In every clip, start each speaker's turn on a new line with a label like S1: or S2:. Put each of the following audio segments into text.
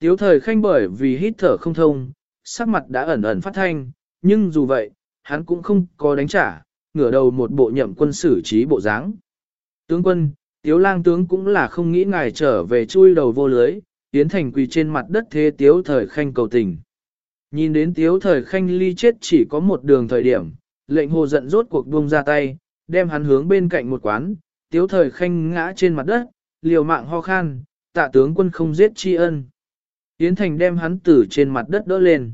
S1: Tiếu thời khanh bởi vì hít thở không thông, sắc mặt đã ẩn ẩn phát thanh, nhưng dù vậy, hắn cũng không có đánh trả, ngửa đầu một bộ nhậm quân xử trí bộ dáng. Tướng quân, tiếu lang tướng cũng là không nghĩ ngài trở về chui đầu vô lưới, tiến thành quỳ trên mặt đất thế tiếu thời khanh cầu tình. Nhìn đến tiếu thời khanh ly chết chỉ có một đường thời điểm, lệnh hồ giận rốt cuộc buông ra tay, đem hắn hướng bên cạnh một quán, tiếu thời khanh ngã trên mặt đất, liều mạng ho khan, tạ tướng quân không giết tri ân. Yến Thành đem hắn từ trên mặt đất đỡ lên.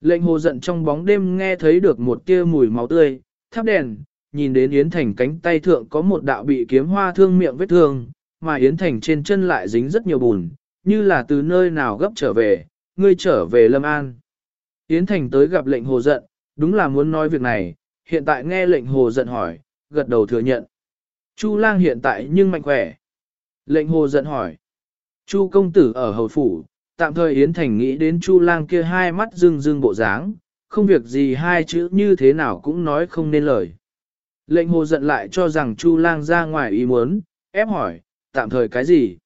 S1: Lệnh hồ giận trong bóng đêm nghe thấy được một tia mùi máu tươi, thắp đèn, nhìn đến Yến Thành cánh tay thượng có một đạo bị kiếm hoa thương miệng vết thương, mà Yến Thành trên chân lại dính rất nhiều bùn, như là từ nơi nào gấp trở về, ngươi trở về Lâm An. Yến Thành tới gặp lệnh hồ giận, đúng là muốn nói việc này, hiện tại nghe lệnh hồ giận hỏi, gật đầu thừa nhận. Chu lang hiện tại nhưng mạnh khỏe. Lệnh hồ giận hỏi. Chu công tử ở hầu phủ, tạm thời Yến Thành nghĩ đến Chu lang kia hai mắt rưng rưng bộ dáng, không việc gì hai chữ như thế nào cũng nói không nên lời. Lệnh hồ giận lại cho rằng Chu lang ra ngoài ý muốn, ép hỏi, tạm thời cái gì?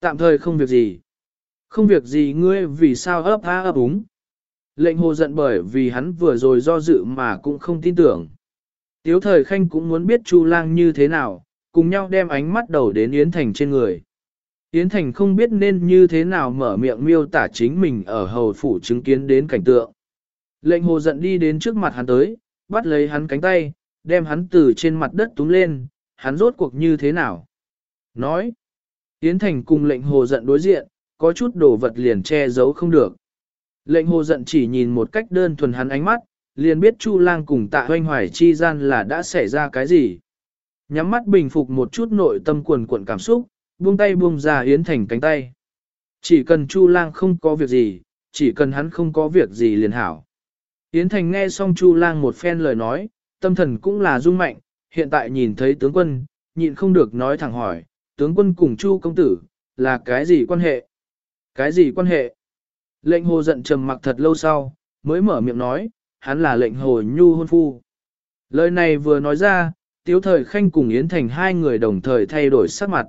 S1: Tạm thời không việc gì. Không việc gì ngươi vì sao ấp há ấp úng. Lệnh hồ giận bởi vì hắn vừa rồi do dự mà cũng không tin tưởng. Tiếu thời khanh cũng muốn biết Chu lang như thế nào, cùng nhau đem ánh mắt đầu đến Yến Thành trên người. Yến Thành không biết nên như thế nào mở miệng miêu tả chính mình ở hầu phủ chứng kiến đến cảnh tượng. Lệnh hồ giận đi đến trước mặt hắn tới, bắt lấy hắn cánh tay, đem hắn từ trên mặt đất túm lên, hắn rốt cuộc như thế nào. Nói, Yến Thành cùng lệnh hồ giận đối diện, có chút đồ vật liền che giấu không được. Lệnh hồ giận chỉ nhìn một cách đơn thuần hắn ánh mắt, liền biết Chu lang cùng tạ hoanh hoài chi gian là đã xảy ra cái gì. Nhắm mắt bình phục một chút nội tâm quần cuộn cảm xúc, buông tay buông ra Yến Thành cánh tay. Chỉ cần Chu lang không có việc gì, chỉ cần hắn không có việc gì liền hảo. Yến Thành nghe xong Chu lang một phen lời nói, tâm thần cũng là rung mạnh, hiện tại nhìn thấy tướng quân, nhịn không được nói thẳng hỏi, tướng quân cùng Chu công tử, là cái gì quan hệ? Cái gì quan hệ? Lệnh hồ giận trầm mặc thật lâu sau, mới mở miệng nói, hắn là lệnh hồ nhu hôn phu. Lời này vừa nói ra, tiếu thời khanh cùng Yến Thành hai người đồng thời thay đổi sắc mặt.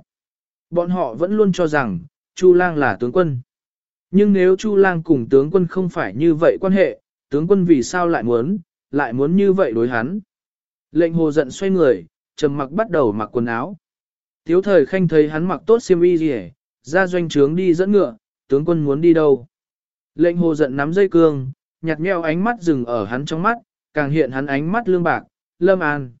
S1: Bọn họ vẫn luôn cho rằng, Chu lang là tướng quân. Nhưng nếu Chu lang cùng tướng quân không phải như vậy quan hệ, tướng quân vì sao lại muốn, lại muốn như vậy đối hắn. Lệnh hồ giận xoay người, trầm mặc bắt đầu mặc quần áo. Tiếu thời khanh thấy hắn mặc tốt xiêm y gì ra doanh trướng đi dẫn ngựa, tướng quân muốn đi đâu. Lệnh hồ giận nắm dây cương, nhạt nheo ánh mắt dừng ở hắn trong mắt, càng hiện hắn ánh mắt lương bạc, Lâm An.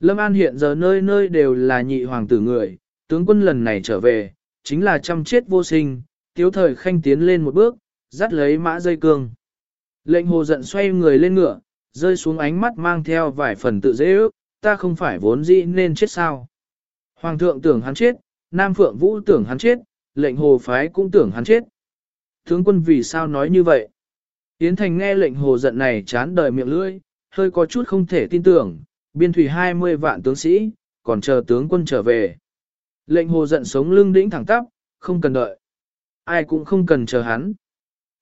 S1: Lâm An hiện giờ nơi nơi đều là nhị hoàng tử người, tướng quân lần này trở về, chính là chăm chết vô sinh, tiếu thời khanh tiến lên một bước, dắt lấy mã dây cương. Lệnh hồ giận xoay người lên ngựa, rơi xuống ánh mắt mang theo vài phần tự dễ ước, ta không phải vốn dĩ nên chết sao. Hoàng thượng tưởng hắn chết, Nam Phượng Vũ tưởng hắn chết, lệnh hồ phái cũng tưởng hắn chết. Tướng quân vì sao nói như vậy? Yến Thành nghe lệnh hồ giận này chán đời miệng lưỡi, hơi có chút không thể tin tưởng, biên thủy 20 vạn tướng sĩ, còn chờ tướng quân trở về. Lệnh hồ giận sống lưng đĩnh thẳng tắp, không cần đợi. Ai cũng không cần chờ hắn.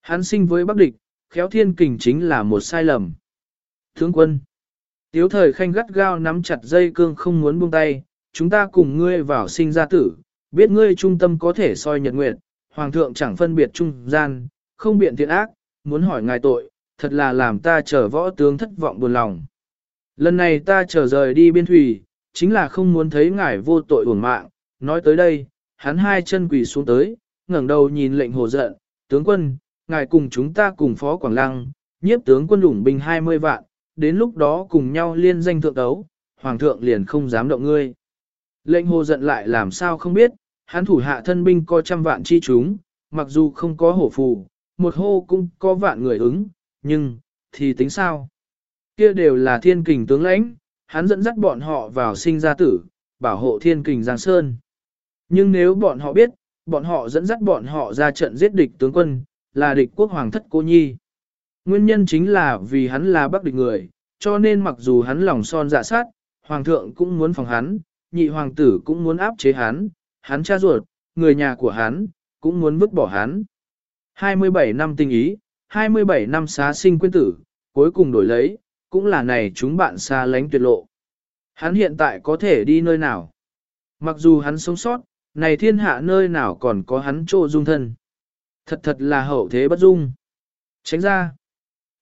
S1: Hắn sinh với Bắc địch, khéo thiên kình chính là một sai lầm. Thướng quân. Tiếu thời khanh gắt gao nắm chặt dây cương không muốn buông tay, chúng ta cùng ngươi vào sinh ra tử, biết ngươi trung tâm có thể soi nhật nguyệt, hoàng thượng chẳng phân biệt trung gian, không biện thiện ác, muốn hỏi ngài tội, thật là làm ta chờ võ tướng thất vọng buồn lòng. Lần này ta trở rời đi biên thủy, chính là không muốn thấy ngài vô tội uổng mạng, nói tới đây, hắn hai chân quỳ xuống tới, ngẩng đầu nhìn lệnh hồ giận, tướng quân, ngài cùng chúng ta cùng phó Quảng Lăng, nhiếp tướng quân lủng binh 20 vạn, đến lúc đó cùng nhau liên danh thượng đấu, hoàng thượng liền không dám động ngươi. Lệnh hồ giận lại làm sao không biết, hắn thủ hạ thân binh có trăm vạn chi chúng, mặc dù không có hổ phù, một hô cũng có vạn người ứng, nhưng, thì tính sao? Kia đều là thiên kình tướng lãnh, hắn dẫn dắt bọn họ vào sinh ra tử, bảo hộ thiên kình Giang Sơn. Nhưng nếu bọn họ biết, bọn họ dẫn dắt bọn họ ra trận giết địch tướng quân, là địch quốc hoàng thất cô nhi. Nguyên nhân chính là vì hắn là bắc địch người, cho nên mặc dù hắn lòng son dạ sát, hoàng thượng cũng muốn phòng hắn, nhị hoàng tử cũng muốn áp chế hắn, hắn cha ruột, người nhà của hắn, cũng muốn vứt bỏ hắn. 27 năm tình ý, 27 năm xá sinh quyên tử, cuối cùng đổi lấy, cũng là này chúng bạn xa lánh tuyệt lộ. Hắn hiện tại có thể đi nơi nào? Mặc dù hắn sống sót, này thiên hạ nơi nào còn có hắn chỗ dung thân. Thật thật là hậu thế bất dung. Tránh ra.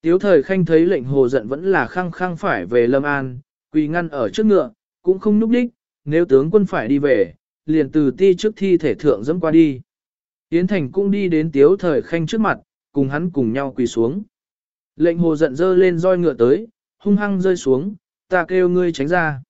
S1: Tiếu thời khanh thấy lệnh hồ giận vẫn là khăng khăng phải về Lâm An, quỳ ngăn ở trước ngựa, cũng không núp đích, nếu tướng quân phải đi về, liền từ ti trước thi thể thượng dẫm qua đi. Yến Thành cũng đi đến tiếu thời khanh trước mặt, cùng hắn cùng nhau quỳ xuống. Lệnh hồ giận dơ lên roi ngựa tới, hung hăng rơi xuống, ta kêu ngươi tránh ra.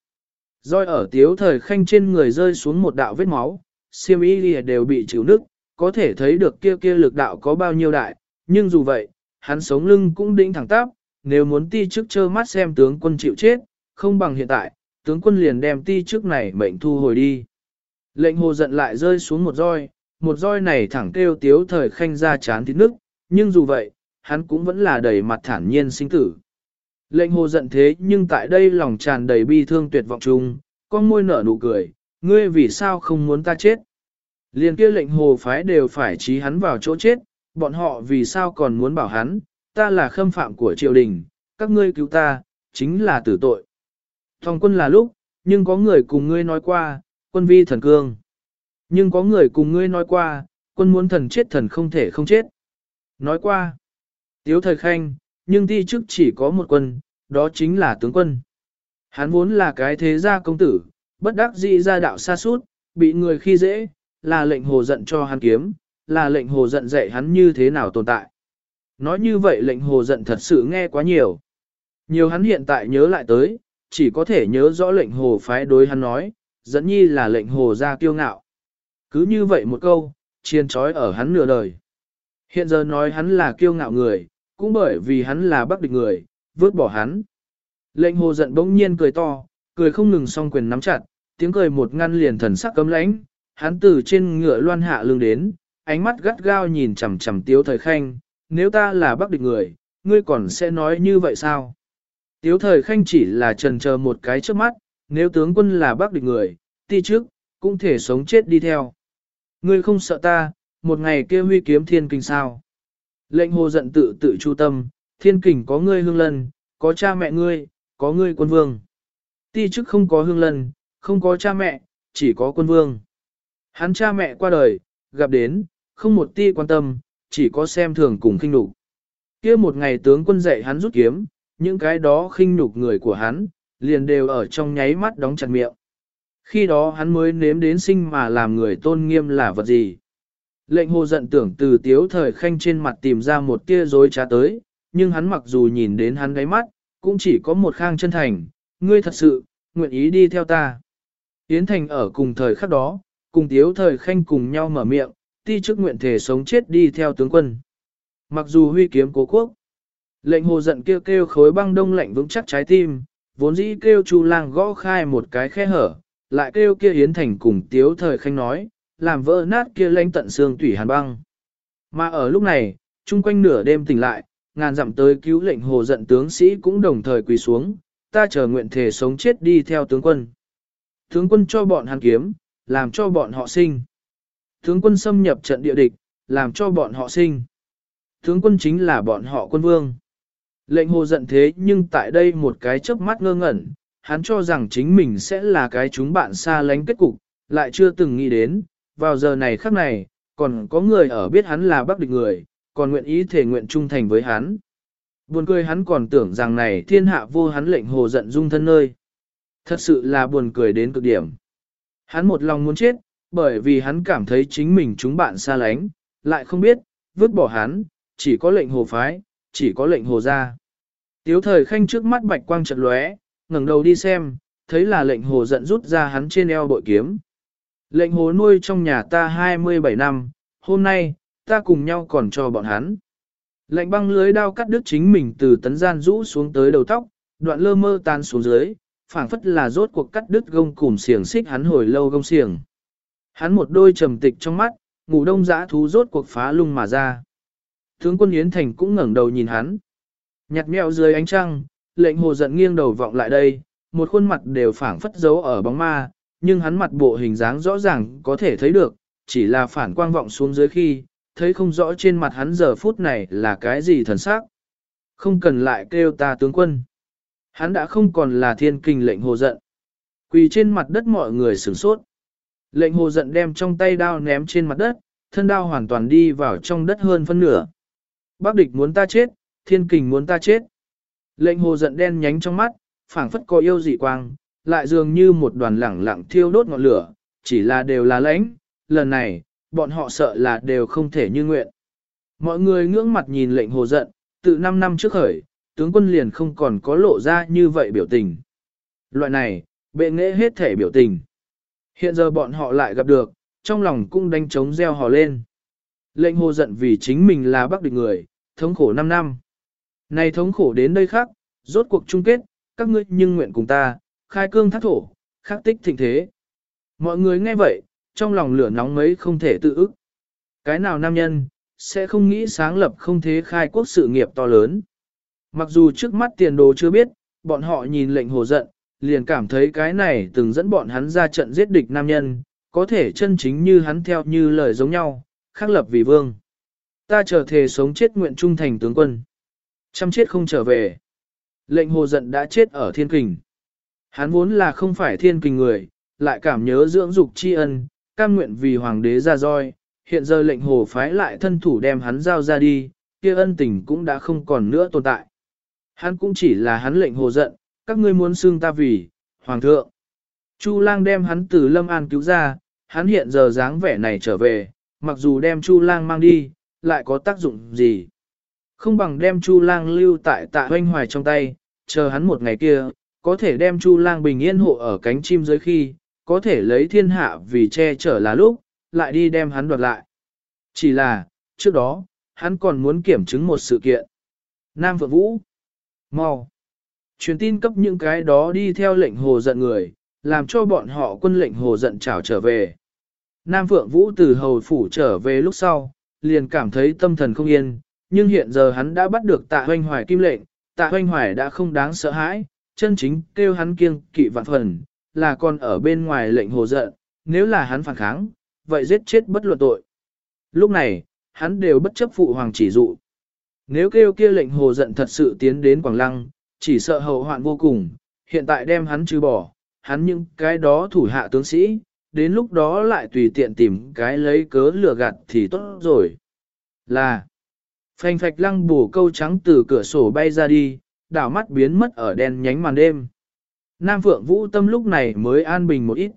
S1: Roi ở tiếu thời khanh trên người rơi xuống một đạo vết máu, siêm y đều bị chịu nức, có thể thấy được kia kia lực đạo có bao nhiêu đại, nhưng dù vậy, hắn sống lưng cũng đĩnh thẳng tắp, nếu muốn ti trước trơ mắt xem tướng quân chịu chết, không bằng hiện tại, tướng quân liền đem ti trước này mệnh thu hồi đi. Lệnh hồ giận lại rơi xuống một roi, một roi này thẳng kêu tiếu thời khanh ra chán thịt nước, nhưng dù vậy, hắn cũng vẫn là đầy mặt thản nhiên sinh tử. Lệnh hồ giận thế nhưng tại đây lòng tràn đầy bi thương tuyệt vọng chung, con môi nở nụ cười, ngươi vì sao không muốn ta chết? Liên kia lệnh hồ phái đều phải trí hắn vào chỗ chết, bọn họ vì sao còn muốn bảo hắn, ta là khâm phạm của triều đình, các ngươi cứu ta, chính là tử tội. Thòng quân là lúc, nhưng có người cùng ngươi nói qua, quân vi thần cương. Nhưng có người cùng ngươi nói qua, quân muốn thần chết thần không thể không chết. Nói qua, tiếu thời khanh, nhưng ti chức chỉ có một quân, đó chính là tướng quân. Hắn vốn là cái thế gia công tử, bất đắc dĩ ra đạo xa sút bị người khi dễ, là lệnh hồ giận cho hắn kiếm, là lệnh hồ giận dạy hắn như thế nào tồn tại. Nói như vậy lệnh hồ giận thật sự nghe quá nhiều. Nhiều hắn hiện tại nhớ lại tới, chỉ có thể nhớ rõ lệnh hồ phái đối hắn nói, dẫn nhi là lệnh hồ ra kiêu ngạo. Cứ như vậy một câu, chiên trói ở hắn nửa đời. Hiện giờ nói hắn là kiêu ngạo người, cũng bởi vì hắn là bắc địch người, vứt bỏ hắn. Lệnh hồ giận bỗng nhiên cười to, cười không ngừng song quyền nắm chặt, tiếng cười một ngăn liền thần sắc cấm lãnh, hắn từ trên ngựa loan hạ lưng đến, ánh mắt gắt gao nhìn chằm chằm tiếu thời khanh, nếu ta là bắc địch người, ngươi còn sẽ nói như vậy sao? Tiếu thời khanh chỉ là trần chờ một cái trước mắt, nếu tướng quân là bắc địch người, ti trước, cũng thể sống chết đi theo. Ngươi không sợ ta, một ngày kia huy kiếm thiên kinh sao? Lệnh hồ giận tự tự chu tâm, thiên kình có ngươi hương lân, có cha mẹ ngươi, có ngươi quân vương. Ti chức không có hương lân, không có cha mẹ, chỉ có quân vương. Hắn cha mẹ qua đời, gặp đến, không một ti quan tâm, chỉ có xem thường cùng khinh nhục. Kia một ngày tướng quân dạy hắn rút kiếm, những cái đó khinh nhục người của hắn, liền đều ở trong nháy mắt đóng chặt miệng. Khi đó hắn mới nếm đến sinh mà làm người tôn nghiêm là vật gì. Lệnh hồ giận tưởng từ tiếu thời khanh trên mặt tìm ra một tia dối trá tới, nhưng hắn mặc dù nhìn đến hắn gáy mắt, cũng chỉ có một khang chân thành, ngươi thật sự, nguyện ý đi theo ta. Yến Thành ở cùng thời khắc đó, cùng tiếu thời khanh cùng nhau mở miệng, ti chức nguyện thể sống chết đi theo tướng quân. Mặc dù huy kiếm cố quốc, lệnh hồ giận kêu kêu khối băng đông lạnh vững chắc trái tim, vốn dĩ kêu chu lang gõ khai một cái khe hở, lại kêu kia Yến Thành cùng tiếu thời khanh nói, làm vỡ nát kia lãnh tận xương tủy hàn băng. Mà ở lúc này, chung quanh nửa đêm tỉnh lại, ngàn dặm tới cứu lệnh hồ giận tướng sĩ cũng đồng thời quỳ xuống, ta chờ nguyện thể sống chết đi theo tướng quân. Tướng quân cho bọn hắn kiếm, làm cho bọn họ sinh. Tướng quân xâm nhập trận địa địch, làm cho bọn họ sinh. Tướng quân chính là bọn họ quân vương. Lệnh hồ giận thế nhưng tại đây một cái chớp mắt ngơ ngẩn, hắn cho rằng chính mình sẽ là cái chúng bạn xa lánh kết cục, lại chưa từng nghĩ đến, vào giờ này khắc này, còn có người ở biết hắn là bắc địch người, còn nguyện ý thể nguyện trung thành với hắn. Buồn cười hắn còn tưởng rằng này thiên hạ vô hắn lệnh hồ giận dung thân nơi. Thật sự là buồn cười đến cực điểm. Hắn một lòng muốn chết, bởi vì hắn cảm thấy chính mình chúng bạn xa lánh, lại không biết, vứt bỏ hắn, chỉ có lệnh hồ phái, chỉ có lệnh hồ ra. Tiếu thời khanh trước mắt bạch quang chật lóe, ngẩng đầu đi xem, thấy là lệnh hồ giận rút ra hắn trên eo bội kiếm. Lệnh hồ nuôi trong nhà ta 27 năm, hôm nay, ta cùng nhau còn cho bọn hắn. Lệnh băng lưới đao cắt đứt chính mình từ tấn gian rũ xuống tới đầu tóc, đoạn lơ mơ tan xuống dưới, phảng phất là rốt cuộc cắt đứt gông cùm xiềng xích hắn hồi lâu gông xiềng. Hắn một đôi trầm tịch trong mắt, ngủ đông dã thú rốt cuộc phá lung mà ra. Tướng quân Yến Thành cũng ngẩng đầu nhìn hắn. Nhặt mèo dưới ánh trăng, lệnh hồ giận nghiêng đầu vọng lại đây, một khuôn mặt đều phảng phất giấu ở bóng ma, nhưng hắn mặt bộ hình dáng rõ ràng có thể thấy được, chỉ là phản quang vọng xuống dưới khi, thấy không rõ trên mặt hắn giờ phút này là cái gì thần sắc. Không cần lại kêu ta tướng quân. Hắn đã không còn là thiên kinh lệnh hồ giận. Quỳ trên mặt đất mọi người sửng sốt. Lệnh hồ giận đem trong tay đao ném trên mặt đất, thân đao hoàn toàn đi vào trong đất hơn phân nửa. Bác địch muốn ta chết, thiên kình muốn ta chết. Lệnh hồ giận đen nhánh trong mắt, phảng phất có yêu dị quang, lại dường như một đoàn lẳng lặng thiêu đốt ngọn lửa, chỉ là đều là lãnh, lần này, bọn họ sợ là đều không thể như nguyện. Mọi người ngưỡng mặt nhìn lệnh hồ giận, từ 5 năm trước khởi, tướng quân liền không còn có lộ ra như vậy biểu tình. Loại này, bệ nghệ hết thể biểu tình. Hiện giờ bọn họ lại gặp được, trong lòng cũng đánh trống reo hò lên. Lệnh hồ giận vì chính mình là bác địch người, thống khổ 5 năm. Này thống khổ đến đây khác, rốt cuộc chung kết, các ngươi nhưng nguyện cùng ta, khai cương thác thổ, khắc tích thịnh thế. Mọi người nghe vậy, trong lòng lửa nóng mấy không thể tự ức. Cái nào nam nhân, sẽ không nghĩ sáng lập không thế khai quốc sự nghiệp to lớn. Mặc dù trước mắt tiền đồ chưa biết, bọn họ nhìn lệnh hồ giận, liền cảm thấy cái này từng dẫn bọn hắn ra trận giết địch nam nhân, có thể chân chính như hắn theo như lời giống nhau, khắc lập vì vương. Ta trở thề sống chết nguyện trung thành tướng quân. Chăm chết không trở về. Lệnh hồ giận đã chết ở thiên kình. Hắn vốn là không phải thiên kình người, lại cảm nhớ dưỡng dục tri ân, cam nguyện vì hoàng đế ra roi, hiện giờ lệnh hồ phái lại thân thủ đem hắn giao ra đi, kia ân tình cũng đã không còn nữa tồn tại. Hắn cũng chỉ là hắn lệnh hồ giận, các ngươi muốn xưng ta vì, hoàng thượng. Chu lang đem hắn từ lâm an cứu ra, hắn hiện giờ dáng vẻ này trở về, mặc dù đem chu lang mang đi, lại có tác dụng gì. Không bằng đem chu lang lưu tại tạ hoanh hoài trong tay, chờ hắn một ngày kia, có thể đem chu lang bình yên hộ ở cánh chim dưới khi, có thể lấy thiên hạ vì che chở là lúc, lại đi đem hắn đoạt lại. Chỉ là, trước đó, hắn còn muốn kiểm chứng một sự kiện. Nam Phượng Vũ mau Truyền tin cấp những cái đó đi theo lệnh hồ giận người, làm cho bọn họ quân lệnh hồ giận trảo trở về. Nam Phượng Vũ từ hầu phủ trở về lúc sau, liền cảm thấy tâm thần không yên, nhưng hiện giờ hắn đã bắt được tạ hoanh hoài kim lệnh, tạ hoanh hoài đã không đáng sợ hãi, chân chính kêu hắn kiêng kỵ vạn phần, là còn ở bên ngoài lệnh hồ giận, nếu là hắn phản kháng, vậy giết chết bất luận tội. Lúc này, hắn đều bất chấp phụ hoàng chỉ dụ. Nếu kêu kia lệnh hồ giận thật sự tiến đến Quảng Lăng, chỉ sợ hậu hoạn vô cùng, hiện tại đem hắn trừ bỏ, hắn những cái đó thủ hạ tướng sĩ, đến lúc đó lại tùy tiện tìm cái lấy cớ lừa gạt thì tốt rồi. Là, phanh phạch lăng bù câu trắng từ cửa sổ bay ra đi, đảo mắt biến mất ở đen nhánh màn đêm. Nam Phượng Vũ Tâm lúc này mới an bình một ít.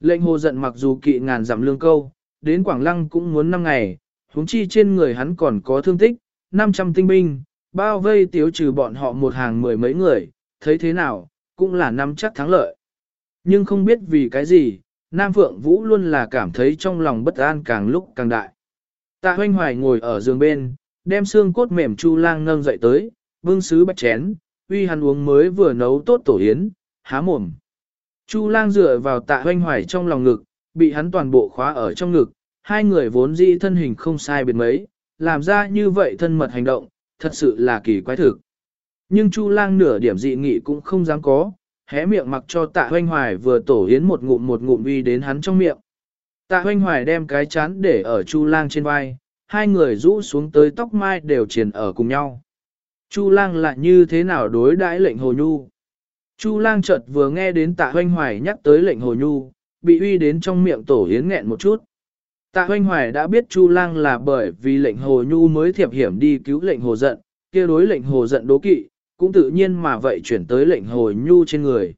S1: Lệnh hồ giận mặc dù kỵ ngàn giảm lương câu, đến Quảng Lăng cũng muốn 5 ngày, huống chi trên người hắn còn có thương tích, 500 tinh binh, bao vây tiếu trừ bọn họ một hàng mười mấy người, thấy thế nào, cũng là năm chắc thắng lợi. Nhưng không biết vì cái gì, Nam Phượng Vũ luôn là cảm thấy trong lòng bất an càng lúc càng đại. Tạ hoanh hoài ngồi ở giường bên, đem xương cốt mềm chu lang nâng dậy tới, vương sứ bạch chén, uy hắn uống mới vừa nấu tốt tổ yến, há mồm. Chu lang dựa vào tạ hoanh hoài trong lòng ngực, bị hắn toàn bộ khóa ở trong ngực, hai người vốn dĩ thân hình không sai biệt mấy, làm ra như vậy thân mật hành động, thật sự là kỳ quái thực. Nhưng Chu lang nửa điểm dị nghị cũng không dám có, hé miệng mặc cho tạ hoanh hoài vừa tổ hiến một ngụm một ngụm uy đến hắn trong miệng. Tạ hoanh hoài đem cái chán để ở Chu lang trên vai, hai người rũ xuống tới tóc mai đều triền ở cùng nhau. Chu lang lại như thế nào đối đãi lệnh hồ nhu? Chu lang chợt vừa nghe đến tạ hoanh hoài nhắc tới lệnh hồ nhu, bị uy đến trong miệng tổ hiến nghẹn một chút. Tạ hoanh hoài đã biết Chu lang là bởi vì lệnh hồ nhu mới thiệp hiểm đi cứu lệnh hồ giận, kia đối lệnh hồ giận đố kỵ, cũng tự nhiên mà vậy chuyển tới lệnh hồ nhu trên người.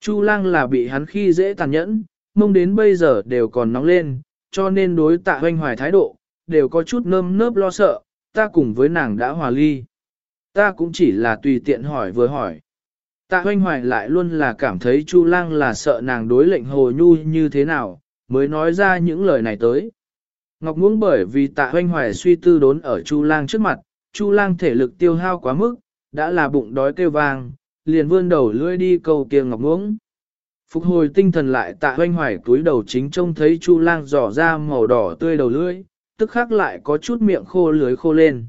S1: Chu lang là bị hắn khi dễ tàn nhẫn, mông đến bây giờ đều còn nóng lên, cho nên đối tạ hoanh hoài thái độ, đều có chút nơm nớp lo sợ, ta cùng với nàng đã hòa ly. Ta cũng chỉ là tùy tiện hỏi vừa hỏi. Tạ hoanh hoài lại luôn là cảm thấy Chu lang là sợ nàng đối lệnh hồ nhu như thế nào, mới nói ra những lời này tới. Ngọc Muỗng bởi vì tạ hoanh hoài suy tư đốn ở Chu lang trước mặt, Chu lang thể lực tiêu hao quá mức, đã là bụng đói kêu vang, liền vươn đầu lưỡi đi cầu kia Ngọc Muỗng. Phục hồi tinh thần lại tạ hoanh hoài túi đầu chính trông thấy Chu lang dò ra màu đỏ tươi đầu lưỡi, tức khắc lại có chút miệng khô lưới khô lên.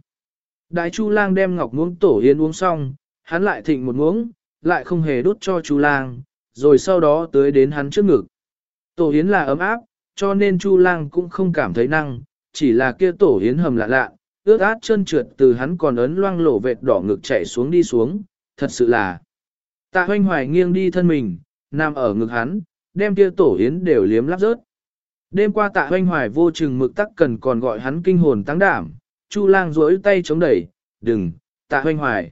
S1: Đại Chu lang đem Ngọc Muỗng tổ yến uống xong, hắn lại thịnh một muỗng, lại không hề đút cho Chu lang, rồi sau đó tới đến hắn trước ngực. Tổ yến là ấm áp, cho nên Chu lang cũng không cảm thấy năng, chỉ là kia tổ yến hầm lạ lạ, ướt át chân trượt từ hắn còn ấn loang lổ vệt đỏ ngực chảy xuống đi xuống, thật sự là. Tạ hoanh hoài nghiêng đi thân mình, nằm ở ngực hắn, đem kia tổ yến đều liếm lắp rớt. Đêm qua tạ hoanh hoài vô chừng mực tắc cần còn gọi hắn kinh hồn tăng đảm, Chu lang rỗi tay chống đẩy, đừng, tạ hoanh hoài.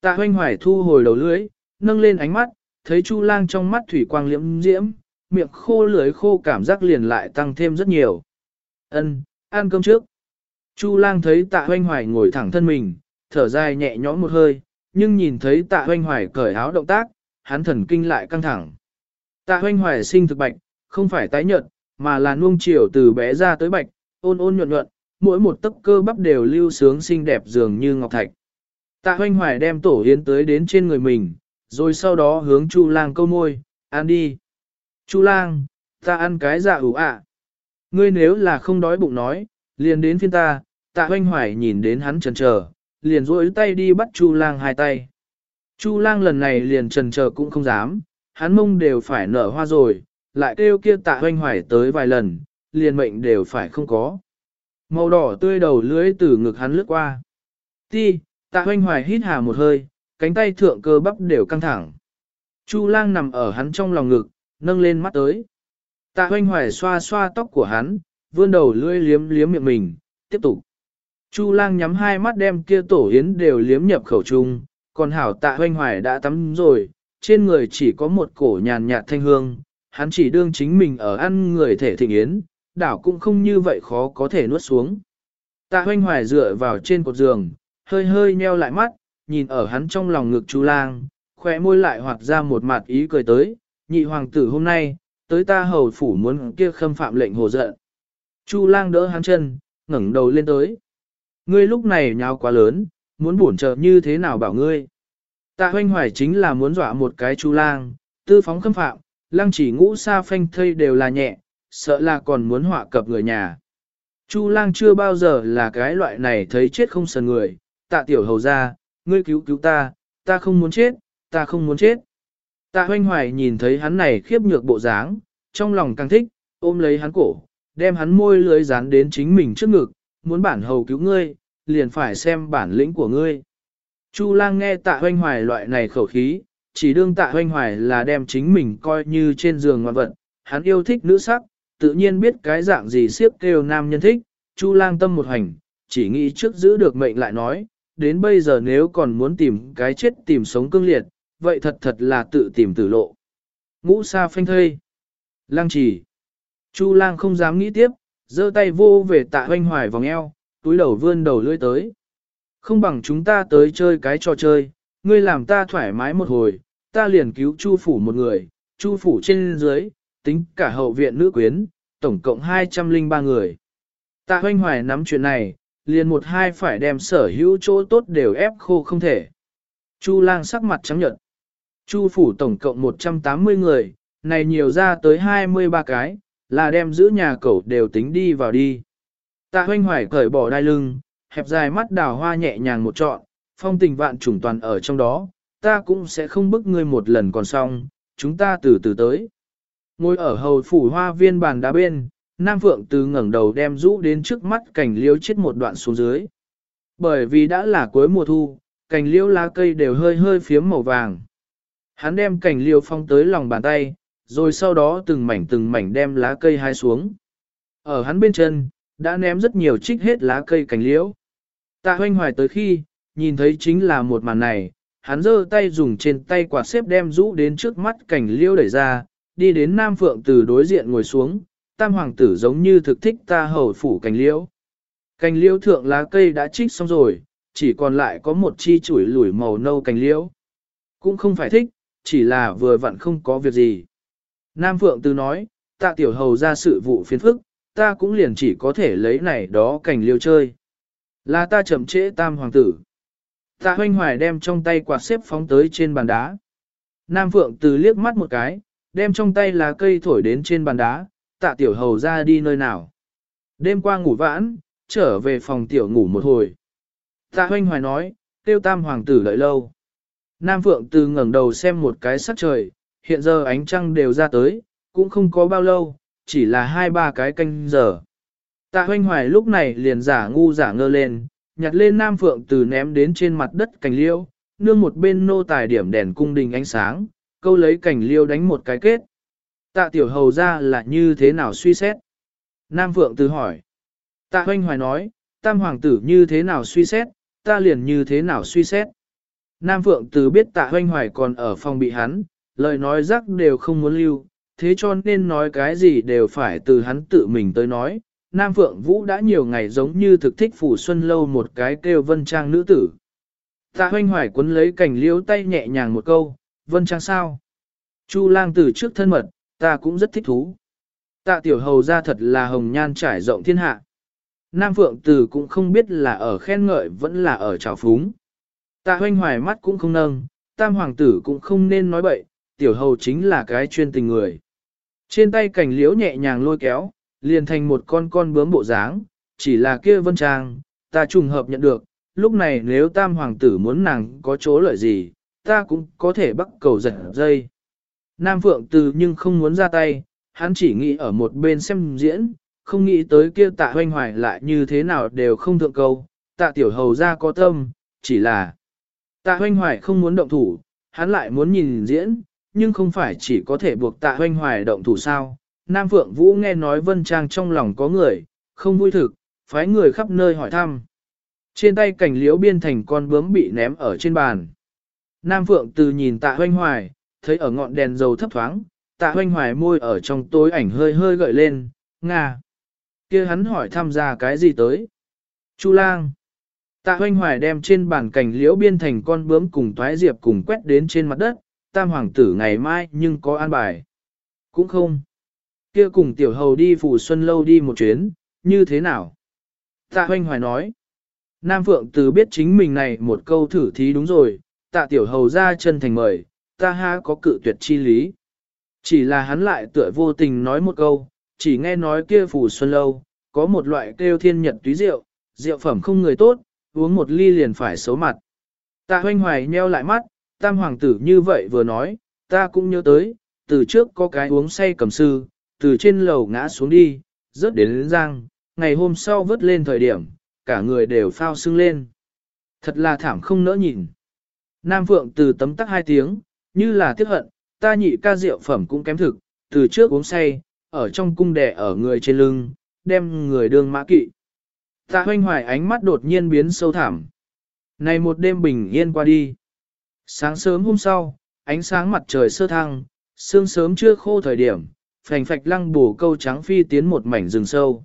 S1: Tạ hoanh hoài thu hồi đầu lưới, nâng lên ánh mắt, thấy Chu lang trong mắt thủy quang liễm diễm, miệng khô lưới khô cảm giác liền lại tăng thêm rất nhiều. Ân, ăn cơm trước. Chu lang thấy tạ hoanh hoài ngồi thẳng thân mình, thở dài nhẹ nhõm một hơi, nhưng nhìn thấy tạ hoanh hoài cởi áo động tác, hắn thần kinh lại căng thẳng. Tạ hoanh hoài sinh thực bạch, không phải tái nhợt, mà là nuông chiều từ bé ra tới bạch, ôn ôn nhuận nhuận, mỗi một tấc cơ bắp đều lưu sướng xinh đẹp dường như ngọc thạch. Tạ hoanh hoài đem tổ yến tới đến trên người mình, rồi sau đó hướng Chu lang câu môi, ăn đi. Chu lang, ta ăn cái dạ ủ ạ. Ngươi nếu là không đói bụng nói, liền đến phiên ta, tạ hoanh hoài nhìn đến hắn chần chờ, liền rỗi tay đi bắt Chu lang hai tay. Chu lang lần này liền trần chờ cũng không dám, hắn mông đều phải nở hoa rồi, lại kêu kia tạ hoanh hoài tới vài lần, liền mệnh đều phải không có. Màu đỏ tươi đầu lưới từ ngực hắn lướt qua. Ti, tạ hoanh hoài hít hà một hơi, cánh tay thượng cơ bắp đều căng thẳng. Chu lang nằm ở hắn trong lòng ngực, nâng lên mắt tới. Tạ hoanh hoài xoa xoa tóc của hắn, vươn đầu lưỡi liếm liếm miệng mình, tiếp tục. Chu lang nhắm hai mắt đem kia tổ yến đều liếm nhập khẩu trung, còn hảo tạ hoanh hoài đã tắm rồi, trên người chỉ có một cổ nhàn nhạt thanh hương, hắn chỉ đương chính mình ở ăn người thể thịnh yến, đảo cũng không như vậy khó có thể nuốt xuống. Tạ hoanh hoài dựa vào trên cột giường, hơi hơi nheo lại mắt, nhìn ở hắn trong lòng ngực Chu lang, khỏe môi lại hoạt ra một mặt ý cười tới, nhị hoàng tử hôm nay, tới ta hầu phủ muốn kia khâm phạm lệnh hồ giận. Chu lang đỡ hắn chân, ngẩng đầu lên tới. Ngươi lúc này nháo quá lớn, muốn bổn trợ như thế nào bảo ngươi. Tạ hoanh hoài chính là muốn dọa một cái chu lang, tư phóng khâm phạm, lang chỉ ngũ sa phanh thây đều là nhẹ, sợ là còn muốn họa cập người nhà. Chu lang chưa bao giờ là cái loại này thấy chết không sờn người, tạ tiểu hầu ra, ngươi cứu cứu ta, ta không muốn chết, ta không muốn chết. Tạ hoanh hoài nhìn thấy hắn này khiếp nhược bộ dáng, trong lòng càng thích, ôm lấy hắn cổ, đem hắn môi lưới dán đến chính mình trước ngực, muốn bản hầu cứu ngươi, liền phải xem bản lĩnh của ngươi. Chu lang nghe tạ hoanh hoài loại này khẩu khí, chỉ đương tạ hoanh hoài là đem chính mình coi như trên giường ngoan vận, hắn yêu thích nữ sắc, tự nhiên biết cái dạng gì siếp kêu nam nhân thích, chu lang tâm một hành, chỉ nghĩ trước giữ được mệnh lại nói, đến bây giờ nếu còn muốn tìm cái chết tìm sống cương liệt, vậy thật thật là tự tìm tử lộ. Ngũ sa phanh thây. Lang chỉ. Chu lang không dám nghĩ tiếp, giơ tay vô về tạ hoanh hoài vòng eo, túi đầu vươn đầu lưỡi tới. Không bằng chúng ta tới chơi cái trò chơi, ngươi làm ta thoải mái một hồi, ta liền cứu chu phủ một người, chu phủ trên dưới, tính cả hậu viện nữ quyến, tổng cộng 203 người. Tạ hoanh hoài nắm chuyện này, liền một hai phải đem sở hữu chỗ tốt đều ép khô không thể. Chu lang sắc mặt trắng nhợt. Chu phủ tổng cộng 180 người, này nhiều ra tới 23 cái, là đem giữ nhà cậu đều tính đi vào đi. Tạ hoanh hoài cởi bỏ đai lưng, hẹp dài mắt đào hoa nhẹ nhàng một trọn, phong tình vạn trùng toàn ở trong đó, ta cũng sẽ không bức ngươi một lần còn xong, chúng ta từ từ tới. Ngồi ở hầu phủ hoa viên bàn đá bên, Nam Phượng từ ngẩng đầu đem rũ đến trước mắt cảnh liễu chết một đoạn xuống dưới. Bởi vì đã là cuối mùa thu, cành liễu lá cây đều hơi hơi phiếm màu vàng. Hắn đem cành liễu phong tới lòng bàn tay, rồi sau đó từng mảnh từng mảnh đem lá cây hai xuống. Ở hắn bên chân, đã ném rất nhiều trích hết lá cây cành liễu. Tạ hoanh hoài tới khi, nhìn thấy chính là một màn này, hắn giơ tay dùng trên tay quạt xếp đem rũ đến trước mắt cành liễu đẩy ra, đi đến Nam Phượng từ đối diện ngồi xuống, tam hoàng tử giống như thực thích ta hầu phủ cành liễu. Cành liễu thượng lá cây đã trích xong rồi, chỉ còn lại có một chi chuỗi lủi màu nâu cành liễu. Cũng không phải thích, chỉ là vừa vặn không có việc gì. Nam Phượng Tư nói, ta tiểu hầu ra sự vụ phiền phức, ta cũng liền chỉ có thể lấy này đó cảnh liêu chơi. Là ta chậm trễ tam hoàng tử. Tạ hoanh hoài đem trong tay quạt xếp phóng tới trên bàn đá. Nam Phượng Tư liếc mắt một cái, đem trong tay lá cây thổi đến trên bàn đá, tạ tiểu hầu ra đi nơi nào. Đêm qua ngủ vãn, trở về phòng tiểu ngủ một hồi. Tạ hoanh hoài nói, tiêu tam hoàng tử đợi lâu. Nam Phượng từ ngẩng đầu xem một cái sắc trời, hiện giờ ánh trăng đều ra tới, cũng không có bao lâu, chỉ là hai ba cái canh giờ. Tạ hoanh hoài lúc này liền giả ngu giả ngơ lên, nhặt lên Nam Phượng từ ném đến trên mặt đất cành liêu, nương một bên nô tài điểm đèn cung đình ánh sáng, câu lấy cành liêu đánh một cái kết. Tạ tiểu hầu ra là như thế nào suy xét? Nam Phượng từ hỏi. Tạ hoanh hoài nói, tam hoàng tử như thế nào suy xét, ta liền như thế nào suy xét. Nam Phượng từ biết tạ hoanh hoài còn ở phòng bị hắn, lời nói rắc đều không muốn lưu, thế cho nên nói cái gì đều phải từ hắn tự mình tới nói. Nam Phượng Vũ đã nhiều ngày giống như thực thích phủ xuân lâu một cái kêu vân trang nữ tử. Tạ hoanh hoài quấn lấy cảnh liễu tay nhẹ nhàng một câu, vân trang sao? Chu lang từ trước thân mật, ta cũng rất thích thú. Tạ tiểu hầu ra thật là hồng nhan trải rộng thiên hạ. Nam Phượng Tử cũng không biết là ở khen ngợi vẫn là ở trào phúng. Tạ hoanh hoài mắt cũng không nâng, tam hoàng tử cũng không nên nói bậy, tiểu hầu chính là cái chuyên tình người. Trên tay cảnh liễu nhẹ nhàng lôi kéo, liền thành một con con bướm bộ dáng, chỉ là kia vân trang, ta trùng hợp nhận được, lúc này nếu tam hoàng tử muốn nàng có chỗ lợi gì, ta cũng có thể bắt cầu giật dây. Nam Phượng Từ nhưng không muốn ra tay, hắn chỉ nghĩ ở một bên xem diễn, không nghĩ tới kia tạ hoanh hoài lại như thế nào đều không thượng câu, tạ tiểu hầu ra có tâm, chỉ là tạ hoanh hoài không muốn động thủ, hắn lại muốn nhìn diễn, nhưng không phải chỉ có thể buộc tạ hoanh hoài động thủ sao. Nam Phượng Vũ nghe nói Vân Trang trong lòng có người, không vui thực, phái người khắp nơi hỏi thăm. Trên tay cảnh liễu biên thành con bướm bị ném ở trên bàn. Nam Phượng từ nhìn tạ hoanh hoài, thấy ở ngọn đèn dầu thấp thoáng, tạ hoanh hoài môi ở trong tối ảnh hơi hơi gợi lên, Nga kia hắn hỏi tham gia cái gì tới. Chu lang. Tạ hoanh hoài đem trên bàn cành liễu biên thành con bướm cùng toái diệp cùng quét đến trên mặt đất, tam hoàng tử ngày mai nhưng có an bài. Cũng không. Kia cùng tiểu hầu đi phủ xuân lâu đi một chuyến, như thế nào? Tạ hoanh hoài nói. Nam Phượng từ biết chính mình này một câu thử thí đúng rồi, tạ tiểu hầu ra chân thành mời, ta ha có cự tuyệt chi lý. Chỉ là hắn lại tựa vô tình nói một câu, chỉ nghe nói kia phủ xuân lâu, có một loại kêu thiên nhật túy rượu, rượu phẩm không người tốt, uống một ly liền phải xấu mặt. Tạ hoanh hoài nheo lại mắt, tam hoàng tử như vậy vừa nói, ta cũng nhớ tới, từ trước có cái uống say cầm sư, từ trên lầu ngã xuống đi, rớt đến lên giang, ngày hôm sau vớt lên thời điểm, cả người đều phao sưng lên. Thật là thảm không nỡ nhìn. Nam Phượng từ tấm tắc hai tiếng, như là tiếc hận, ta nhị ca rượu phẩm cũng kém thực, từ trước uống say, ở trong cung đẻ ở người trên lưng, đem người đương mã kỵ. Tạ hoanh hoài ánh mắt đột nhiên biến sâu thẳm. Này một đêm bình yên qua đi. Sáng sớm hôm sau, ánh sáng mặt trời sơ thăng, sương sớm chưa khô thời điểm, phành phạch lăng bổ câu trắng phi tiến một mảnh rừng sâu.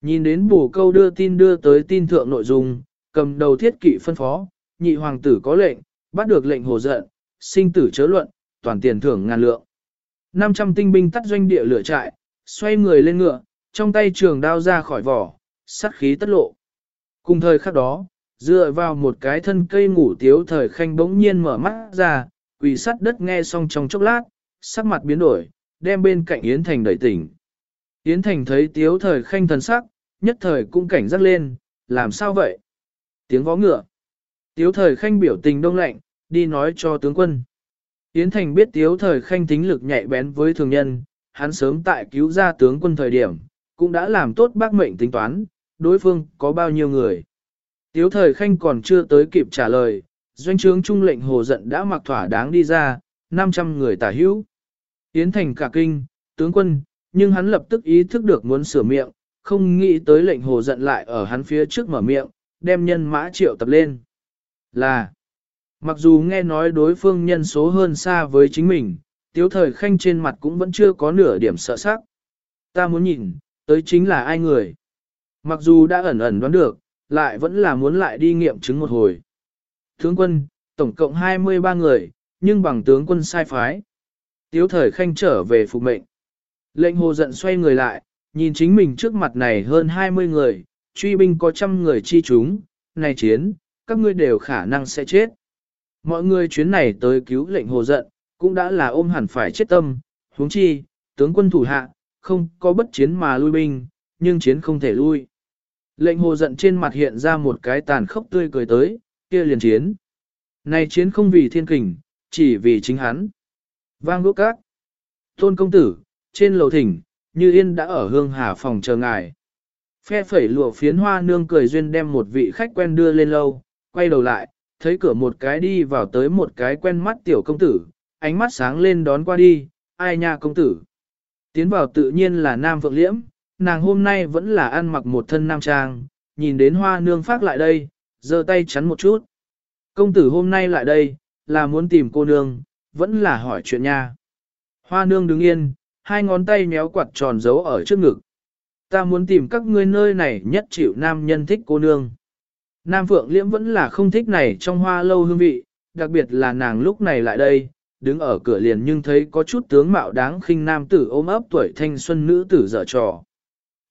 S1: Nhìn đến bổ câu đưa tin đưa tới tin thượng nội dung, cầm đầu thiết kỵ phân phó, nhị hoàng tử có lệnh, bắt được lệnh hồ giận, sinh tử chớ luận, toàn tiền thưởng ngàn lượng. 500 tinh binh tắt doanh địa lửa trại, xoay người lên ngựa, trong tay trường đao ra khỏi vỏ, sát khí tất lộ. Cùng thời khắc đó, dựa vào một cái thân cây ngủ tiếu thời khanh bỗng nhiên mở mắt ra, quỳ sắt đất nghe xong trong chốc lát, sắc mặt biến đổi, đem bên cạnh Yến Thành đẩy tỉnh. Yến Thành thấy tiếu thời khanh thần sắc, nhất thời cũng cảnh giác lên, làm sao vậy? Tiếng vó ngựa. Tiếu thời khanh biểu tình đông lạnh, đi nói cho tướng quân. Yến Thành biết tiếu thời khanh tính lực nhạy bén với thường nhân, hắn sớm tại cứu ra tướng quân thời điểm, cũng đã làm tốt bác mệnh tính toán, đối phương có bao nhiêu người. Tiếu thời khanh còn chưa tới kịp trả lời, doanh trướng trung lệnh hồ giận đã mặc thỏa đáng đi ra, 500 người tả hữu. Yến Thành cả kinh, tướng quân, nhưng hắn lập tức ý thức được muốn sửa miệng, không nghĩ tới lệnh hồ giận lại ở hắn phía trước mở miệng, đem nhân mã triệu tập lên. Là, mặc dù nghe nói đối phương nhân số hơn xa với chính mình, tiếu thời khanh trên mặt cũng vẫn chưa có nửa điểm sợ sắc. Ta muốn nhìn, tới chính là ai người. Mặc dù đã ẩn ẩn đoán được, lại vẫn là muốn lại đi nghiệm chứng một hồi. Tướng quân, tổng cộng 23 người, nhưng bằng tướng quân sai phái. Tiếu thời khanh trở về phục mệnh. Lệnh hồ giận xoay người lại, nhìn chính mình trước mặt này hơn 20 người, truy binh có trăm người chi chúng, này chiến, các ngươi đều khả năng sẽ chết. Mọi người chuyến này tới cứu lệnh hồ giận, cũng đã là ôm hẳn phải chết tâm, huống chi, tướng quân thủ hạ, không có bất chiến mà lui binh, nhưng chiến không thể lui. Lệnh hồ giận trên mặt hiện ra một cái tàn khốc tươi cười tới, kia liền chiến. Này chiến không vì thiên kình, chỉ vì chính hắn. Vang đuốc cát, Tôn công tử, trên lầu thỉnh, như yên đã ở hương hà phòng chờ ngài. Phe phẩy lụa phiến hoa nương cười duyên đem một vị khách quen đưa lên lâu, quay đầu lại, thấy cửa một cái đi vào tới một cái quen mắt tiểu công tử, ánh mắt sáng lên đón qua đi, ai nha công tử. Tiến vào tự nhiên là Nam Phượng Liễm, nàng hôm nay vẫn là ăn mặc một thân nam trang, nhìn đến hoa nương phát lại đây, giơ tay chắn một chút. Công tử hôm nay lại đây, là muốn tìm cô nương, vẫn là hỏi chuyện nha. Hoa nương đứng yên, hai ngón tay méo quạt tròn giấu ở trước ngực. Ta muốn tìm các ngươi nơi này nhất chịu nam nhân thích cô nương. Nam Phượng Liễm vẫn là không thích này trong hoa lâu hương vị, đặc biệt là nàng lúc này lại đây, đứng ở cửa liền nhưng thấy có chút tướng mạo đáng khinh nam tử ôm ấp tuổi thanh xuân nữ tử dở trò.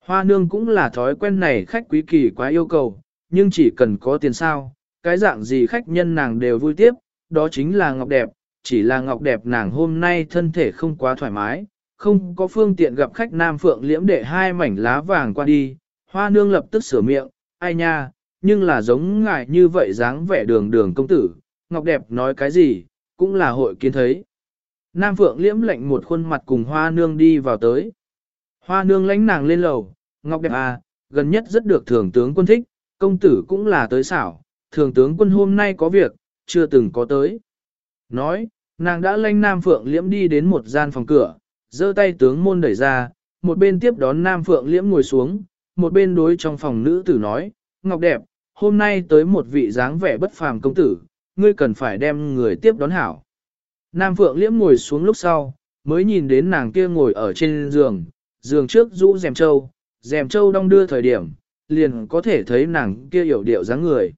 S1: Hoa nương cũng là thói quen này khách quý kỳ quá yêu cầu, nhưng chỉ cần có tiền sao, cái dạng gì khách nhân nàng đều vui tiếp, đó chính là ngọc đẹp, chỉ là ngọc đẹp nàng hôm nay thân thể không quá thoải mái, không có phương tiện gặp khách nam phượng liễm để hai mảnh lá vàng qua đi, hoa nương lập tức sửa miệng, ai nha, nhưng là giống ngài như vậy dáng vẻ đường đường công tử, ngọc đẹp nói cái gì, cũng là hội kiến thấy. Nam phượng liễm lệnh một khuôn mặt cùng hoa nương đi vào tới. Hoa nương lánh nàng lên lầu, ngọc đẹp à, gần nhất rất được thường tướng quân thích, công tử cũng là tới xảo, thường tướng quân hôm nay có việc, chưa từng có tới. Nói, nàng đã lanh Nam Phượng Liễm đi đến một gian phòng cửa, giơ tay tướng môn đẩy ra, một bên tiếp đón Nam Phượng Liễm ngồi xuống, một bên đối trong phòng nữ tử nói, Ngọc đẹp, hôm nay tới một vị dáng vẻ bất phàm công tử, ngươi cần phải đem người tiếp đón hảo. Nam Phượng Liễm ngồi xuống lúc sau, mới nhìn đến nàng kia ngồi ở trên giường, giường trước rũ rèm trâu, rèm trâu đong đưa thời điểm, liền có thể thấy nàng kia hiểu điệu dáng người.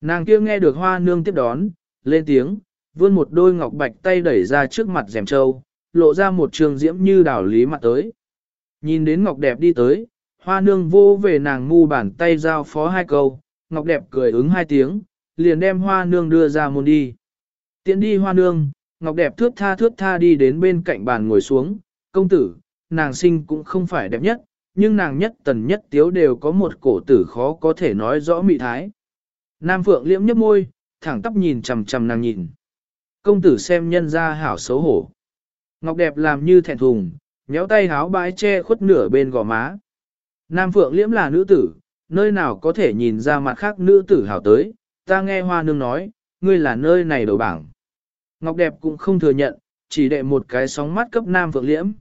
S1: Nàng kia nghe được hoa nương tiếp đón, lên tiếng, vươn một đôi ngọc bạch tay đẩy ra trước mặt rèm trâu, lộ ra một trường diễm như đảo lý mặt tới. Nhìn đến ngọc đẹp đi tới, hoa nương vô về nàng ngu bàn tay giao phó hai câu, ngọc đẹp cười ứng hai tiếng, liền đem hoa nương đưa ra môn đi. Tiến đi hoa nương, ngọc đẹp thước tha thước tha đi đến bên cạnh bàn ngồi xuống, công tử, nàng sinh cũng không phải đẹp nhất, nhưng nàng nhất tần nhất tiếu đều có một cổ tử khó có thể nói rõ mị thái. Nam Phượng liễm nhấp môi, thẳng tắp nhìn chằm chằm nàng nhìn. Công tử xem nhân ra hảo xấu hổ. Ngọc đẹp làm như thẹn thùng, nhéo tay háo bãi che khuất nửa bên gò má. Nam Phượng liễm là nữ tử, nơi nào có thể nhìn ra mặt khác nữ tử hảo tới, ta nghe hoa nương nói, ngươi là nơi này đầu bảng. Ngọc đẹp cũng không thừa nhận, chỉ đệ một cái sóng mắt cấp Nam Phượng liễm.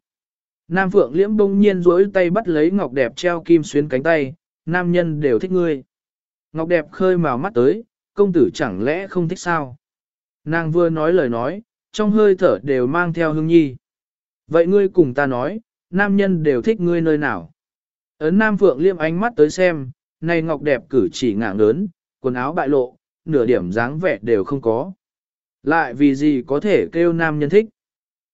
S1: Nam Phượng liễm bỗng nhiên duỗi tay bắt lấy Ngọc đẹp treo kim xuyến cánh tay, nam nhân đều thích ngươi. Ngọc đẹp khơi màu mắt tới, công tử chẳng lẽ không thích sao? Nàng vừa nói lời nói, trong hơi thở đều mang theo hương nhi. Vậy ngươi cùng ta nói, nam nhân đều thích ngươi nơi nào? Ấn Nam Phượng liêm ánh mắt tới xem, này Ngọc đẹp cử chỉ ngạng lớn, quần áo bại lộ, nửa điểm dáng vẻ đều không có. Lại vì gì có thể kêu nam nhân thích?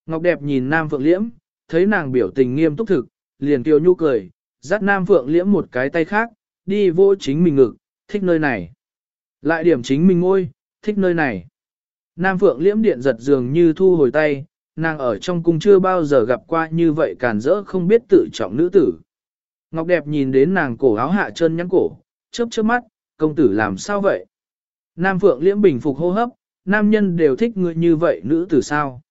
S1: Ngọc đẹp nhìn Nam Phượng liễm, thấy nàng biểu tình nghiêm túc thực, liền tiêu nhu cười, dắt Nam Phượng liễm một cái tay khác, đi vô chính mình ngực, thích nơi này. Lại điểm chính mình ngôi, thích nơi này. Nam Phượng liễm điện giật dường như thu hồi tay, nàng ở trong cung chưa bao giờ gặp qua như vậy càn rỡ không biết tự trọng nữ tử. Ngọc đẹp nhìn đến nàng cổ áo hạ chân nhắn cổ, chớp chớp mắt, công tử làm sao vậy? Nam Phượng liễm bình phục hô hấp, nam nhân đều thích người như vậy nữ tử sao?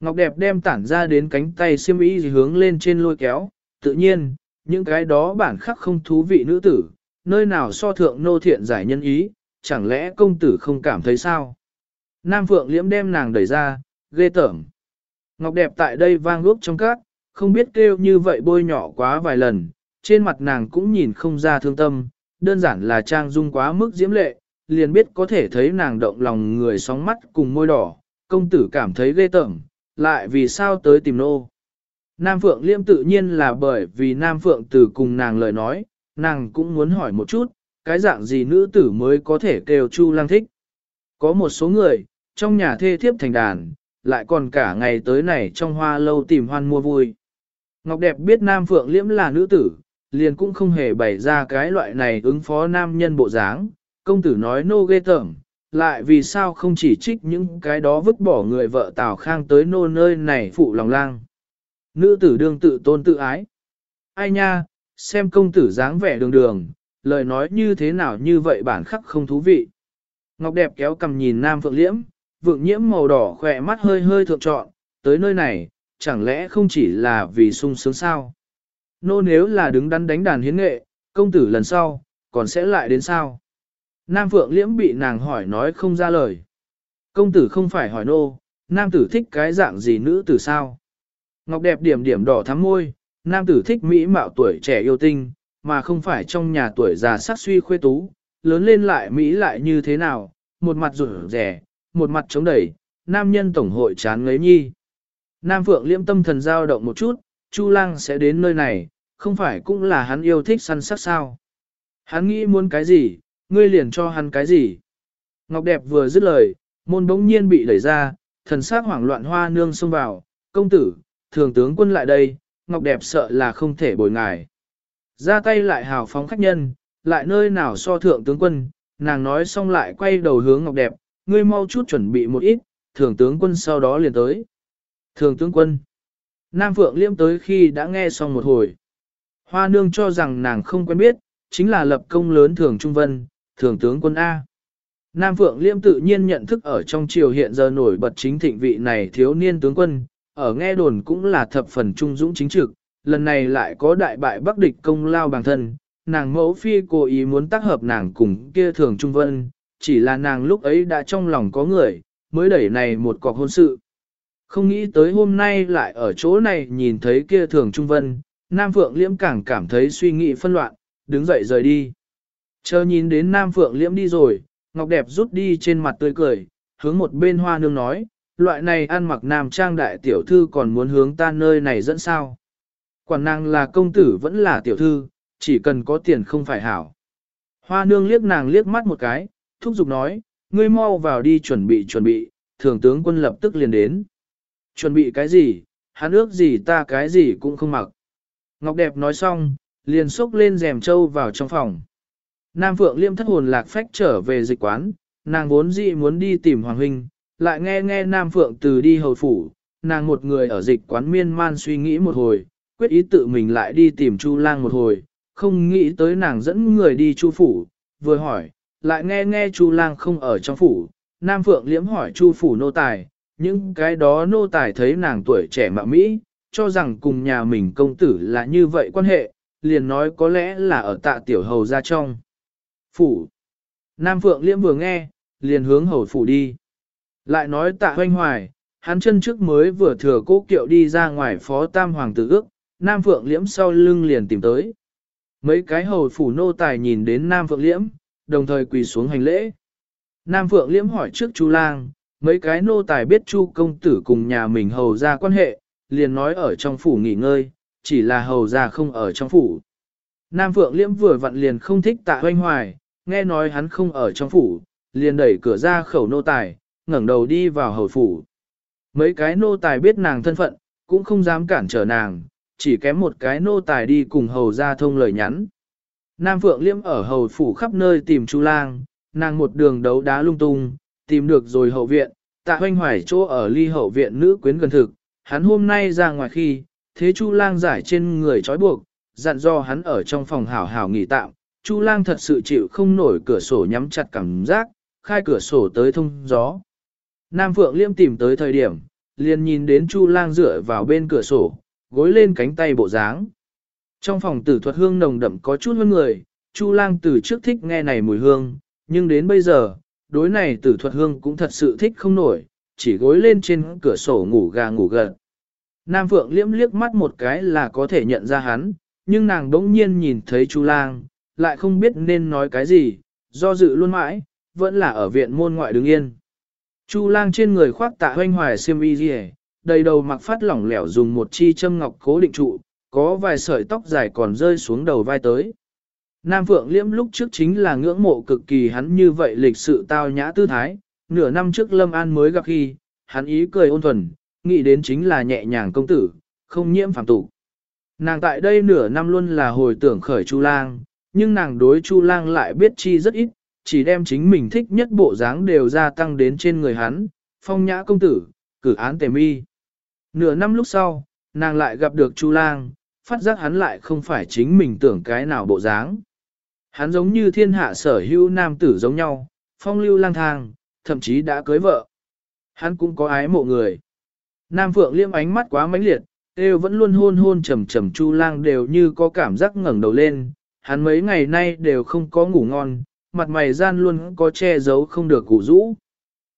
S1: Ngọc đẹp đem tản ra đến cánh tay xiêm y hướng lên trên lôi kéo, tự nhiên, những cái đó bản khắc không thú vị nữ tử, nơi nào so thượng nô thiện giải nhân ý, chẳng lẽ công tử không cảm thấy sao? Nam Phượng liễm đem nàng đẩy ra, ghê tởm. Ngọc đẹp tại đây vang lúc trong cát, không biết kêu như vậy bôi nhỏ quá vài lần, trên mặt nàng cũng nhìn không ra thương tâm, đơn giản là trang dung quá mức diễm lệ, liền biết có thể thấy nàng động lòng người sóng mắt cùng môi đỏ, công tử cảm thấy ghê tởm, lại vì sao tới tìm nô. Nam Phượng liêm tự nhiên là bởi vì Nam Phượng từ cùng nàng lời nói, nàng cũng muốn hỏi một chút, cái dạng gì nữ tử mới có thể kêu Chu Lang thích. Có một số người, trong nhà thê thiếp thành đàn, lại còn cả ngày tới này trong hoa lâu tìm hoan mua vui. Ngọc Đẹp biết Nam Phượng Liễm là nữ tử, liền cũng không hề bày ra cái loại này ứng phó nam nhân bộ dáng. Công tử nói nô ghê tởm, lại vì sao không chỉ trích những cái đó vứt bỏ người vợ Tào Khang tới nô nơi này phụ lòng lang. Nữ tử đương tự tôn tự ái. Ai nha, xem công tử dáng vẻ đường đường, lời nói như thế nào như vậy bản khắc không thú vị. Ngọc đẹp kéo cầm nhìn Nam Phượng Liễm, vượng nhiễm màu đỏ khỏe mắt hơi hơi thượng trọn, tới nơi này, chẳng lẽ không chỉ là vì sung sướng sao? Nô nếu là đứng đắn đánh đàn hiến nghệ, công tử lần sau, còn sẽ lại đến sao? Nam Phượng Liễm bị nàng hỏi nói không ra lời. Công tử không phải hỏi nô, nam tử thích cái dạng gì nữ tử sao? Ngọc đẹp điểm điểm đỏ thắm môi, nam tử thích mỹ mạo tuổi trẻ yêu tinh, mà không phải trong nhà tuổi già sắc suy khuê tú, lớn lên lại mỹ lại như thế nào, một mặt rủi rẻ, một mặt chống đẩy, nam nhân tổng hội chán ngấy nhi. Nam Phượng liễm tâm thần dao động một chút, Chu Lang sẽ đến nơi này, không phải cũng là hắn yêu thích săn sắc sao. Hắn nghĩ muốn cái gì, ngươi liền cho hắn cái gì. Ngọc đẹp vừa dứt lời, môn bỗng nhiên bị đẩy ra, thần sắc hoảng loạn hoa nương xông vào, công tử, thường tướng quân lại đây, Ngọc đẹp sợ là không thể bồi ngài. Ra tay lại hào phóng khách nhân, lại nơi nào so thượng tướng quân, nàng nói xong lại quay đầu hướng Ngọc đẹp, ngươi mau chút chuẩn bị một ít, thường tướng quân sau đó liền tới. Thường tướng quân. Nam Phượng Liêm tới khi đã nghe xong một hồi. Hoa nương cho rằng nàng không quen biết, chính là lập công lớn thường trung vân, thường tướng quân A. Nam Phượng Liêm tự nhiên nhận thức ở trong triều hiện giờ nổi bật chính thịnh vị này thiếu niên tướng quân, ở nghe đồn cũng là thập phần trung dũng chính trực, lần này lại có đại bại bắc địch công lao bằng thân, nàng mẫu phi cố ý muốn tác hợp nàng cùng kia thường trung vân, chỉ là nàng lúc ấy đã trong lòng có người, mới đẩy này một cọc hôn sự. Không nghĩ tới hôm nay lại ở chỗ này nhìn thấy kia thường trung vân, Nam Phượng Liễm càng cảm thấy suy nghĩ phân loạn, đứng dậy rời đi. Chờ nhìn đến Nam Phượng Liễm đi rồi, Ngọc Đẹp rút đi trên mặt tươi cười, hướng một bên hoa nương nói, loại này ăn mặc nam trang đại tiểu thư còn muốn hướng ta nơi này dẫn sao. Quản nàng là công tử vẫn là tiểu thư, chỉ cần có tiền không phải hảo. Hoa nương liếc nàng liếc mắt một cái, thúc giục nói, ngươi mau vào đi chuẩn bị chuẩn bị, thường tướng quân lập tức liền đến. Chuẩn bị cái gì, hắn ước gì ta cái gì cũng không mặc. Ngọc đẹp nói xong, liền xốc lên rèm trâu vào trong phòng. Nam Phượng Liêm thất hồn lạc phách trở về dịch quán, nàng vốn dị muốn đi tìm Hoàng Huynh, lại nghe nghe Nam Phượng từ đi hầu phủ, nàng một người ở dịch quán miên man suy nghĩ một hồi, quyết ý tự mình lại đi tìm Chu Lang một hồi, không nghĩ tới nàng dẫn người đi Chu phủ, vừa hỏi, lại nghe nghe Chu Lang không ở trong phủ, Nam Phượng liễm hỏi Chu phủ nô tài, những cái đó nô tài thấy nàng tuổi trẻ mạ Mỹ, cho rằng cùng nhà mình công tử là như vậy quan hệ, liền nói có lẽ là ở tạ tiểu hầu ra trong. Phủ. Nam Phượng liễm vừa nghe, liền hướng hầu phủ đi. Lại nói tạ hoanh hoài, hắn chân trước mới vừa thừa cố kiệu đi ra ngoài phó tam hoàng tử ước, Nam Phượng liễm sau lưng liền tìm tới. Mấy cái hầu phủ nô tài nhìn đến Nam Phượng liễm, đồng thời quỳ xuống hành lễ. Nam Phượng liễm hỏi trước Chu lang, mấy cái nô tài biết Chu công tử cùng nhà mình hầu ra quan hệ, liền nói ở trong phủ nghỉ ngơi, chỉ là hầu ra không ở trong phủ. Nam Phượng liễm vừa vặn liền không thích tạ hoanh hoài, nghe nói hắn không ở trong phủ, liền đẩy cửa ra khẩu nô tài, ngẩng đầu đi vào hầu phủ. Mấy cái nô tài biết nàng thân phận, cũng không dám cản trở nàng, chỉ kém một cái nô tài đi cùng hầu ra thông lời nhắn. Nam Phượng Liêm ở hầu phủ khắp nơi tìm Chu Lang, nàng một đường đấu đá lung tung, tìm được rồi hậu viện, tạ hoanh hoài chỗ ở ly hậu viện nữ quyến gần thực, hắn hôm nay ra ngoài khi, thế Chu Lang giải trên người trói buộc, dặn do hắn ở trong phòng hảo hảo nghỉ tạm, Chu Lang thật sự chịu không nổi cửa sổ nhắm chặt cảm giác, khai cửa sổ tới thông gió. Nam Phượng Liêm tìm tới thời điểm, liền nhìn đến Chu Lang dựa vào bên cửa sổ, gối lên cánh tay bộ dáng. Trong phòng tử thuật hương nồng đậm có chút hơn người, Chu Lang từ trước thích nghe này mùi hương, nhưng đến bây giờ, đối này tử thuật hương cũng thật sự thích không nổi, chỉ gối lên trên cửa sổ ngủ gà ngủ gật. Nam Phượng liễm liếc mắt một cái là có thể nhận ra hắn, nhưng nàng đống nhiên nhìn thấy Chu Lang, lại không biết nên nói cái gì, do dự luôn mãi, vẫn là ở viện môn ngoại đứng yên. Chu lang trên người khoác tạ hoanh hoài xiêm y gì đầy đầu mặc phát lỏng lẻo dùng một chi châm ngọc cố định trụ, có vài sợi tóc dài còn rơi xuống đầu vai tới. Nam Phượng Liễm lúc trước chính là ngưỡng mộ cực kỳ hắn như vậy lịch sự tao nhã tư thái, nửa năm trước Lâm An mới gặp khi, hắn ý cười ôn thuần, nghĩ đến chính là nhẹ nhàng công tử, không nhiễm phàm tục. Nàng tại đây nửa năm luôn là hồi tưởng khởi Chu Lang, nhưng nàng đối Chu Lang lại biết chi rất ít, chỉ đem chính mình thích nhất bộ dáng đều gia tăng đến trên người hắn, phong nhã công tử, cử án tề mi. Nửa năm lúc sau, nàng lại gặp được Chu Lang, phát giác hắn lại không phải chính mình tưởng cái nào bộ dáng. Hắn giống như thiên hạ sở hữu nam tử giống nhau, phong lưu lang thang, thậm chí đã cưới vợ. Hắn cũng có ái mộ người. Nam Phượng liêm ánh mắt quá mãnh liệt, đều vẫn luôn hôn hôn trầm trầm Chu Lang đều như có cảm giác ngẩng đầu lên, hắn mấy ngày nay đều không có ngủ ngon, mặt mày gian luôn có che giấu không được củ rũ.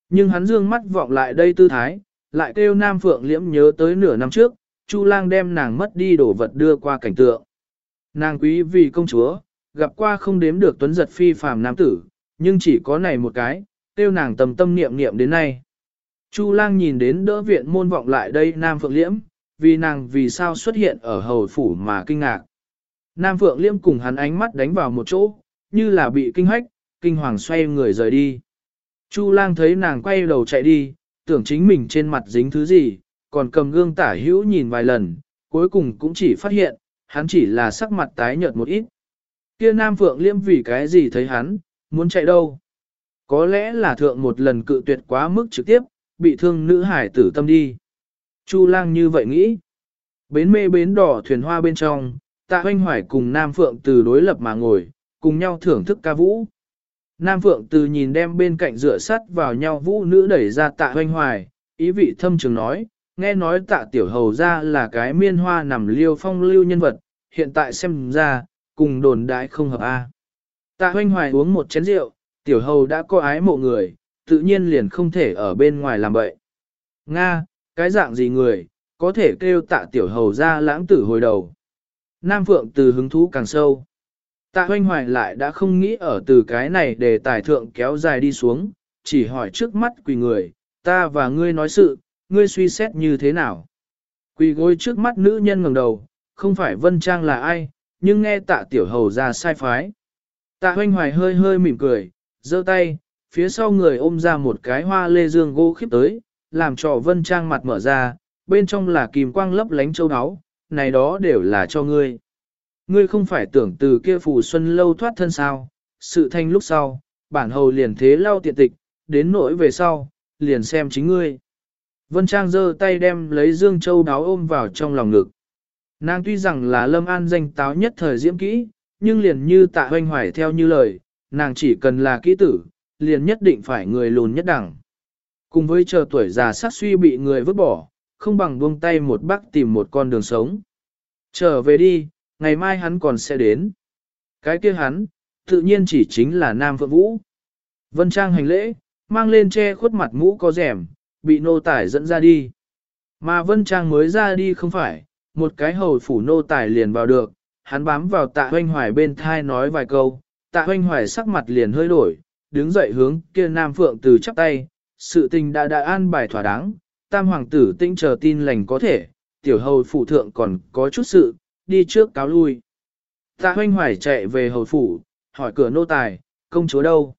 S1: Nhưng hắn dương mắt vọng lại đây tư thái, lại kêu Nam Phượng Liễm nhớ tới nửa năm trước, Chu lang đem nàng mất đi đổ vật đưa qua cảnh tượng. Nàng quý vì công chúa, gặp qua không đếm được tuấn giật phi phàm nam tử, nhưng chỉ có này một cái, tiêu nàng tầm tâm niệm niệm đến nay. Chu lang nhìn đến đỡ viện môn vọng lại đây Nam Phượng Liễm, vì nàng vì sao xuất hiện ở hầu phủ mà kinh ngạc. Nam Phượng Liêm cùng hắn ánh mắt đánh vào một chỗ, như là bị kinh hách, kinh hoàng xoay người rời đi. Chu lang thấy nàng quay đầu chạy đi, tưởng chính mình trên mặt dính thứ gì, còn cầm gương tả hữu nhìn vài lần, cuối cùng cũng chỉ phát hiện, hắn chỉ là sắc mặt tái nhợt một ít. Kia Nam Phượng Liêm vì cái gì thấy hắn, muốn chạy đâu? Có lẽ là thượng một lần cự tuyệt quá mức trực tiếp, bị thương nữ hải tử tâm đi. Chu lang như vậy nghĩ. Bến mê bến đỏ thuyền hoa bên trong, tạ hoanh hoài cùng Nam Phượng từ đối lập mà ngồi, cùng nhau thưởng thức ca vũ. Nam Phượng từ nhìn đem bên cạnh rửa sắt vào nhau vũ nữ đẩy ra tạ hoanh hoài, ý vị thâm trường nói, nghe nói tạ tiểu hầu ra là cái miên hoa nằm liêu phong lưu nhân vật, hiện tại xem ra, cùng đồn đại không hợp a. Tạ hoanh hoài uống một chén rượu, tiểu hầu đã có ái mộ người, tự nhiên liền không thể ở bên ngoài làm bậy. Nga, cái dạng gì người, có thể kêu tạ tiểu hầu ra lãng tử hồi đầu. Nam Phượng từ hứng thú càng sâu. Tạ hoanh hoài lại đã không nghĩ ở từ cái này để tài thượng kéo dài đi xuống, chỉ hỏi trước mắt quỳ người, ta và ngươi nói sự, ngươi suy xét như thế nào. Quỳ gối trước mắt nữ nhân ngẩng đầu, không phải Vân Trang là ai, nhưng nghe tạ tiểu hầu ra sai phái. Tạ hoanh hoài hơi hơi mỉm cười, giơ tay, phía sau người ôm ra một cái hoa lê dương gỗ khiếp tới, làm cho Vân Trang mặt mở ra, bên trong là kìm quang lấp lánh châu áo, này đó đều là cho ngươi. Ngươi không phải tưởng từ kia phù xuân lâu thoát thân sao, sự thanh lúc sau, bản hầu liền thế lau tiện tịch, đến nỗi về sau, liền xem chính ngươi. Vân Trang giơ tay đem lấy dương châu đáo ôm vào trong lòng ngực. Nàng tuy rằng là lâm an danh táo nhất thời diễm kỹ, nhưng liền như tạ hoanh hoài theo như lời, nàng chỉ cần là kỹ tử, liền nhất định phải người lùn nhất đẳng. Cùng với chờ tuổi già sát suy bị người vứt bỏ, không bằng buông tay một bác tìm một con đường sống. Trở về đi, ngày mai hắn còn sẽ đến. Cái kia hắn, tự nhiên chỉ chính là Nam Phượng Vũ. Vân Trang hành lễ, mang lên che khuất mặt mũ có rèm, bị nô tải dẫn ra đi. Mà Vân Trang mới ra đi không phải, một cái hầu phủ nô tải liền vào được, hắn bám vào tạ hoanh hoài bên thai nói vài câu, tạ hoanh hoài sắc mặt liền hơi đổi, đứng dậy hướng kia Nam Phượng từ chắp tay, sự tình đã đã an bài thỏa đáng, tam hoàng tử tinh chờ tin lành có thể, tiểu hầu phủ thượng còn có chút sự, đi trước cáo lui. Tạ hoanh hoài chạy về hầu phủ, hỏi cửa nô tài, công chúa đâu?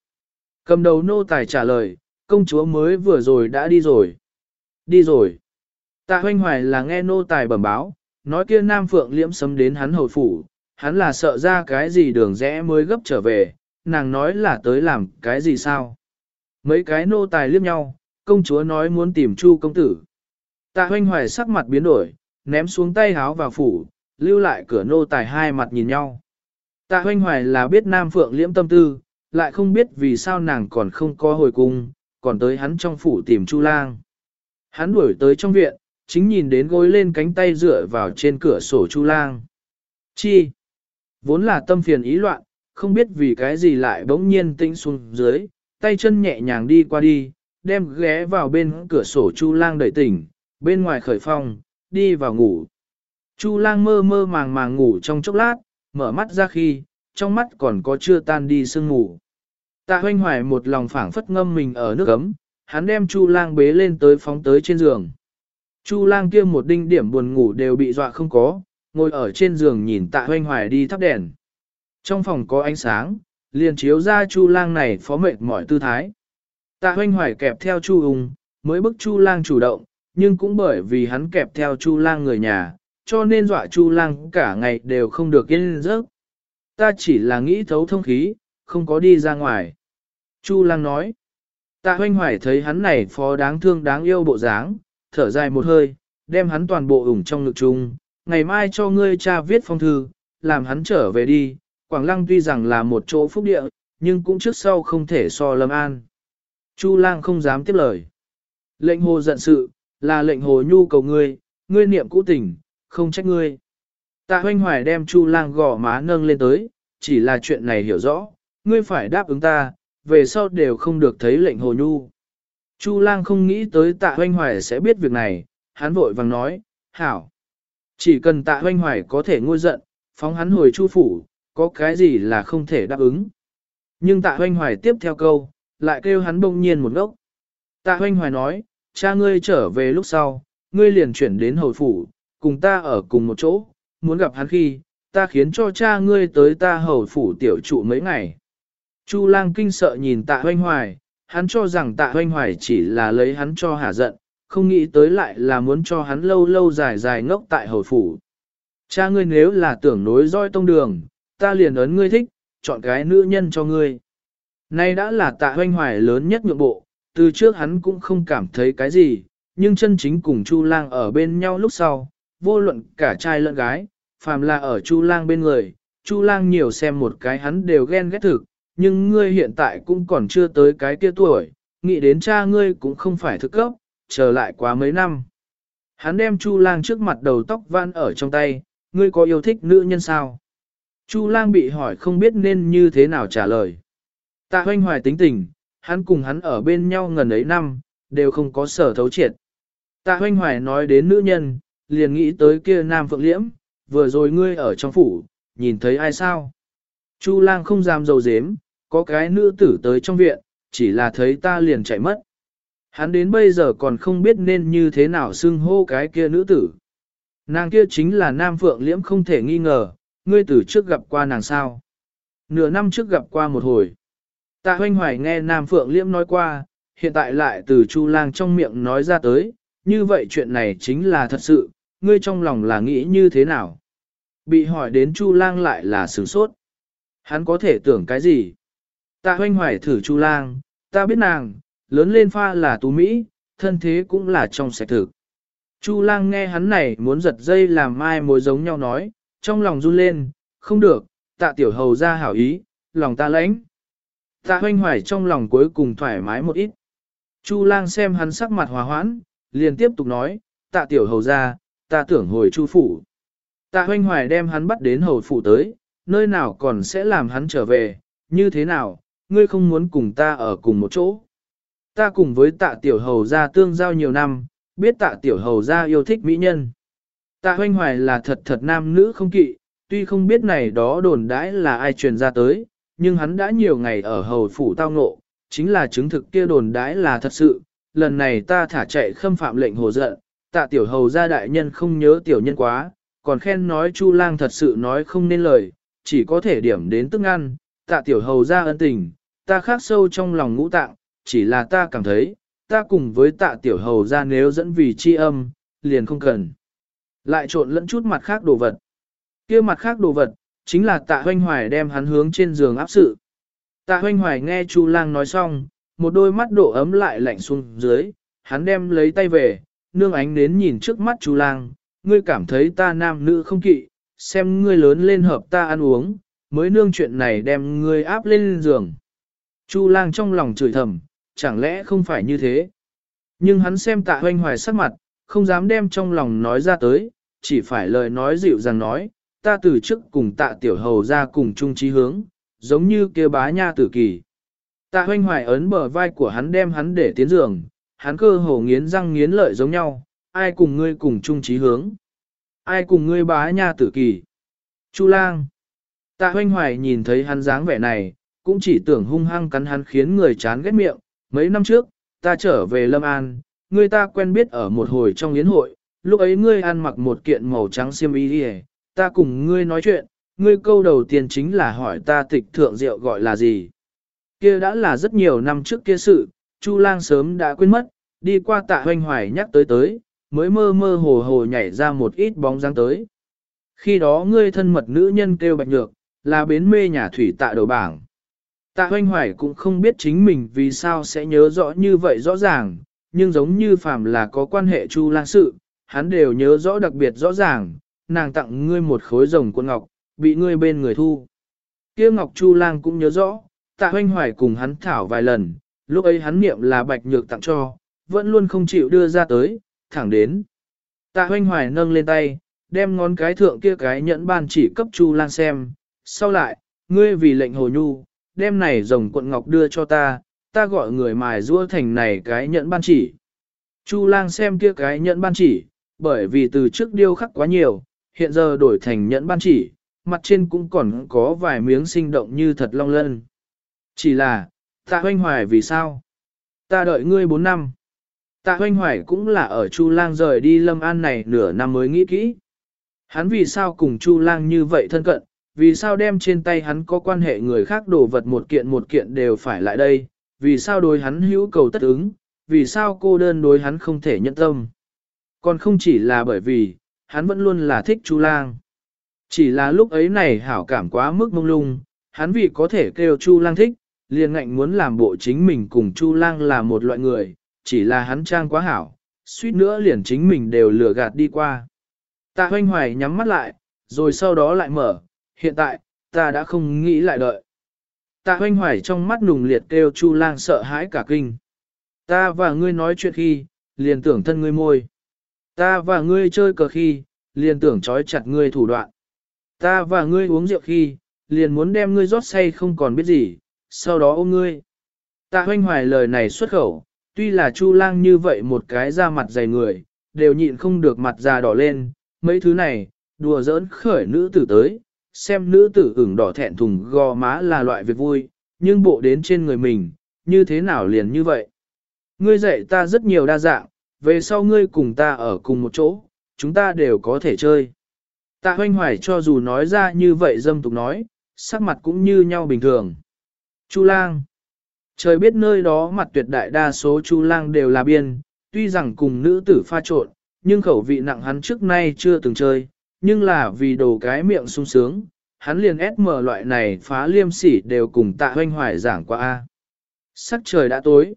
S1: Cầm đầu nô tài trả lời, công chúa mới vừa rồi đã đi rồi. Đi rồi. Tạ hoanh hoài là nghe nô tài bẩm báo, nói kia nam phượng liễm sấm đến hắn hầu phủ, hắn là sợ ra cái gì đường rẽ mới gấp trở về, nàng nói là tới làm cái gì sao? Mấy cái nô tài liếc nhau, công chúa nói muốn tìm chu công tử. Tạ hoanh hoài sắc mặt biến đổi, ném xuống tay háo vào phủ, lưu lại cửa nô tài hai mặt nhìn nhau. Tạ hoanh hoài là biết nam phượng liễm tâm tư, lại không biết vì sao nàng còn không có hồi cung, còn tới hắn trong phủ tìm chu lang. Hắn đuổi tới trong viện, chính nhìn đến gối lên cánh tay dựa vào trên cửa sổ chu lang. Chi? Vốn là tâm phiền ý loạn, không biết vì cái gì lại bỗng nhiên tĩnh xuống dưới, tay chân nhẹ nhàng đi qua đi, đem ghé vào bên cửa sổ Chu Lang đẩy tỉnh, bên ngoài khởi phong, đi vào ngủ. Chu Lang mơ mơ màng màng ngủ trong chốc lát, mở mắt ra khi, trong mắt còn có chưa tan đi sương ngủ. Tạ hoanh hoài một lòng phảng phất ngâm mình ở nước ấm, hắn đem Chu Lang bế lên tới phóng tới trên giường. Chu Lang kia một đinh điểm buồn ngủ đều bị dọa không có, ngồi ở trên giường nhìn Tạ hoanh hoài đi thắp đèn. Trong phòng có ánh sáng, liền chiếu ra Chu Lang này phó mệt mỏi tư thái. Tạ hoanh hoài kẹp theo Chu ung, mới bức Chu Lang chủ động, nhưng cũng bởi vì hắn kẹp theo Chu Lang người nhà, cho nên dọa Chu Lang cả ngày đều không được yên giấc. Ta chỉ là nghĩ thấu thông khí, không có đi ra ngoài. Chu Lang nói. Tạ hoanh hoài thấy hắn này phó đáng thương đáng yêu bộ dáng, thở dài một hơi, đem hắn toàn bộ ủng trong ngực chung, ngày mai cho ngươi cha viết phong thư, làm hắn trở về đi, Quảng Lăng tuy rằng là một chỗ phúc địa, nhưng cũng trước sau không thể so lâm an. Chu lang không dám tiếp lời. Lệnh hồ giận sự, là lệnh hồ nhu cầu ngươi, ngươi niệm cũ tình, không trách ngươi. Tạ hoanh hoài đem chu lang gò má nâng lên tới, chỉ là chuyện này hiểu rõ, ngươi phải đáp ứng ta, về sau đều không được thấy lệnh hồ nhu. Chu lang không nghĩ tới tạ hoanh hoài sẽ biết việc này, hắn vội vàng nói, hảo. Chỉ cần tạ hoanh hoài có thể ngôi giận, phóng hắn hồi chu phủ, có cái gì là không thể đáp ứng. Nhưng tạ hoanh hoài tiếp theo câu, lại kêu hắn bỗng nhiên một ngốc. Tạ hoanh hoài nói, cha ngươi trở về lúc sau, ngươi liền chuyển đến hồi phủ, cùng ta ở cùng một chỗ, muốn gặp hắn khi, ta khiến cho cha ngươi tới ta hầu phủ tiểu trụ mấy ngày. Chu lang kinh sợ nhìn tạ hoanh hoài, hắn cho rằng tạ hoanh hoài chỉ là lấy hắn cho hả giận, không nghĩ tới lại là muốn cho hắn lâu lâu dài dài ngốc tại hầu phủ. Cha ngươi nếu là tưởng nối roi tông đường, ta liền ấn ngươi thích, chọn cái nữ nhân cho ngươi. Nay đã là tạ hoanh hoài lớn nhất nhượng bộ, từ trước hắn cũng không cảm thấy cái gì, nhưng chân chính cùng Chu lang ở bên nhau lúc sau, vô luận cả trai lẫn gái, phàm là ở Chu lang bên người, Chu lang nhiều xem một cái hắn đều ghen ghét thực, nhưng ngươi hiện tại cũng còn chưa tới cái kia tuổi, nghĩ đến cha ngươi cũng không phải thực cấp, chờ lại quá mấy năm. Hắn đem Chu lang trước mặt đầu tóc van ở trong tay, ngươi có yêu thích nữ nhân sao? Chu lang bị hỏi không biết nên như thế nào trả lời. Tạ hoanh hoài tính tình, hắn cùng hắn ở bên nhau ngần ấy năm, đều không có sở thấu triệt. Tạ hoanh hoài nói đến nữ nhân, liền nghĩ tới kia nam phượng liễm, vừa rồi ngươi ở trong phủ, nhìn thấy ai sao? Chu lang không dám dầu dếm, có cái nữ tử tới trong viện, chỉ là thấy ta liền chạy mất. Hắn đến bây giờ còn không biết nên như thế nào xưng hô cái kia nữ tử. Nàng kia chính là Nam Phượng Liễm không thể nghi ngờ, ngươi từ trước gặp qua nàng sao. Nửa năm trước gặp qua một hồi. Tạ hoanh hoài nghe Nam Phượng Liễm nói qua, hiện tại lại từ Chu Lang trong miệng nói ra tới, như vậy chuyện này chính là thật sự, ngươi trong lòng là nghĩ như thế nào? Bị hỏi đến Chu Lang lại là sửng sốt. Hắn có thể tưởng cái gì? Tạ hoanh hoài thử Chu Lang, ta biết nàng, lớn lên pha là tú Mỹ, thân thế cũng là trong sạch thực. Chu lang nghe hắn này muốn giật dây làm mai mối giống nhau nói, trong lòng run lên, không được, tạ tiểu hầu ra hảo ý, lòng ta lãnh. Tạ hoanh hoài trong lòng cuối cùng thoải mái một ít. Chu lang xem hắn sắc mặt hòa hoãn, liền tiếp tục nói, tạ tiểu hầu ra, ta tưởng hồi chu phủ. Tạ hoanh hoài đem hắn bắt đến hầu phủ tới, nơi nào còn sẽ làm hắn trở về, như thế nào, ngươi không muốn cùng ta ở cùng một chỗ. Ta cùng với tạ tiểu hầu ra tương giao nhiều năm, biết tạ tiểu hầu ra yêu thích mỹ nhân. Tạ hoanh hoài là thật thật nam nữ không kỵ, tuy không biết này đó đồn đãi là ai truyền ra tới, nhưng hắn đã nhiều ngày ở hầu phủ tao ngộ, chính là chứng thực kia đồn đãi là thật sự. Lần này ta thả chạy khâm phạm lệnh hồ giận, tạ tiểu hầu gia đại nhân không nhớ tiểu nhân quá, còn khen nói chu lang thật sự nói không nên lời, chỉ có thể điểm đến tức ăn, tạ tiểu hầu gia ân tình, ta khắc sâu trong lòng ngũ tạng, chỉ là ta cảm thấy, ta cùng với tạ tiểu hầu gia nếu dẫn vì chi âm, liền không cần. Lại trộn lẫn chút mặt khác đồ vật. kia mặt khác đồ vật, chính là tạ hoanh hoài đem hắn hướng trên giường áp sự. Tạ hoanh hoài nghe Chu lang nói xong, một đôi mắt độ ấm lại lạnh xuống dưới, hắn đem lấy tay về, nương ánh đến nhìn trước mắt Chu lang, ngươi cảm thấy ta nam nữ không kỵ, xem ngươi lớn lên hợp ta ăn uống, mới nương chuyện này đem ngươi áp lên giường. Chu lang trong lòng chửi thầm, chẳng lẽ không phải như thế? Nhưng hắn xem tạ hoanh hoài sắc mặt, không dám đem trong lòng nói ra tới, chỉ phải lời nói dịu dàng nói, ta từ trước cùng tạ tiểu hầu ra cùng chung trí hướng, giống như kia bá nha tử kỳ. Tạ hoanh hoài ấn bờ vai của hắn đem hắn để tiến giường, hắn cơ hồ nghiến răng nghiến lợi giống nhau, ai cùng ngươi cùng chung trí hướng. Ai cùng ngươi bá nha tử kỳ. Chu lang. Tạ hoanh hoài nhìn thấy hắn dáng vẻ này, cũng chỉ tưởng hung hăng cắn hắn khiến người chán ghét miệng, mấy năm trước, ta trở về Lâm An, ngươi ta quen biết ở một hồi trong yến hội, lúc ấy ngươi ăn mặc một kiện màu trắng xiêm y đi ta cùng ngươi nói chuyện, ngươi câu đầu tiên chính là hỏi ta tịch thượng rượu gọi là gì. Kia đã là rất nhiều năm trước kia sự, Chu lang sớm đã quên mất, đi qua tạ hoanh hoài nhắc tới tới, mới mơ mơ hồ hồ nhảy ra một ít bóng dáng tới. Khi đó ngươi thân mật nữ nhân kêu bạch nhược, là bến mê nhà thủy tạ đầu bảng. Tạ hoanh hoài cũng không biết chính mình vì sao sẽ nhớ rõ như vậy rõ ràng, nhưng giống như phàm là có quan hệ chu lang sự, hắn đều nhớ rõ đặc biệt rõ ràng, nàng tặng ngươi một khối rồng quân ngọc, bị ngươi bên người thu. kia ngọc chu lang cũng nhớ rõ, tạ hoanh hoài cùng hắn thảo vài lần, lúc ấy hắn niệm là bạch nhược tặng cho, vẫn luôn không chịu đưa ra tới, thẳng đến. Tạ hoanh hoài nâng lên tay, đem ngón cái thượng kia cái nhẫn ban chỉ cấp chu lang xem, sau lại, ngươi vì lệnh hồ nhu, đem này rồng quận ngọc đưa cho ta, ta gọi người mài rua thành này cái nhẫn ban chỉ. Chu lang xem kia cái nhẫn ban chỉ, bởi vì từ trước điêu khắc quá nhiều, hiện giờ đổi thành nhẫn ban chỉ, mặt trên cũng còn có vài miếng sinh động như thật long lân. Chỉ là, tạ hoanh hoài vì sao? Ta đợi ngươi 4 năm. Tạ hoanh hoài cũng là ở Chu Lang rời đi Lâm An này nửa năm mới nghĩ kỹ. Hắn vì sao cùng Chu Lang như vậy thân cận, vì sao đem trên tay hắn có quan hệ người khác đồ vật một kiện một kiện đều phải lại đây, vì sao đối hắn hữu cầu tất ứng, vì sao cô đơn đối hắn không thể nhận tâm. Còn không chỉ là bởi vì, hắn vẫn luôn là thích Chu Lang. Chỉ là lúc ấy này hảo cảm quá mức mông lung, hắn vì có thể kêu Chu Lang thích, liền ngạnh muốn làm bộ chính mình cùng Chu Lang là một loại người, chỉ là hắn trang quá hảo, suýt nữa liền chính mình đều lừa gạt đi qua. Tạ hoanh hoài nhắm mắt lại, rồi sau đó lại mở, hiện tại, ta đã không nghĩ lại đợi. Tạ hoanh hoài trong mắt nùng liệt kêu Chu lang sợ hãi cả kinh. Ta và ngươi nói chuyện khi, liền tưởng thân ngươi môi. Ta và ngươi chơi cờ khi, liền tưởng trói chặt ngươi thủ đoạn. Ta và ngươi uống rượu khi, liền muốn đem ngươi rót say không còn biết gì, sau đó ôm ngươi. Tạ hoanh hoài lời này xuất khẩu, tuy là Chu lang như vậy một cái da mặt dày người, đều nhịn không được mặt già đỏ lên, mấy thứ này, đùa giỡn khởi nữ tử tới, xem nữ tử ửng đỏ thẹn thùng gò má là loại việc vui, nhưng bộ đến trên người mình, như thế nào liền như vậy. Ngươi dạy ta rất nhiều đa dạng, về sau ngươi cùng ta ở cùng một chỗ, chúng ta đều có thể chơi. Tạ hoanh hoài cho dù nói ra như vậy dâm tục nói, sắc mặt cũng như nhau bình thường. Chu lang. Trời biết nơi đó mặt tuyệt đại đa số chu lang đều là biên, tuy rằng cùng nữ tử pha trộn, nhưng khẩu vị nặng hắn trước nay chưa từng chơi, nhưng là vì đồ cái miệng sung sướng, hắn liền ép mở loại này phá liêm sỉ đều cùng tạ hoanh hoài giảng qua. a Sắc trời đã tối.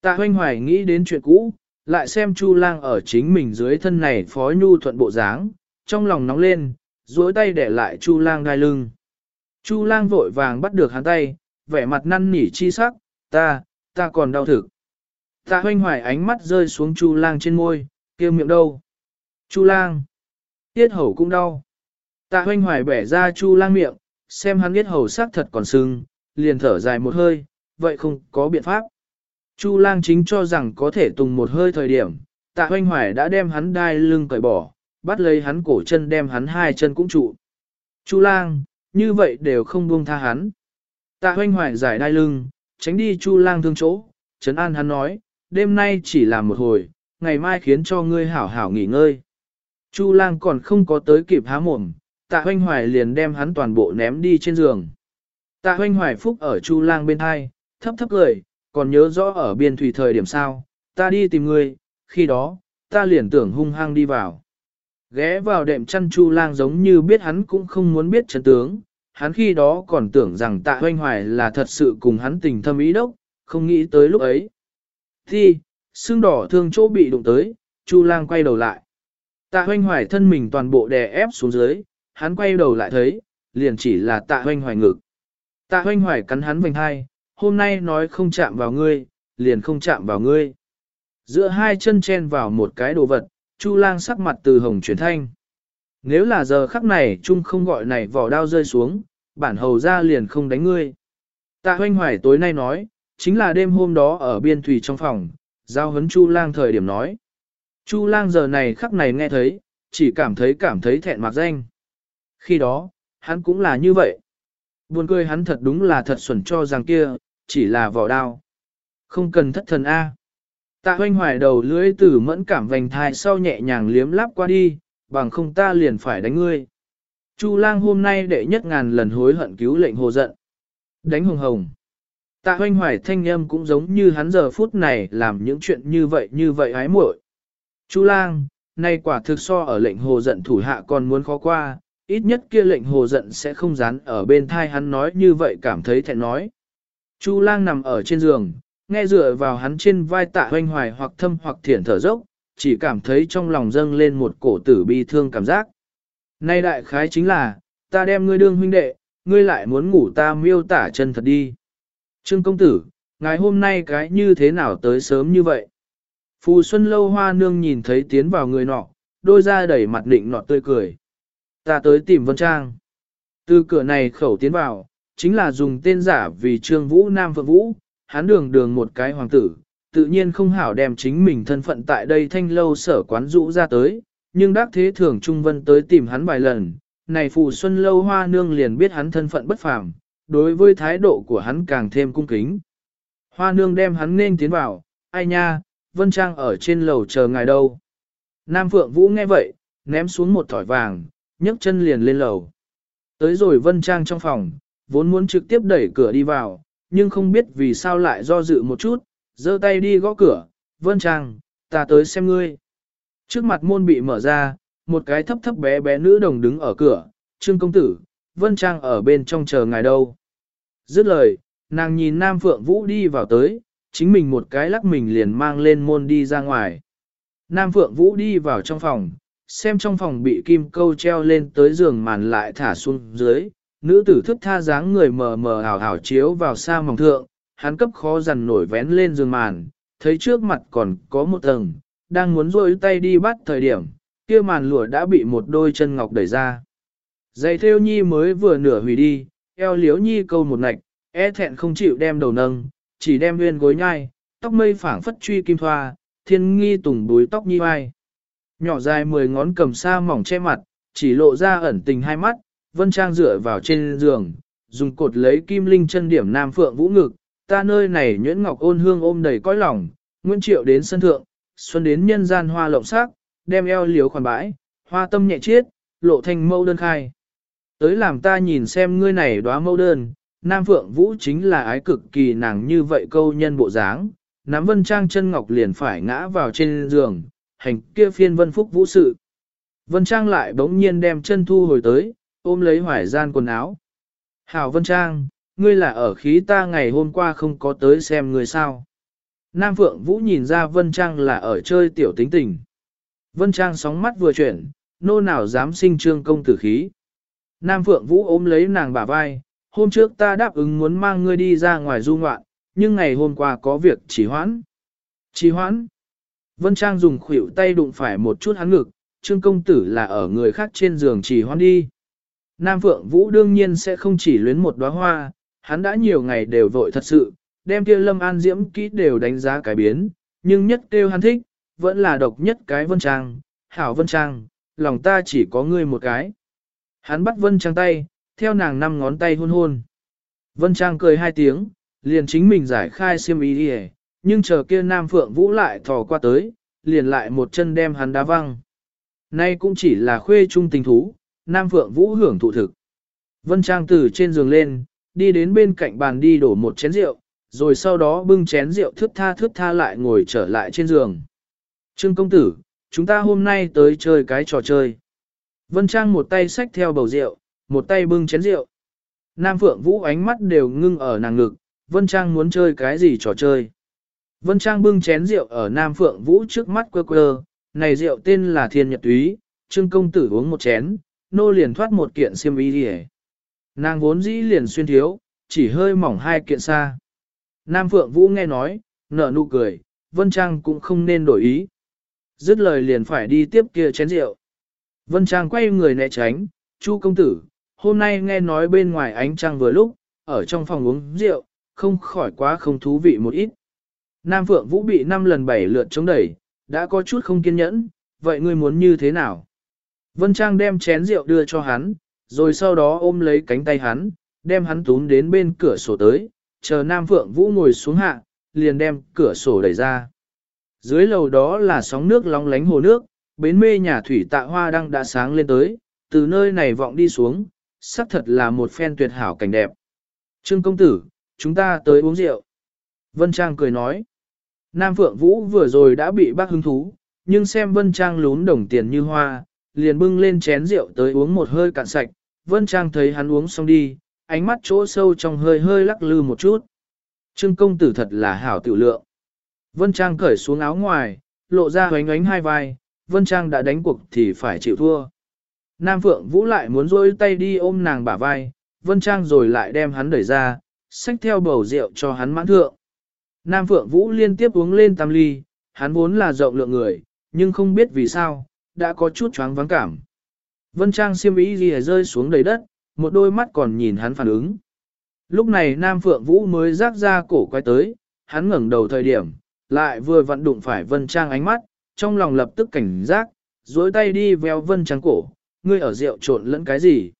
S1: Tạ hoanh hoài nghĩ đến chuyện cũ, lại xem Chu lang ở chính mình dưới thân này phó nhu thuận bộ dáng, trong lòng nóng lên, duỗi tay để lại Chu lang gai lưng. Chu lang vội vàng bắt được hắn tay, vẻ mặt năn nỉ chi sắc, ta, ta còn đau thực. Tạ hoanh hoài ánh mắt rơi xuống Chu lang trên môi, kêu miệng đâu. Chu lang. Tiết hầu cũng đau. Tạ hoanh hoài bẻ ra chu lang miệng, xem hắn tiết hầu sắc thật còn sưng, liền thở dài một hơi, vậy không có biện pháp. Chu lang chính cho rằng có thể tùng một hơi thời điểm, tạ hoanh hoài đã đem hắn đai lưng cởi bỏ, bắt lấy hắn cổ chân đem hắn hai chân cũng trụ. Chu lang, như vậy đều không buông tha hắn. Tạ hoanh hoài giải đai lưng, tránh đi chu lang thương chỗ, trấn an hắn nói, đêm nay chỉ làm một hồi, ngày mai khiến cho ngươi hảo hảo nghỉ ngơi. Chu lang còn không có tới kịp há mồm, tạ hoanh hoài liền đem hắn toàn bộ ném đi trên giường. Tạ hoanh hoài phúc ở chu lang bên hai, thấp thấp cười, còn nhớ rõ ở biên thủy thời điểm sao, ta đi tìm ngươi, khi đó, ta liền tưởng hung hăng đi vào. Ghé vào đệm chăn chu lang giống như biết hắn cũng không muốn biết chân tướng, hắn khi đó còn tưởng rằng tạ hoanh hoài là thật sự cùng hắn tình thâm ý đốc, không nghĩ tới lúc ấy. Thì, xương đỏ thương chỗ bị đụng tới, chu lang quay đầu lại. Tạ hoanh hoài thân mình toàn bộ đè ép xuống dưới, hắn quay đầu lại thấy, liền chỉ là tạ hoanh hoài ngực. Tạ hoanh hoài cắn hắn vành hai, hôm nay nói không chạm vào ngươi, liền không chạm vào ngươi. Giữa hai chân chen vào một cái đồ vật, Chu lang sắc mặt từ hồng chuyển thanh. Nếu là giờ khắc này Trung không gọi này vỏ đao rơi xuống, bản hầu ra liền không đánh ngươi. Tạ hoanh hoài tối nay nói, chính là đêm hôm đó ở biên thủy trong phòng, giao hấn Chu lang thời điểm nói. Chu lang giờ này khắc này nghe thấy, chỉ cảm thấy cảm thấy thẹn mặt danh. Khi đó, hắn cũng là như vậy. Buồn cười hắn thật đúng là thật xuẩn cho rằng kia, chỉ là vỏ đao. Không cần thất thần A. Tạ hoanh hoài đầu lưỡi tử mẫn cảm vành thai sau nhẹ nhàng liếm láp qua đi, bằng không ta liền phải đánh ngươi. Chu lang hôm nay đệ nhất ngàn lần hối hận cứu lệnh hồ giận. Đánh hồng hồng. Tạ hoanh hoài thanh âm cũng giống như hắn giờ phút này làm những chuyện như vậy như vậy hái muội. Chu lang, nay quả thực so ở lệnh hồ giận thủ hạ còn muốn khó qua, ít nhất kia lệnh hồ giận sẽ không dán ở bên thai hắn nói như vậy cảm thấy thẹn nói. Chu lang nằm ở trên giường, nghe dựa vào hắn trên vai tạ hoanh hoài hoặc thâm hoặc thiển thở dốc, chỉ cảm thấy trong lòng dâng lên một cổ tử bi thương cảm giác. Nay đại khái chính là, ta đem ngươi đương huynh đệ, ngươi lại muốn ngủ ta miêu tả chân thật đi. Trương công tử, ngày hôm nay cái như thế nào tới sớm như vậy? Phù Xuân Lâu Hoa Nương nhìn thấy tiến vào người nọ, đôi ra đẩy mặt định nọ tươi cười. Ta tới tìm Vân Trang. Từ cửa này khẩu tiến vào, chính là dùng tên giả vì Trương Vũ Nam Phượng Vũ, hắn đường đường một cái hoàng tử, tự nhiên không hảo đem chính mình thân phận tại đây thanh lâu sở quán rũ ra tới, nhưng đắc thế thường Trung Vân tới tìm hắn vài lần, này phù xuân lâu hoa nương liền biết hắn thân phận bất phàm, đối với thái độ của hắn càng thêm cung kính. Hoa nương đem hắn nên tiến vào, ai nha, Vân Trang ở trên lầu chờ ngài đâu. Nam Phượng Vũ nghe vậy, ném xuống một thỏi vàng, nhấc chân liền lên lầu. Tới rồi Vân Trang trong phòng, vốn muốn trực tiếp đẩy cửa đi vào, nhưng không biết vì sao lại do dự một chút, giơ tay đi gõ cửa, Vân Trang, ta tới xem ngươi. Trước mặt môn bị mở ra, một cái thấp thấp bé bé nữ đồng đứng ở cửa, Trương công tử, Vân Trang ở bên trong chờ ngài đâu. Dứt lời, nàng nhìn Nam Phượng Vũ đi vào tới, chính mình một cái lắc mình liền mang lên môn đi ra ngoài. Nam Phượng Vũ đi vào trong phòng, xem trong phòng bị kim câu treo lên tới giường màn lại thả xuống dưới, nữ tử thức tha dáng người mờ mờ ảo ảo chiếu vào xa mỏng thượng, hắn cấp khó dằn nổi vén lên giường màn, thấy trước mặt còn có một tầng, đang muốn rôi tay đi bắt thời điểm, kia màn lụa đã bị một đôi chân ngọc đẩy ra. Giày theo nhi mới vừa nửa hủy đi, eo liếu nhi câu một nạch, e thẹn không chịu đem đầu nâng, chỉ đem nguyên gối nhai, tóc mây phảng phất truy kim thoa, thiên nghi tùng búi tóc nhi vai. Nhỏ dài mười ngón cầm sa mỏng che mặt, chỉ lộ ra ẩn tình hai mắt, vân trang dựa vào trên giường, dùng cột lấy kim linh chân điểm nam phượng vũ ngực, ta nơi này nhuyễn ngọc ôn hương ôm đầy cõi lòng, Nguyễn Triệu đến sân thượng, xuân đến nhân gian hoa lộng sắc, đem eo liếu khoản bãi, hoa tâm nhẹ chiết, lộ thành mâu đơn khai. Tới làm ta nhìn xem ngươi này đóa mâu đơn, Nam Phượng Vũ chính là ái cực kỳ nàng như vậy câu nhân bộ dáng, nắm vân trang chân ngọc liền phải ngã vào trên giường, hành kia phiên vân phúc vũ sự. Vân trang lại bỗng nhiên đem chân thu hồi tới, ôm lấy hoài gian quần áo. Hảo Vân Trang, ngươi là ở khí ta ngày hôm qua không có tới xem người sao. Nam Phượng Vũ nhìn ra Vân Trang là ở chơi tiểu tính tình. Vân Trang sóng mắt vừa chuyển, nô nào dám sinh trương công tử khí. Nam Phượng Vũ ôm lấy nàng bả vai, hôm trước ta đáp ứng muốn mang ngươi đi ra ngoài du ngoạn, nhưng ngày hôm qua có việc trì hoãn. Trì hoãn. Vân Trang dùng khuỷu tay đụng phải một chút hắn ngực, trương công tử là ở người khác trên giường trì hoãn đi. Nam Phượng Vũ đương nhiên sẽ không chỉ luyến một đóa hoa, hắn đã nhiều ngày đều vội thật sự, đem kia Lâm An Diễm kỹ đều đánh giá cái biến, nhưng nhất kêu hắn thích, vẫn là độc nhất cái Vân Trang, hảo Vân Trang, lòng ta chỉ có ngươi một cái. Hắn bắt Vân Trang tay, theo nàng năm ngón tay hôn hôn. Vân Trang cười hai tiếng, liền chính mình giải khai xiêm ý đi nhưng chờ kia Nam Phượng Vũ lại thò qua tới, liền lại một chân đem hắn đá văng. Nay cũng chỉ là khuê trung tình thú, Nam Phượng Vũ hưởng thụ thực. Vân Trang từ trên giường lên, đi đến bên cạnh bàn đi đổ một chén rượu, rồi sau đó bưng chén rượu thướt tha thướt tha lại ngồi trở lại trên giường. Trương công tử, chúng ta hôm nay tới chơi cái trò chơi. Vân Trang một tay xách theo bầu rượu, một tay bưng chén rượu. Nam Phượng Vũ ánh mắt đều ngưng ở nàng ngực, Vân Trang muốn chơi cái gì trò chơi. Vân Trang bưng chén rượu ở Nam Phượng Vũ trước mắt quơ quơ, này rượu tên là Thiên Nhật Túy, Trương công tử uống một chén, nô liền thoát một kiện xiêm y đi Nàng vốn dĩ liền xuyên thiếu, chỉ hơi mỏng hai kiện xa. Nam Phượng Vũ nghe nói, nở nụ cười, Vân Trang cũng không nên đổi ý. Dứt lời liền phải đi tiếp kia chén rượu. Vân Trang quay người né tránh, Chu công tử, hôm nay nghe nói bên ngoài ánh trăng vừa lúc, ở trong phòng uống rượu, không khỏi quá không thú vị một ít. Nam Phượng Vũ bị năm lần bảy lượt chống đẩy, đã có chút không kiên nhẫn, vậy ngươi muốn như thế nào? Vân Trang đem chén rượu đưa cho hắn, rồi sau đó ôm lấy cánh tay hắn, đem hắn túm đến bên cửa sổ tới, chờ Nam Phượng Vũ ngồi xuống hạ, liền đem cửa sổ đẩy ra. Dưới lầu đó là sóng nước long lánh hồ nước, bến mê nhà thủy tạ hoa đang đã sáng lên tới, từ nơi này vọng đi xuống, xác thật là một phen tuyệt hảo cảnh đẹp. Trương công tử, chúng ta tới uống rượu. Vân Trang cười nói. Nam Phượng Vũ vừa rồi đã bị bác hứng thú, nhưng xem Vân Trang lún đồng tiền như hoa, liền bưng lên chén rượu tới uống một hơi cạn sạch, Vân Trang thấy hắn uống xong đi, ánh mắt chỗ sâu trong hơi hơi lắc lư một chút. Trương công tử thật là hảo tiểu lượng. Vân Trang cởi xuống áo ngoài, lộ ra hoánh ánh hai vai, Vân Trang đã đánh cuộc thì phải chịu thua. Nam Phượng Vũ lại muốn rôi tay đi ôm nàng bả vai, Vân Trang rồi lại đem hắn đẩy ra, xách theo bầu rượu cho hắn mãn thượng. Nam Phượng Vũ liên tiếp uống lên tam ly, hắn vốn là rộng lượng người, nhưng không biết vì sao, đã có chút choáng vắng cảm. Vân Trang siêm ý gì rơi xuống đầy đất, một đôi mắt còn nhìn hắn phản ứng. Lúc này Nam Phượng Vũ mới rác ra cổ quay tới, hắn ngẩng đầu thời điểm, lại vừa vặn đụng phải Vân Trang ánh mắt, trong lòng lập tức cảnh giác, dối tay đi véo Vân Trang cổ, ngươi ở rượu trộn lẫn cái gì?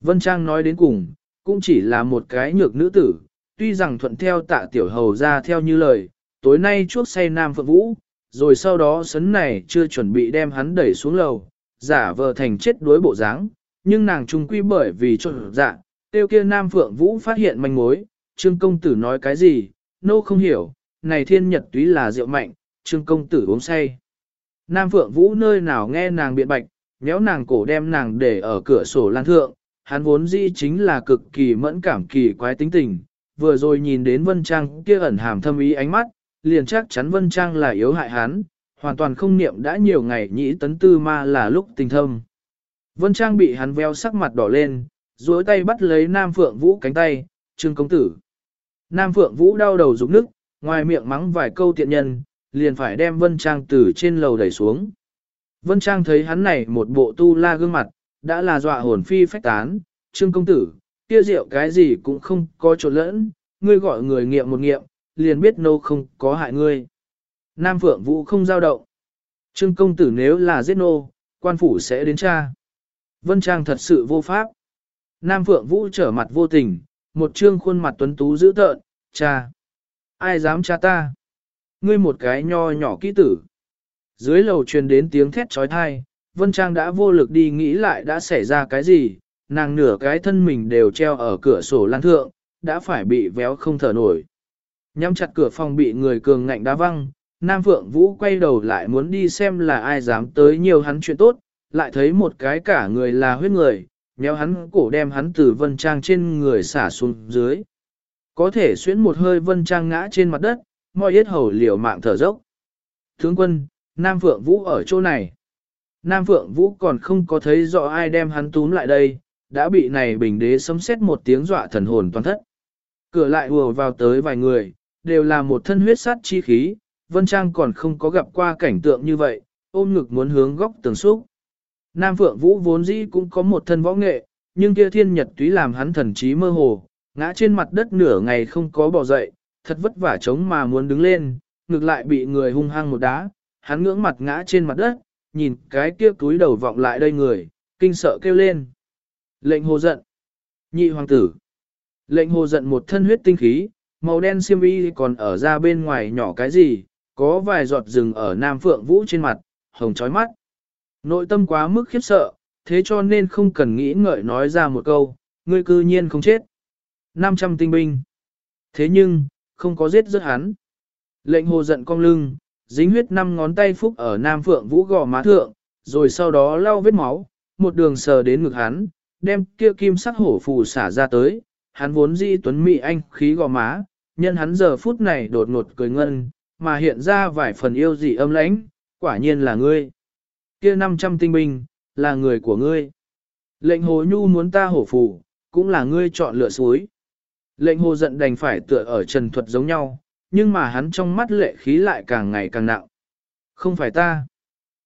S1: Vân Trang nói đến cùng, cũng chỉ là một cái nhược nữ tử, tuy rằng thuận theo tạ tiểu hầu ra theo như lời, tối nay chuốc say Nam Phượng Vũ, rồi sau đó sấn này chưa chuẩn bị đem hắn đẩy xuống lầu, giả vờ thành chết đuối bộ dáng, nhưng nàng trung quy bởi vì trộn dạ, tiêu kia Nam Phượng Vũ phát hiện manh mối, Trương công tử nói cái gì, nô không hiểu, này thiên nhật túy là rượu mạnh, Trương công tử uống say. Nam Phượng Vũ nơi nào nghe nàng biện bạch, nhéo nàng cổ đem nàng để ở cửa sổ lan thượng, hắn vốn dĩ chính là cực kỳ mẫn cảm kỳ quái tính tình, vừa rồi nhìn đến Vân Trang kia ẩn hàm thâm ý ánh mắt, liền chắc chắn Vân Trang là yếu hại hắn, hoàn toàn không niệm đã nhiều ngày nhĩ tấn tư ma là lúc tình thâm. Vân Trang bị hắn veo sắc mặt đỏ lên, duỗi tay bắt lấy Nam Phượng Vũ cánh tay, trương công tử. Nam Phượng Vũ đau đầu rụng nức, ngoài miệng mắng vài câu tiện nhân, liền phải đem Vân Trang từ trên lầu đẩy xuống. Vân Trang thấy hắn này một bộ tu la gương mặt, đã là dọa hồn phi phách tán, trương công tử, kia rượu cái gì cũng không có chỗ lẫn, ngươi gọi người nghiệm một nghiệm, liền biết nô không có hại ngươi. Nam Phượng Vũ không giao động. Trương công tử nếu là giết nô, quan phủ sẽ đến cha. Vân Trang thật sự vô pháp. Nam Phượng Vũ trở mặt vô tình, một trương khuôn mặt tuấn tú dữ tợn, cha. Ai dám cha ta? Ngươi một cái nho nhỏ kỹ tử. Dưới lầu truyền đến tiếng thét trói thai, Vân Trang đã vô lực đi nghĩ lại đã xảy ra cái gì, nàng nửa cái thân mình đều treo ở cửa sổ lan thượng, đã phải bị véo không thở nổi. Nhắm chặt cửa phòng bị người cường ngạnh đá văng, Nam Phượng Vũ quay đầu lại muốn đi xem là ai dám tới nhiều hắn chuyện tốt, lại thấy một cái cả người là huyết người, nhéo hắn cổ đem hắn từ vân trang trên người xả xuống dưới. Có thể xuyến một hơi vân trang ngã trên mặt đất, mọi yết hầu liều mạng thở dốc. Tướng quân, Nam Phượng Vũ ở chỗ này. Nam Phượng Vũ còn không có thấy rõ ai đem hắn túm lại đây, đã bị này bình đế sấm xét một tiếng dọa thần hồn toàn thất. Cửa lại ùa vào tới vài người, đều là một thân huyết sát chi khí, Vân Trang còn không có gặp qua cảnh tượng như vậy, ôm ngực muốn hướng góc tường xúc. Nam Phượng Vũ vốn dĩ cũng có một thân võ nghệ, nhưng kia thiên nhật túy làm hắn thần trí mơ hồ, ngã trên mặt đất nửa ngày không có bỏ dậy, thật vất vả chống mà muốn đứng lên, ngược lại bị người hung hăng một đá, hắn ngưỡng mặt ngã trên mặt đất, nhìn cái kia túi đầu vọng lại đây người, kinh sợ kêu lên. Lệnh hồ giận. Nhị hoàng tử. Lệnh hồ giận một thân huyết tinh khí, màu đen xiêm y còn ở ra bên ngoài nhỏ cái gì, có vài giọt rừng ở Nam Phượng Vũ trên mặt, hồng chói mắt. Nội tâm quá mức khiếp sợ, thế cho nên không cần nghĩ ngợi nói ra một câu, ngươi cư nhiên không chết. 500 tinh binh. Thế nhưng, không có giết rất hắn. Lệnh hồ giận cong lưng, dính huyết năm ngón tay phúc ở Nam Phượng Vũ gò má thượng, rồi sau đó lau vết máu, một đường sờ đến ngực hắn, đem kia kim sắc hổ phù xả ra tới, hắn vốn di tuấn mỹ anh khí gò má, nhân hắn giờ phút này đột ngột cười ngân, mà hiện ra vài phần yêu dị âm lãnh, quả nhiên là ngươi. Kia 500 tinh binh, là người của ngươi. Lệnh hồ nhu muốn ta hổ phù, cũng là ngươi chọn lựa suối. Lệnh hồ giận đành phải tựa ở trần thuật giống nhau, nhưng mà hắn trong mắt lệ khí lại càng ngày càng nặng. Không phải ta,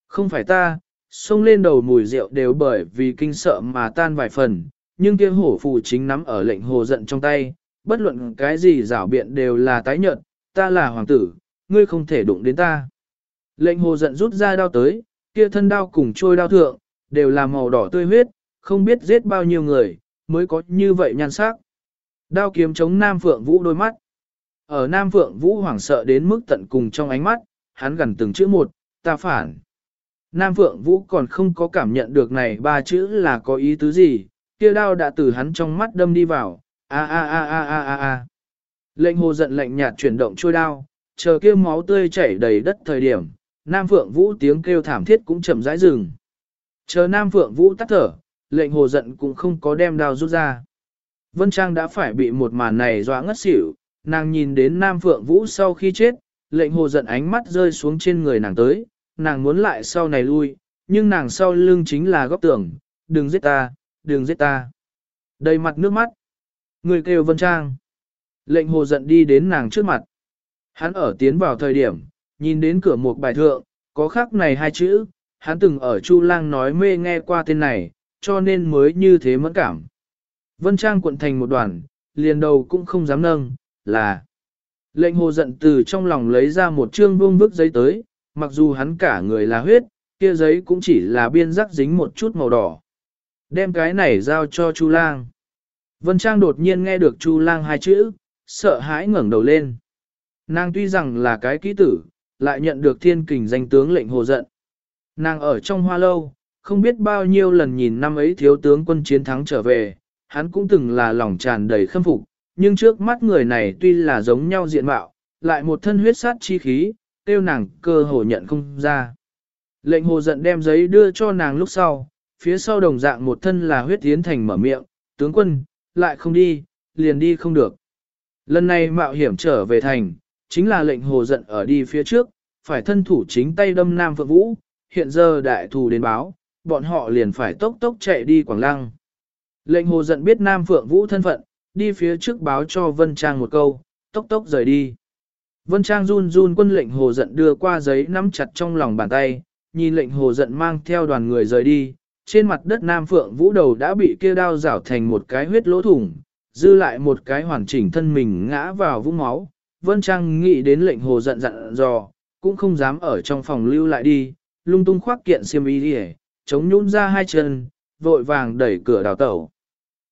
S1: không phải ta, xông lên đầu mùi rượu đều bởi vì kinh sợ mà tan vài phần, nhưng kia hổ phù chính nắm ở lệnh hồ giận trong tay, bất luận cái gì rảo biện đều là tái nhợt, ta là hoàng tử, ngươi không thể đụng đến ta. Lệnh hồ giận rút ra đao tới, kia thân đao cùng trôi đao thượng, đều là màu đỏ tươi huyết, không biết giết bao nhiêu người, mới có như vậy nhan sắc. Đao kiếm chống Nam Phượng Vũ đôi mắt. Ở Nam Phượng Vũ hoảng sợ đến mức tận cùng trong ánh mắt, hắn gần từng chữ một, ta phản. Nam Phượng Vũ còn không có cảm nhận được này ba chữ là có ý tứ gì, kia đao đã từ hắn trong mắt đâm đi vào, a a a a a a a. Lệnh hồ giận lạnh nhạt chuyển động trôi đao, chờ kia máu tươi chảy đầy đất thời điểm, Nam Phượng Vũ tiếng kêu thảm thiết cũng chậm rãi dừng. Chờ Nam Phượng Vũ tắt thở, lệnh hồ giận cũng không có đem đao rút ra. Vân Trang đã phải bị một màn này dọa ngất xỉu, nàng nhìn đến Nam Phượng Vũ sau khi chết, lệnh hồ giận ánh mắt rơi xuống trên người nàng tới, nàng muốn lại sau này lui, nhưng nàng sau lưng chính là góc tường, đừng giết ta, đừng giết ta. Đầy mặt nước mắt, người kêu Vân Trang. Lệnh hồ giận đi đến nàng trước mặt. Hắn ở tiến vào thời điểm, nhìn đến cửa một bài thượng, có khắc này hai chữ, hắn từng ở Chu Lang nói mê nghe qua tên này, cho nên mới như thế mẫn cảm. Vân Trang cuộn thành một đoàn, liền đầu cũng không dám nâng, là lệnh hồ giận từ trong lòng lấy ra một chương vương bức giấy tới, mặc dù hắn cả người là huyết, Kia giấy cũng chỉ là biên rắc dính một chút màu đỏ. Đem cái này giao cho Chu Lang. Vân Trang đột nhiên nghe được Chu Lang hai chữ, sợ hãi ngẩng đầu lên. Nàng tuy rằng là cái kỹ tử, lại nhận được thiên kình danh tướng lệnh hồ giận. Nàng ở trong hoa lâu, không biết bao nhiêu lần nhìn năm ấy thiếu tướng quân chiến thắng trở về, hắn cũng từng là lòng tràn đầy khâm phục, nhưng trước mắt người này tuy là giống nhau diện mạo, lại một thân huyết sát chi khí, tiêu nàng cơ hồ nhận không ra. Lệnh hồ giận đem giấy đưa cho nàng lúc sau, phía sau đồng dạng một thân là huyết tiến thành mở miệng, tướng quân, lại không đi, liền đi không được. Lần này mạo hiểm trở về thành, chính là lệnh hồ giận ở đi phía trước, phải thân thủ chính tay đâm Nam Phượng Vũ, hiện giờ đại thù đến báo, bọn họ liền phải tốc tốc chạy đi Quảng Lăng. Lệnh hồ giận biết Nam Phượng Vũ thân phận, đi phía trước báo cho Vân Trang một câu, tốc tốc rời đi. Vân Trang run run quân lệnh hồ giận đưa qua giấy nắm chặt trong lòng bàn tay, nhìn lệnh hồ giận mang theo đoàn người rời đi, trên mặt đất Nam Phượng Vũ đầu đã bị kia đao rảo thành một cái huyết lỗ thủng, dư lại một cái hoàn chỉnh thân mình ngã vào vũng máu. Vân Trang nghĩ đến lệnh hồ giận dặn dò, cũng không dám ở trong phòng lưu lại đi, lung tung khoác kiện xiêm y đi chống nhún ra hai chân, vội vàng đẩy cửa đào tẩu.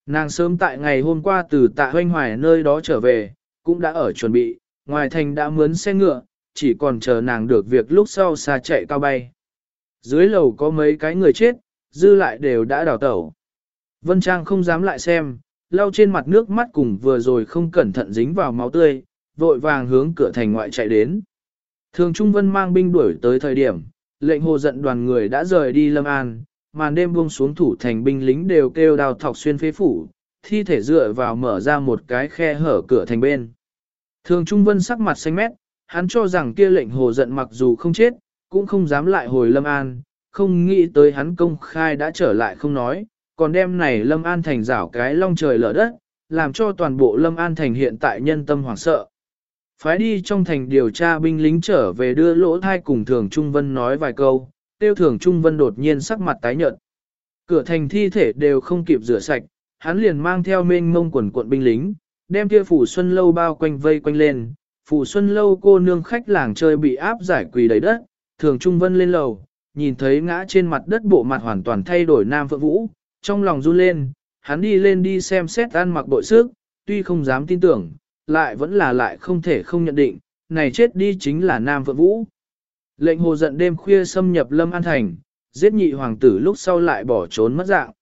S1: Nàng sớm tại ngày hôm qua từ tạ hoanh hoài nơi đó trở về, cũng đã ở chuẩn bị, ngoài thành đã mướn xe ngựa, chỉ còn chờ nàng được việc lúc sau xa chạy cao bay. Dưới lầu có mấy cái người chết, dư lại đều đã đào tẩu. Vân Trang không dám lại xem, lau trên mặt nước mắt cùng vừa rồi không cẩn thận dính vào máu tươi, vội vàng hướng cửa thành ngoại chạy đến. Thường Trung Vân mang binh đuổi tới thời điểm, lệnh hồ giận đoàn người đã rời đi Lâm An, màn đêm buông xuống thủ thành binh lính đều kêu đào thọc xuyên phế phủ, thi thể dựa vào mở ra một cái khe hở cửa thành bên. Thường Trung Vân sắc mặt xanh mét, hắn cho rằng kia lệnh hồ giận mặc dù không chết, cũng không dám lại hồi Lâm An, không nghĩ tới hắn công khai đã trở lại không nói, còn đem này Lâm An thành rảo cái long trời lở đất, làm cho toàn bộ Lâm An thành hiện tại nhân tâm hoảng sợ. Phái đi trong thành điều tra binh lính trở về đưa lỗ thai cùng Thường Trung Vân nói vài câu, tiêu Thường Trung Vân đột nhiên sắc mặt tái nhợt. Cửa thành thi thể đều không kịp rửa sạch, hắn liền mang theo mênh mông quần cuộn binh lính, đem kia phủ xuân lâu bao quanh vây quanh lên. Phủ xuân lâu cô nương khách làng chơi bị áp giải quỳ đầy đất, Thường Trung Vân lên lầu, nhìn thấy ngã trên mặt đất bộ mặt hoàn toàn thay đổi Nam Phượng Vũ, trong lòng run lên, hắn đi lên đi xem xét ăn mặc bội sức, tuy không dám tin tưởng, lại vẫn là lại không thể không nhận định, này chết đi chính là Nam Phượng Vũ. Lệnh hồ giận đêm khuya xâm nhập Lâm An Thành, giết nhị hoàng tử lúc sau lại bỏ trốn mất dạng.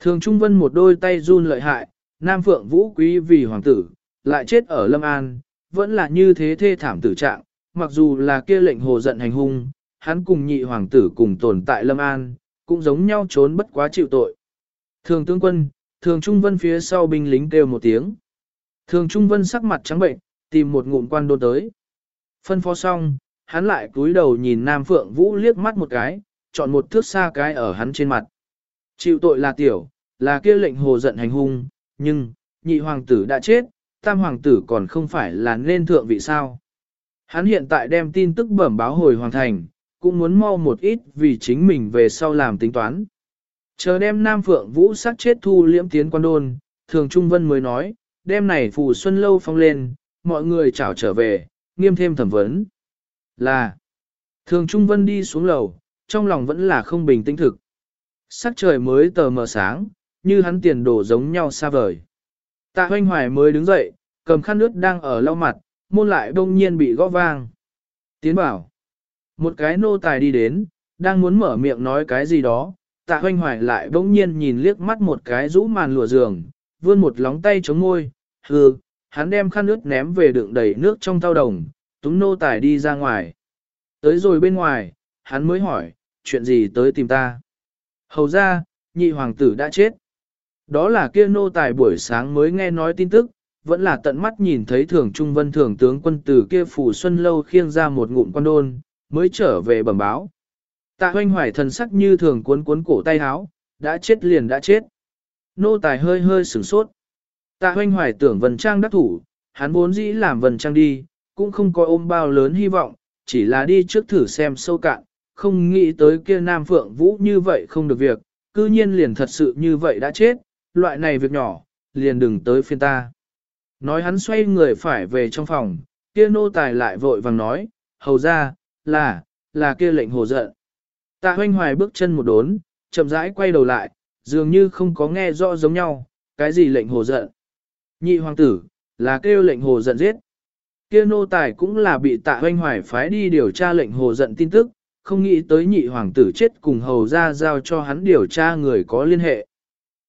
S1: Thường Trung Vân một đôi tay run lợi hại, Nam Phượng Vũ quý vì hoàng tử, lại chết ở Lâm An, vẫn là như thế thê thảm tử trạng, mặc dù là kia lệnh hồ giận hành hung, hắn cùng nhị hoàng tử cùng tồn tại Lâm An, cũng giống nhau trốn bất quá chịu tội. Thường tướng quân, thường Trung Vân phía sau binh lính kêu một tiếng. Thường Trung Vân sắc mặt trắng bệnh, tìm một ngụm quan đô tới. Phân phó xong, hắn lại cúi đầu nhìn Nam Phượng Vũ liếc mắt một cái, chọn một thước xa cái ở hắn trên mặt. Chịu tội là tiểu, là kia lệnh hồ giận hành hung, nhưng, nhị hoàng tử đã chết, tam hoàng tử còn không phải là nên thượng vị sao. Hắn hiện tại đem tin tức bẩm báo hồi hoàng thành, cũng muốn mau một ít vì chính mình về sau làm tính toán. Chờ đem Nam Phượng Vũ sát chết thu liễm tiến quan đôn, Thường Trung Vân mới nói, đem này phù xuân lâu phong lên, mọi người chào trở về, nghiêm thêm thẩm vấn. Là, Thường Trung Vân đi xuống lầu, trong lòng vẫn là không bình tĩnh thực. Sắc trời mới tờ mờ sáng, như hắn tiền đổ giống nhau xa vời. Tạ hoanh hoài mới đứng dậy, cầm khăn nước đang ở lau mặt, môn lại đông nhiên bị gõ vang. Tiến bảo, một cái nô tài đi đến, đang muốn mở miệng nói cái gì đó, tạ hoanh hoài lại bỗng nhiên nhìn liếc mắt một cái rũ màn lụa giường, vươn một lóng tay chống môi, hừ, hắn đem khăn nước ném về đựng đầy nước trong thao đồng, túng nô tài đi ra ngoài. Tới rồi bên ngoài, hắn mới hỏi, chuyện gì tới tìm ta? Hầu ra, nhị hoàng tử đã chết. Đó là kia nô tài buổi sáng mới nghe nói tin tức, vẫn là tận mắt nhìn thấy thường trung vân thường tướng quân tử kia phủ xuân lâu khiêng ra một ngụm quan đôn, mới trở về bẩm báo. Tạ hoanh hoài thần sắc như thường cuốn cuốn cổ tay háo, đã chết liền đã chết. Nô tài hơi hơi sửng sốt. Tạ hoanh hoài tưởng vần trang đắc thủ, hắn vốn dĩ làm vần trang đi, cũng không có ôm bao lớn hy vọng, chỉ là đi trước thử xem sâu cạn, không nghĩ tới kia Nam Phượng Vũ như vậy không được việc, cư nhiên liền thật sự như vậy đã chết, loại này việc nhỏ, liền đừng tới phiên ta. Nói hắn xoay người phải về trong phòng, kia nô tài lại vội vàng nói, hầu ra, là, là kia lệnh hồ giận. Tạ hoanh hoài bước chân một đốn, chậm rãi quay đầu lại, dường như không có nghe rõ giống nhau, cái gì lệnh hồ giận. Nhị hoàng tử, là kêu lệnh hồ giận giết. Kia nô tài cũng là bị tạ hoanh hoài phái đi điều tra lệnh hồ giận tin tức, không nghĩ tới nhị hoàng tử chết cùng hầu ra giao cho hắn điều tra người có liên hệ.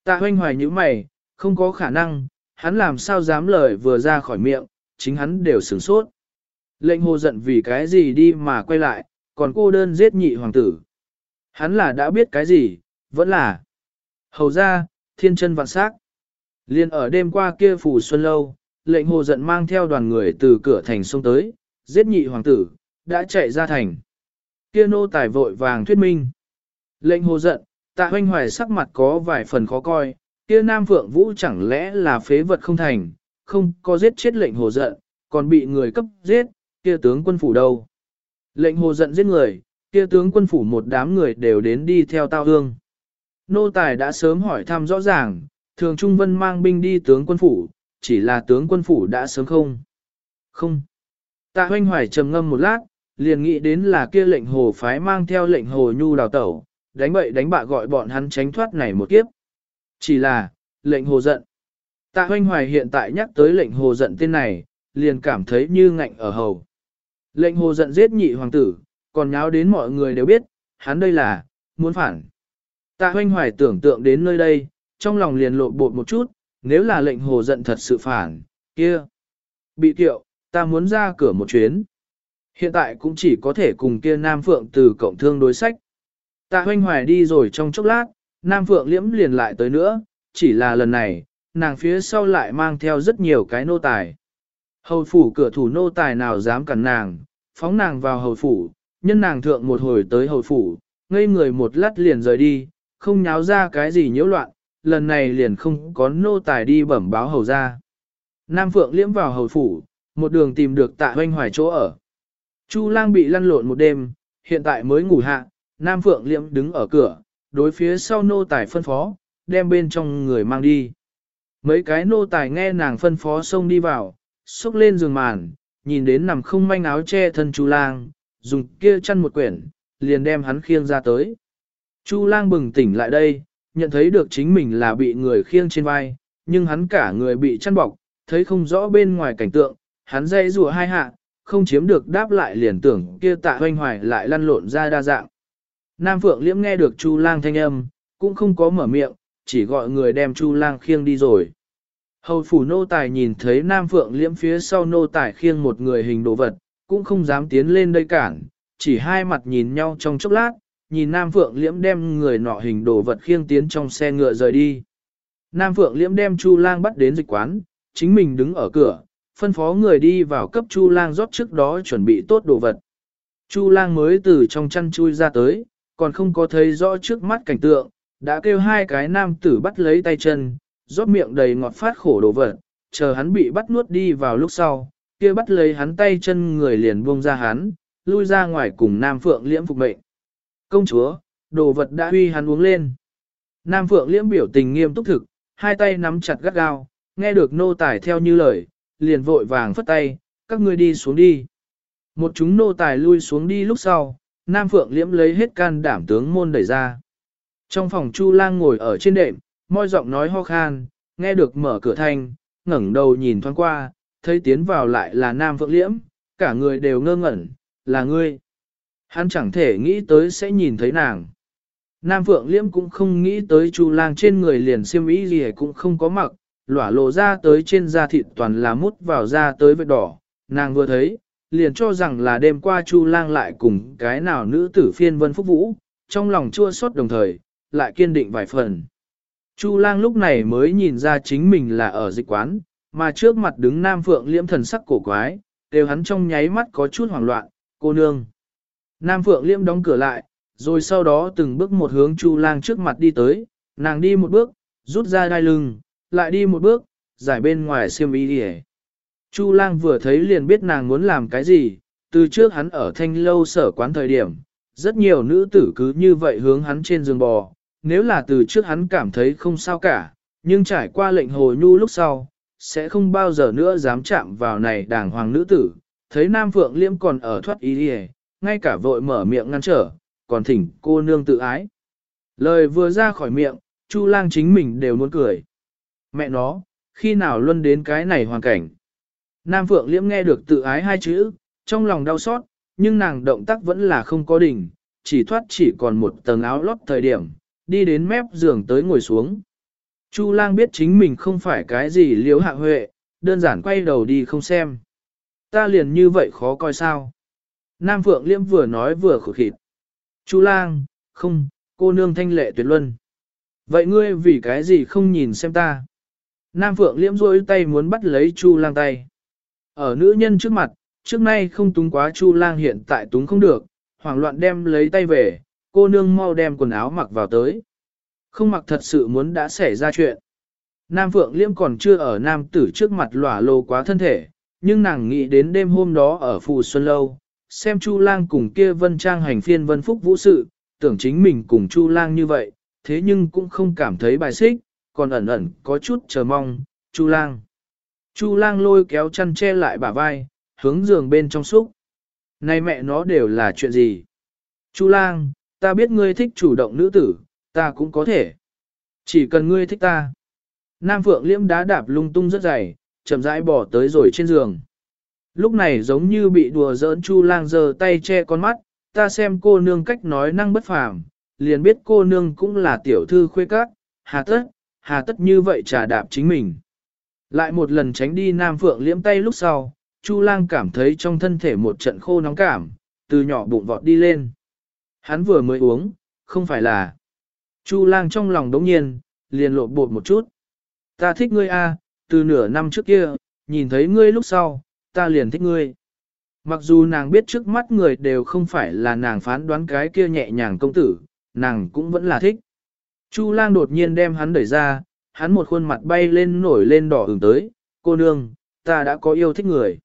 S1: Tạ hoanh hoài như mày, không có khả năng, hắn làm sao dám lời vừa ra khỏi miệng, chính hắn đều sửng sốt. Lệnh hồ giận vì cái gì đi mà quay lại, còn cô đơn giết nhị hoàng tử. Hắn là đã biết cái gì, vẫn là. Hầu ra, thiên chân vạn sắc. Liên ở đêm qua kia phủ xuân lâu, lệnh hồ giận mang theo đoàn người từ cửa thành sông tới, giết nhị hoàng tử, đã chạy ra thành. Kia nô tài vội vàng thuyết minh. Lệnh hồ giận, tạ hoanh hoài sắc mặt có vài phần khó coi, kia nam phượng vũ chẳng lẽ là phế vật không thành, không có giết chết lệnh hồ giận, còn bị người cấp giết, kia tướng quân phủ đâu. Lệnh hồ giận giết người, kia tướng quân phủ một đám người đều đến đi theo tao hương. Nô tài đã sớm hỏi thăm rõ ràng, thường Trung Vân mang binh đi tướng quân phủ, chỉ là tướng quân phủ đã sớm không. Không. Tạ hoanh hoài trầm ngâm một lát, liền nghĩ đến là kia lệnh hồ phái mang theo lệnh hồ nhu đào tẩu, đánh bậy đánh bạ gọi bọn hắn tránh thoát này một kiếp. Chỉ là, lệnh hồ giận. Tạ hoanh hoài hiện tại nhắc tới lệnh hồ giận tên này, liền cảm thấy như ngạnh ở hầu. Lệnh hồ giận giết nhị hoàng tử, còn nháo đến mọi người đều biết, hắn đây là, muốn phản. Tạ hoanh hoài tưởng tượng đến nơi đây, trong lòng liền lộ bột một chút, nếu là lệnh hồ giận thật sự phản, kia. Bị kiệu, ta muốn ra cửa một chuyến. Hiện tại cũng chỉ có thể cùng kia Nam Phượng từ cộng thương đối sách. Tạ hoanh hoài đi rồi trong chốc lát, Nam Phượng liễm liền lại tới nữa, chỉ là lần này, nàng phía sau lại mang theo rất nhiều cái nô tài. Hầu phủ cửa thủ nô tài nào dám cản nàng, phóng nàng vào hầu phủ, nhân nàng thượng một hồi tới hầu phủ, ngây người một lát liền rời đi, không nháo ra cái gì nhiễu loạn, lần này liền không có nô tài đi bẩm báo hầu ra. Nam Phượng liễm vào hầu phủ, một đường tìm được tạ hoanh hoài chỗ ở. Chu lang bị lăn lộn một đêm, hiện tại mới ngủ hạ, Nam Phượng liễm đứng ở cửa, đối phía sau nô tài phân phó, đem bên trong người mang đi. Mấy cái nô tài nghe nàng phân phó xông đi vào, xúc lên giường màn, nhìn đến nằm không manh áo che thân Chu lang, dùng kia chăn một quyển, liền đem hắn khiêng ra tới. Chu lang bừng tỉnh lại đây, nhận thấy được chính mình là bị người khiêng trên vai, nhưng hắn cả người bị chăn bọc, thấy không rõ bên ngoài cảnh tượng, hắn dây rùa hai hạ, không chiếm được đáp lại liền tưởng kia tạ hoanh hoài lại lăn lộn ra đa dạng. Nam Phượng Liễm nghe được Chu lang thanh âm, cũng không có mở miệng, chỉ gọi người đem Chu lang khiêng đi rồi. Hầu phủ nô tài nhìn thấy Nam Phượng Liễm phía sau nô tài khiêng một người hình đồ vật, cũng không dám tiến lên đây cản, chỉ hai mặt nhìn nhau trong chốc lát, nhìn Nam Phượng Liễm đem người nọ hình đồ vật khiêng tiến trong xe ngựa rời đi. Nam Phượng Liễm đem Chu Lang bắt đến dịch quán, chính mình đứng ở cửa, phân phó người đi vào cấp Chu Lang rót trước đó chuẩn bị tốt đồ vật. Chu Lang mới từ trong chăn chui ra tới, còn không có thấy rõ trước mắt cảnh tượng, đã kêu hai cái nam tử bắt lấy tay chân, rót miệng đầy ngọt phát khổ đồ vật, chờ hắn bị bắt nuốt đi vào lúc sau, kia bắt lấy hắn tay chân người liền buông ra hắn, lui ra ngoài cùng Nam Phượng Liễm phục mệnh. Công chúa, đồ vật đã huy hắn uống lên. Nam Phượng Liễm biểu tình nghiêm túc thực, hai tay nắm chặt gắt gao, nghe được nô tài theo như lời, liền vội vàng phất tay, các ngươi đi xuống đi. Một chúng nô tài lui xuống đi lúc sau, Nam Phượng Liễm lấy hết can đảm tướng môn đẩy ra. Trong phòng Chu Lang ngồi ở trên đệm, môi giọng nói ho khan, nghe được mở cửa thanh, ngẩng đầu nhìn thoáng qua, thấy tiến vào lại là Nam Phượng Liễm, cả người đều ngơ ngẩn, là ngươi. Hắn chẳng thể nghĩ tới sẽ nhìn thấy nàng. Nam Phượng Liễm cũng không nghĩ tới Chu Lang trên người liền xiêm y gì cũng không có mặc, lỏa lộ ra tới trên da thịt toàn là mút vào da tới vết đỏ. Nàng vừa thấy, liền cho rằng là đêm qua Chu Lang lại cùng cái nào nữ tử phiên vân phúc vũ, trong lòng chua xót đồng thời, lại kiên định vài phần. Chu Lang lúc này mới nhìn ra chính mình là ở dịch quán, mà trước mặt đứng Nam Phượng Liễm thần sắc cổ quái, đều hắn trong nháy mắt có chút hoảng loạn, cô nương. Nam Phượng Liễm đóng cửa lại, rồi sau đó từng bước một hướng Chu Lang trước mặt đi tới, nàng đi một bước, rút ra đai lưng, lại đi một bước, giải bên ngoài xiêm y đi Chu Lang vừa thấy liền biết nàng muốn làm cái gì, từ trước hắn ở thanh lâu sở quán thời điểm, rất nhiều nữ tử cứ như vậy hướng hắn trên giường bò, nếu là từ trước hắn cảm thấy không sao cả, nhưng trải qua lệnh hồ nhu lúc sau, sẽ không bao giờ nữa dám chạm vào này đàng hoàng nữ tử, thấy Nam Phượng Liễm còn ở thoát ý đi ngay cả vội mở miệng ngăn trở, còn thỉnh cô nương tự ái. Lời vừa ra khỏi miệng, Chu lang chính mình đều muốn cười. Mẹ nó, khi nào luân đến cái này hoàn cảnh. Nam Phượng Liễm nghe được tự ái hai chữ, trong lòng đau xót, nhưng nàng động tác vẫn là không có đỉnh, chỉ thoát chỉ còn một tầng áo lót thời điểm, đi đến mép giường tới ngồi xuống. Chu lang biết chính mình không phải cái gì liếu hạ huệ, đơn giản quay đầu đi không xem. Ta liền như vậy khó coi sao. Nam Phượng Liễm vừa nói vừa khổ khịt. Chu lang, không, cô nương thanh lệ tuyệt luân. Vậy ngươi vì cái gì không nhìn xem ta? Nam Phượng Liễm rôi tay muốn bắt lấy Chu lang tay. Ở nữ nhân trước mặt, trước nay không túng quá Chu lang hiện tại túng không được, hoảng loạn đem lấy tay về, cô nương mau đem quần áo mặc vào tới. Không mặc thật sự muốn đã xảy ra chuyện. Nam Phượng liêm còn chưa ở nam tử trước mặt lỏa lô quá thân thể, nhưng nàng nghĩ đến đêm hôm đó ở Phù Xuân Lâu, xem Chu Lang cùng kia vân trang hành phiên vân phúc vũ sự, tưởng chính mình cùng Chu Lang như vậy, thế nhưng cũng không cảm thấy bài xích, còn ẩn ẩn có chút chờ mong, Chu Lang. Chu Lang lôi kéo chăn che lại bả vai, hướng giường bên trong xúc. Này mẹ nó đều là chuyện gì? Chu Lang, ta biết ngươi thích chủ động nữ tử, ta cũng có thể. Chỉ cần ngươi thích ta. Nam Phượng liễm đá đạp lung tung rất dày, chậm rãi bỏ tới rồi trên giường. Lúc này giống như bị đùa giỡn Chu Lang giơ tay che con mắt, ta xem cô nương cách nói năng bất phàm, liền biết cô nương cũng là tiểu thư khuê các, hà tất, hà tất như vậy trà đạp chính mình. Lại một lần tránh đi Nam Phượng liễm tay lúc sau, Chu Lang cảm thấy trong thân thể một trận khô nóng cảm, từ nhỏ bụng vọt đi lên. Hắn vừa mới uống, không phải là. Chu Lang trong lòng đống nhiên, liền lộ bột một chút. Ta thích ngươi a, từ nửa năm trước kia, nhìn thấy ngươi lúc sau, ta liền thích ngươi. Mặc dù nàng biết trước mắt người đều không phải là nàng phán đoán cái kia nhẹ nhàng công tử, nàng cũng vẫn là thích. Chu lang đột nhiên đem hắn đẩy ra, hắn một khuôn mặt bay lên nổi lên đỏ ửng tới, cô nương, ta đã có yêu thích người.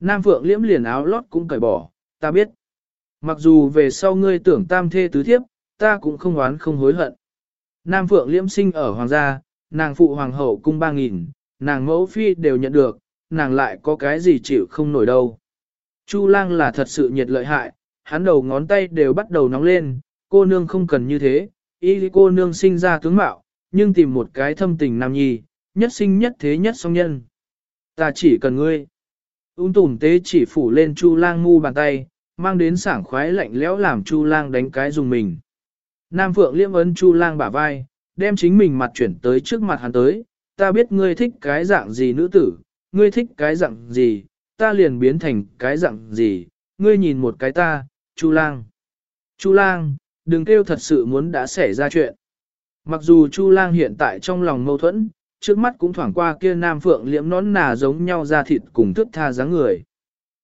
S1: Nam Phượng liễm liền áo lót cũng cởi bỏ, ta biết. Mặc dù về sau ngươi tưởng tam thê tứ thiếp, ta cũng không oán không hối hận. Nam Phượng liễm sinh ở hoàng gia, nàng phụ hoàng hậu cung ba nghìn, nàng mẫu phi đều nhận được, nàng lại có cái gì chịu không nổi đâu. Chu lang là thật sự nhiệt lợi hại, hắn đầu ngón tay đều bắt đầu nóng lên, cô nương không cần như thế, ý cô nương sinh ra tướng mạo, nhưng tìm một cái thâm tình nam nhi, nhất sinh nhất thế nhất song nhân. Ta chỉ cần ngươi. Ung tùm tế chỉ phủ lên chu lang ngu bàn tay, mang đến sảng khoái lạnh lẽo làm chu lang đánh cái dùng mình. Nam Phượng liêm ấn chu lang bả vai, đem chính mình mặt chuyển tới trước mặt hắn tới, ta biết ngươi thích cái dạng gì nữ tử, ngươi thích cái dạng gì, ta liền biến thành cái dạng gì, ngươi nhìn một cái ta, Chu Lang. Chu Lang, đừng kêu thật sự muốn đã xảy ra chuyện. Mặc dù Chu Lang hiện tại trong lòng mâu thuẫn, trước mắt cũng thoảng qua kia Nam Phượng liễm nón nà giống nhau ra thịt cùng thức tha dáng người.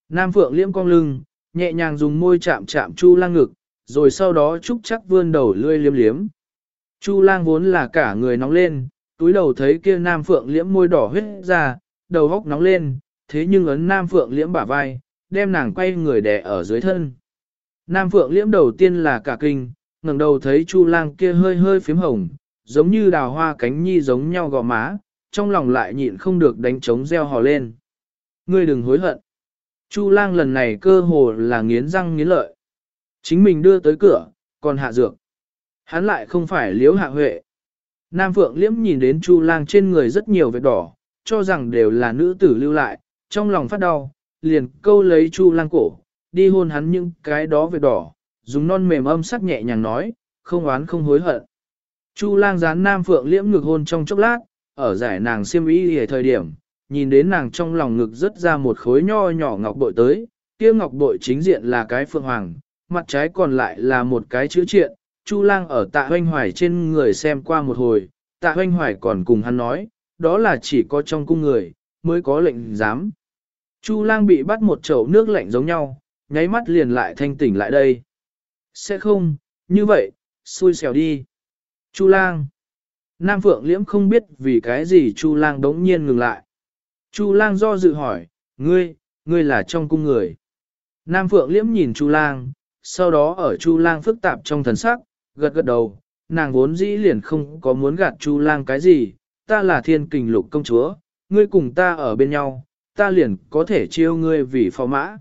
S1: Nam Phượng liễm cong lưng, nhẹ nhàng dùng môi chạm chạm Chu Lang ngực, rồi sau đó chúc chắc vươn đầu lươi liếm liếm. Chu Lang vốn là cả người nóng lên, túi đầu thấy kia Nam Phượng liễm môi đỏ huyết ra, đầu góc nóng lên, thế nhưng ấn Nam Phượng liễm bả vai, đem nàng quay người đè ở dưới thân. Nam Phượng liễm đầu tiên là cả kinh, ngẩng đầu thấy Chu Lang kia hơi hơi phím hồng, giống như đào hoa cánh nhi giống nhau gò má, trong lòng lại nhịn không được đánh trống reo hò lên. Ngươi đừng hối hận. Chu Lang lần này cơ hồ là nghiến răng nghiến lợi. Chính mình đưa tới cửa, còn hạ dược. Hắn lại không phải liếu hạ huệ. Nam Phượng liễm nhìn đến Chu Lang trên người rất nhiều vết đỏ, cho rằng đều là nữ tử lưu lại, trong lòng phát đau, liền câu lấy Chu Lang cổ, đi hôn hắn những cái đó vết đỏ, dùng non mềm âm sắc nhẹ nhàng nói, không oán không hối hận. Chu Lang dán Nam Phượng liễm ngực hôn trong chốc lát, ở giải nàng xiêm y thời điểm, nhìn đến nàng trong lòng ngực rất ra một khối nho nhỏ ngọc bội tới, kia ngọc bội chính diện là cái phượng hoàng, mặt trái còn lại là một cái chữ triện, Chu lang ở tạ hoanh hoài trên người xem qua một hồi, tạ hoanh hoài còn cùng hắn nói, đó là chỉ có trong cung người, mới có lệnh dám. Chu lang bị bắt một chậu nước lạnh giống nhau, nháy mắt liền lại thanh tỉnh lại đây. Sẽ không, như vậy, xui xẻo đi. Chu lang. Nam Phượng Liễm không biết vì cái gì Chu lang đống nhiên ngừng lại. Chu lang do dự hỏi, ngươi, ngươi là trong cung người. Nam Phượng Liễm nhìn Chu lang, sau đó ở Chu lang phức tạp trong thần sắc, gật gật đầu, nàng vốn dĩ liền không có muốn gạt Chu lang cái gì, ta là thiên kình lục công chúa, ngươi cùng ta ở bên nhau, ta liền có thể chiêu ngươi vì phò mã.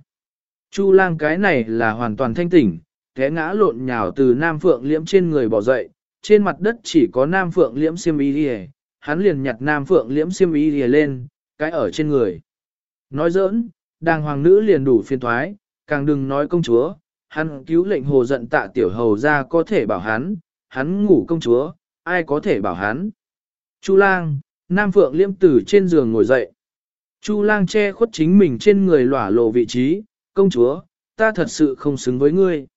S1: Chu lang cái này là hoàn toàn thanh tỉnh, té ngã lộn nhào từ Nam Phượng liễm trên người bỏ dậy, trên mặt đất chỉ có Nam Phượng liễm xiêm y đi hắn liền nhặt Nam Phượng liễm xiêm y đi lên, cái ở trên người. Nói giỡn, đàng hoàng nữ liền đủ phiền thoái, càng đừng nói công chúa, hắn cứu lệnh hồ giận tạ tiểu hầu ra có thể bảo hắn, hắn ngủ công chúa, ai có thể bảo hắn. Chu lang, Nam Phượng Liêm tử trên giường ngồi dậy. Chu lang che khuất chính mình trên người lỏa lộ vị trí, công chúa, ta thật sự không xứng với ngươi.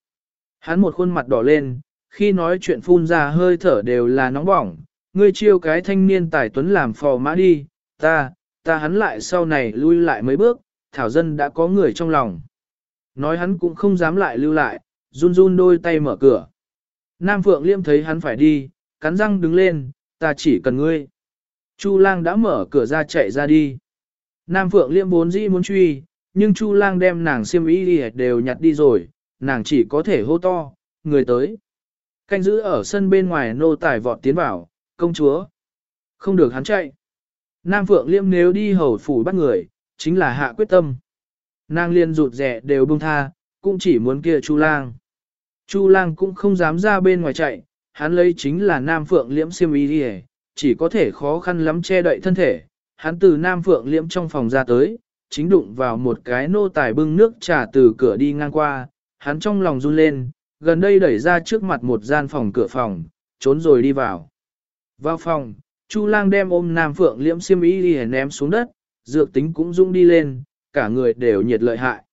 S1: Hắn một khuôn mặt đỏ lên, khi nói chuyện phun ra hơi thở đều là nóng bỏng, ngươi chiêu cái thanh niên tài tuấn làm phò mã đi, ta, ta hắn lại sau này lui lại mấy bước, thảo dân đã có người trong lòng. Nói hắn cũng không dám lại lưu lại, run run đôi tay mở cửa. Nam Phượng Liêm thấy hắn phải đi, cắn răng đứng lên, ta chỉ cần ngươi. Chu lang đã mở cửa ra chạy ra đi. Nam Phượng Liêm vốn dĩ muốn truy, nhưng Chu lang đem nàng xiêm y đều nhặt đi rồi, nàng chỉ có thể hô to, người tới. Canh giữ ở sân bên ngoài nô tài vọt tiến vào, công chúa. Không được hắn chạy. Nam Phượng Liêm nếu đi hầu phủ bắt người, chính là hạ quyết tâm. Nàng liên rụt rẻ đều bông tha, cũng chỉ muốn kia Chu lang. Chu lang cũng không dám ra bên ngoài chạy, hắn lấy chính là Nam Phượng Liễm xiêm y đi chỉ có thể khó khăn lắm che đậy thân thể. Hắn từ Nam Phượng Liễm trong phòng ra tới, chính đụng vào một cái nô tài bưng nước trà từ cửa đi ngang qua, hắn trong lòng run lên, gần đây đẩy ra trước mặt một gian phòng cửa phòng, trốn rồi đi vào. Vào phòng, Chu lang đem ôm Nam Phượng liễm xiêm y đi ném xuống đất, dược tính cũng rung đi lên, cả người đều nhiệt lợi hại.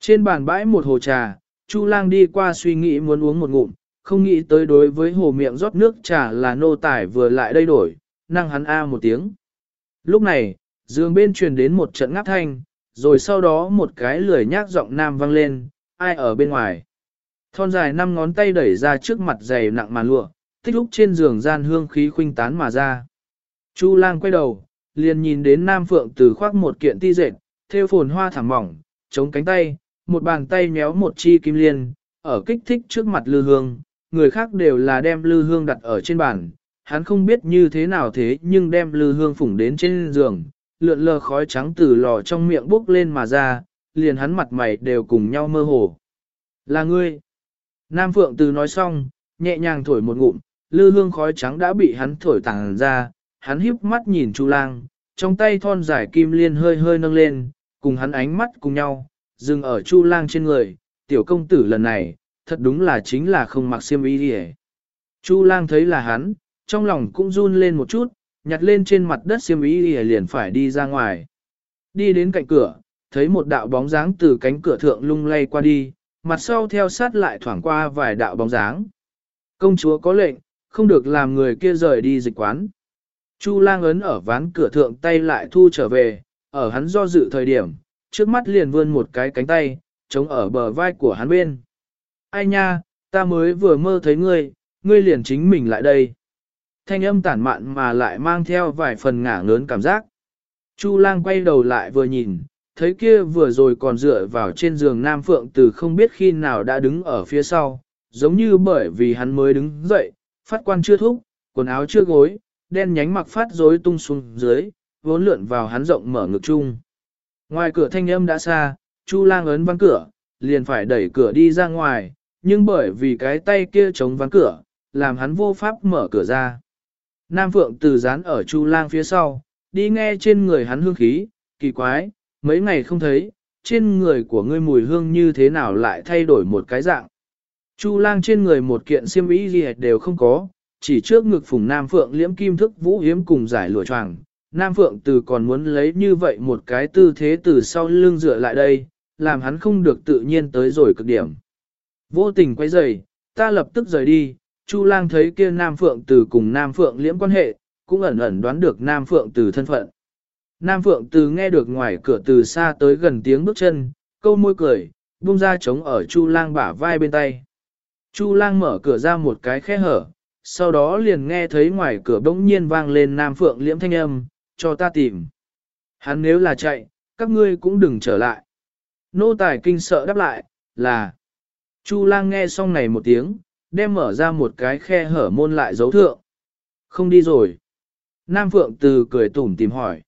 S1: Trên bàn bãi một hồ trà, Chu lang đi qua suy nghĩ muốn uống một ngụm, không nghĩ tới đối với hồ miệng rót nước trà là nô tải vừa lại đây đổi, năng hắn a một tiếng. Lúc này, giường bên truyền đến một trận ngáp thanh, rồi sau đó một cái lười nhác giọng nam vang lên, ai ở bên ngoài. Thon dài năm ngón tay đẩy ra trước mặt dày nặng màn lụa, tích lúc trên giường gian hương khí khuynh tán mà ra. Chu lang quay đầu, liền nhìn đến Nam Phượng từ khoác một kiện ti dệt, theo phồn hoa thẳng mỏng, chống cánh tay, một bàn tay méo một chi kim liên, ở kích thích trước mặt lư hương, người khác đều là đem lư hương đặt ở trên bàn, hắn không biết như thế nào thế nhưng đem lư hương phủng đến trên giường, lượn lờ khói trắng từ lò trong miệng bốc lên mà ra, liền hắn mặt mày đều cùng nhau mơ hồ. Là ngươi. Nam Phượng từ nói xong, nhẹ nhàng thổi một ngụm, lư hương khói trắng đã bị hắn thổi tàng ra, hắn híp mắt nhìn Chu Lang, trong tay thon dài kim liên hơi hơi nâng lên, cùng hắn ánh mắt cùng nhau, dừng ở Chu Lang trên người, tiểu công tử lần này, thật đúng là chính là không mặc xiêm y đi Chu Lang thấy là hắn, trong lòng cũng run lên một chút, nhặt lên trên mặt đất xiêm y liền phải đi ra ngoài. Đi đến cạnh cửa, thấy một đạo bóng dáng từ cánh cửa thượng lung lay qua đi, mặt sau theo sát lại thoảng qua vài đạo bóng dáng. Công chúa có lệnh, không được làm người kia rời đi dịch quán. Chu lang ấn ở ván cửa thượng tay lại thu trở về, ở hắn do dự thời điểm, trước mắt liền vươn một cái cánh tay, chống ở bờ vai của hắn bên. Ai nha, ta mới vừa mơ thấy ngươi, ngươi liền chính mình lại đây. Thanh âm tản mạn mà lại mang theo vài phần ngả ngớn cảm giác. Chu lang quay đầu lại vừa nhìn, thấy kia vừa rồi còn dựa vào trên giường Nam Phượng từ không biết khi nào đã đứng ở phía sau, giống như bởi vì hắn mới đứng dậy, phát quan chưa thúc, quần áo chưa gối, đen nhánh mặc phát rối tung xuống dưới, vốn lượn vào hắn rộng mở ngực chung. Ngoài cửa thanh âm đã xa, Chu lang ấn ván cửa, liền phải đẩy cửa đi ra ngoài, nhưng bởi vì cái tay kia chống ván cửa, làm hắn vô pháp mở cửa ra. Nam Phượng từ dán ở Chu lang phía sau, đi nghe trên người hắn hương khí, kỳ quái, mấy ngày không thấy, trên người của ngươi mùi hương như thế nào lại thay đổi một cái dạng. Chu lang trên người một kiện xiêm y gì đều không có, chỉ trước ngực phùng Nam Phượng liễm kim thức vũ hiếm cùng giải lụa choàng. Nam Phượng từ còn muốn lấy như vậy một cái tư thế từ sau lưng dựa lại đây, làm hắn không được tự nhiên tới rồi cực điểm. Vô tình quay rời, ta lập tức rời đi, Chu lang thấy kia Nam Phượng từ cùng Nam Phượng liễm quan hệ, cũng ẩn ẩn đoán được Nam Phượng từ thân phận. Nam Phượng từ nghe được ngoài cửa từ xa tới gần tiếng bước chân, câu môi cười, buông ra trống ở Chu lang bả vai bên tay. Chu lang mở cửa ra một cái khe hở, sau đó liền nghe thấy ngoài cửa bỗng nhiên vang lên Nam Phượng liễm thanh âm, cho ta tìm. Hắn nếu là chạy, các ngươi cũng đừng trở lại. Nô tài kinh sợ đáp lại, là. Chu lang nghe xong này một tiếng, đem mở ra một cái khe hở môn lại dấu thượng. Không đi rồi. Nam Phượng từ cười tủm tìm hỏi.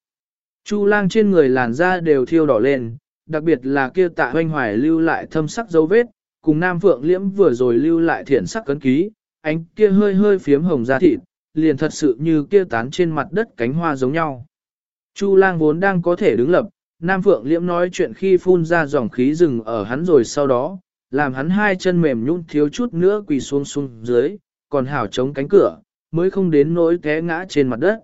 S1: Chu lang trên người làn da đều thiêu đỏ lên, đặc biệt là kia tạ hoanh hoài lưu lại thâm sắc dấu vết, cùng Nam Phượng Liễm vừa rồi lưu lại thiển sắc cấn ký, ánh kia hơi hơi phiếm hồng da thịt, liền thật sự như kia tán trên mặt đất cánh hoa giống nhau. Chu lang vốn đang có thể đứng lập, Nam Phượng Liễm nói chuyện khi phun ra dòng khí rừng ở hắn rồi sau đó, làm hắn hai chân mềm nhũn thiếu chút nữa quỳ xuống xuống dưới, còn hảo chống cánh cửa, mới không đến nỗi té ngã trên mặt đất.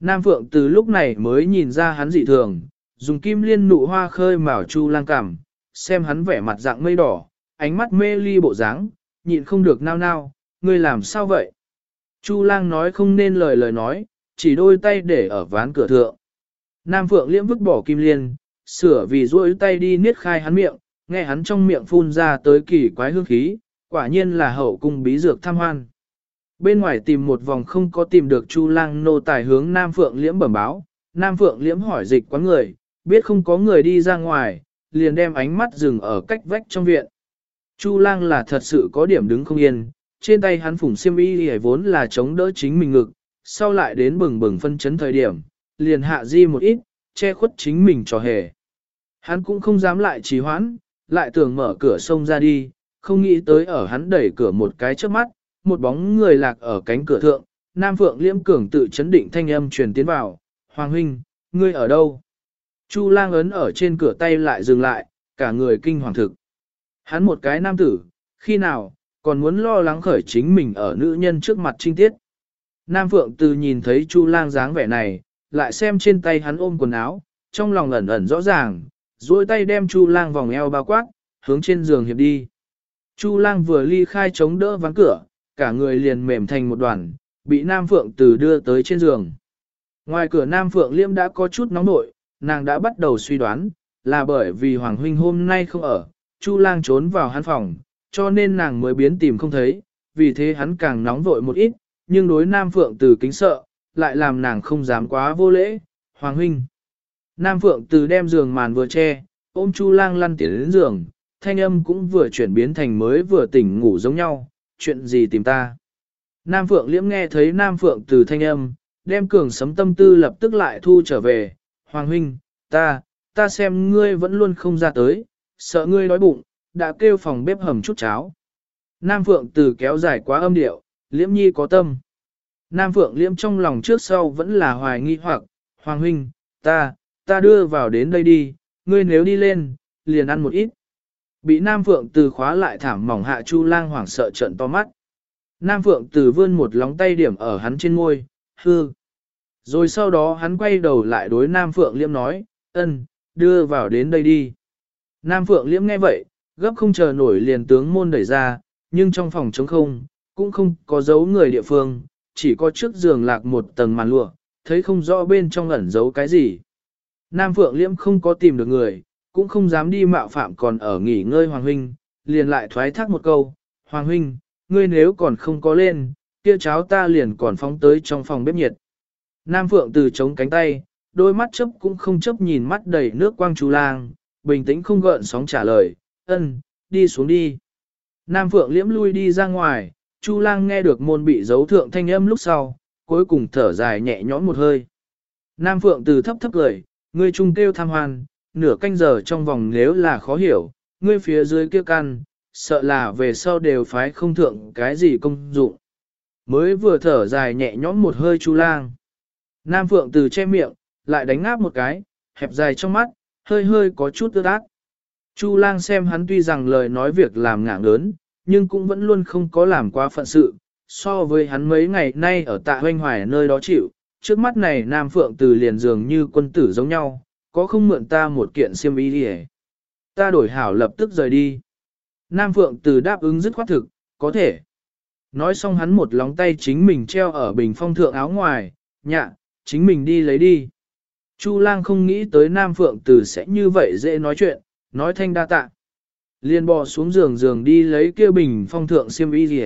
S1: Nam Phượng từ lúc này mới nhìn ra hắn dị thường, dùng kim liên nụ hoa khơi mào chu lang cảm, xem hắn vẻ mặt dạng mây đỏ, ánh mắt mê ly bộ dáng, nhịn không được nao nao, ngươi làm sao vậy? Chu lang nói không nên lời lời nói, chỉ đôi tay để ở ván cửa thượng. Nam Phượng liễm vứt bỏ kim liên, sửa vì duỗi tay đi niết khai hắn miệng, nghe hắn trong miệng phun ra tới kỳ quái hương khí, quả nhiên là hậu cung bí dược tham hoan. Bên ngoài tìm một vòng không có tìm được Chu Lang nô tài hướng Nam Phượng Liễm bẩm báo, Nam Phượng Liễm hỏi dịch quán người, biết không có người đi ra ngoài, liền đem ánh mắt dừng ở cách vách trong viện. Chu Lang là thật sự có điểm đứng không yên, trên tay hắn phủng xiêm y hề vốn là chống đỡ chính mình ngực, sau lại đến bừng bừng phân chấn thời điểm, liền hạ di một ít, che khuất chính mình cho hề. Hắn cũng không dám lại trì hoãn, lại tưởng mở cửa sông ra đi, không nghĩ tới ở hắn đẩy cửa một cái trước mắt, một bóng người lạc ở cánh cửa thượng, Nam Phượng Liễm Cường tự chấn định thanh âm truyền tiến vào, Hoàng Huynh, ngươi ở đâu? Chu lang ấn ở trên cửa tay lại dừng lại, cả người kinh hoàng thực. Hắn một cái nam tử, khi nào, còn muốn lo lắng khởi chính mình ở nữ nhân trước mặt trinh tiết. Nam Phượng từ nhìn thấy Chu lang dáng vẻ này, lại xem trên tay hắn ôm quần áo, trong lòng ẩn ẩn rõ ràng, duỗi tay đem Chu lang vòng eo bao quát, hướng trên giường hiệp đi. Chu lang vừa ly khai chống đỡ ván cửa, cả người liền mềm thành một đoàn, bị Nam Phượng từ đưa tới trên giường. Ngoài cửa Nam Phượng Liêm đã có chút nóng nội, nàng đã bắt đầu suy đoán, là bởi vì Hoàng Huynh hôm nay không ở, Chu lang trốn vào hắn phòng, cho nên nàng mới biến tìm không thấy, vì thế hắn càng nóng vội một ít, nhưng đối Nam Phượng từ kính sợ, lại làm nàng không dám quá vô lễ, Hoàng Huynh. Nam Phượng từ đem giường màn vừa che, ôm Chu lang lăn tiến đến giường, thanh âm cũng vừa chuyển biến thành mới vừa tỉnh ngủ giống nhau, chuyện gì tìm ta. Nam Phượng liễm nghe thấy Nam Phượng từ thanh âm, đem cường sấm tâm tư lập tức lại thu trở về, Hoàng huynh, ta, ta xem ngươi vẫn luôn không ra tới, sợ ngươi đói bụng, đã kêu phòng bếp hầm chút cháo. Nam Phượng từ kéo dài quá âm điệu, liễm nhi có tâm. Nam Phượng liễm trong lòng trước sau vẫn là hoài nghi hoặc, Hoàng huynh, ta, ta đưa vào đến đây đi, ngươi nếu đi lên, liền ăn một ít. Bị Nam Phượng từ khóa lại thảm mỏng hạ Chu lang hoảng sợ trận to mắt. Nam Phượng từ vươn một lóng tay điểm ở hắn trên môi, hư. Rồi sau đó hắn quay đầu lại đối Nam Phượng Liễm nói, ân, đưa vào đến đây đi. Nam Phượng Liễm nghe vậy, gấp không chờ nổi liền tướng môn đẩy ra, nhưng trong phòng trống không, cũng không có dấu người địa phương, chỉ có trước giường lạc một tầng màn lụa, thấy không rõ bên trong ẩn giấu cái gì. Nam Phượng Liễm không có tìm được người, cũng không dám đi mạo phạm còn ở nghỉ ngơi Hoàng Huynh, liền lại thoái thác một câu, Hoàng Huynh, ngươi nếu còn không có lên, kia cháo ta liền còn phóng tới trong phòng bếp nhiệt. Nam Phượng từ chống cánh tay, đôi mắt chấp cũng không chấp nhìn mắt đầy nước quang chú lang, bình tĩnh không gợn sóng trả lời, ân, đi xuống đi. Nam Phượng liễm lui đi ra ngoài, Chu lang nghe được môn bị giấu thượng thanh âm lúc sau, cuối cùng thở dài nhẹ nhõm một hơi. Nam Phượng từ thấp thấp cười, ngươi trung kêu tham hoan, nửa canh giờ trong vòng nếu là khó hiểu, ngươi phía dưới kia căn, sợ là về sau đều phái không thượng cái gì công dụng. Mới vừa thở dài nhẹ nhõm một hơi chu lang. Nam Phượng từ che miệng, lại đánh ngáp một cái, hẹp dài trong mắt, hơi hơi có chút ướt át. Chu lang xem hắn tuy rằng lời nói việc làm ngạng lớn, nhưng cũng vẫn luôn không có làm quá phận sự. So với hắn mấy ngày nay ở tạ hoanh hoài nơi đó chịu, trước mắt này Nam Phượng từ liền dường như quân tử giống nhau, có không mượn ta một kiện xiêm y đi Ta đổi hảo lập tức rời đi. Nam Phượng từ đáp ứng dứt khoát thực, có thể. Nói xong hắn một lóng tay chính mình treo ở bình phong thượng áo ngoài, nhạ, chính mình đi lấy đi. Chu lang không nghĩ tới Nam Phượng từ sẽ như vậy dễ nói chuyện, nói thanh đa tạ. Liên bò xuống giường giường đi lấy kia bình phong thượng xiêm y gì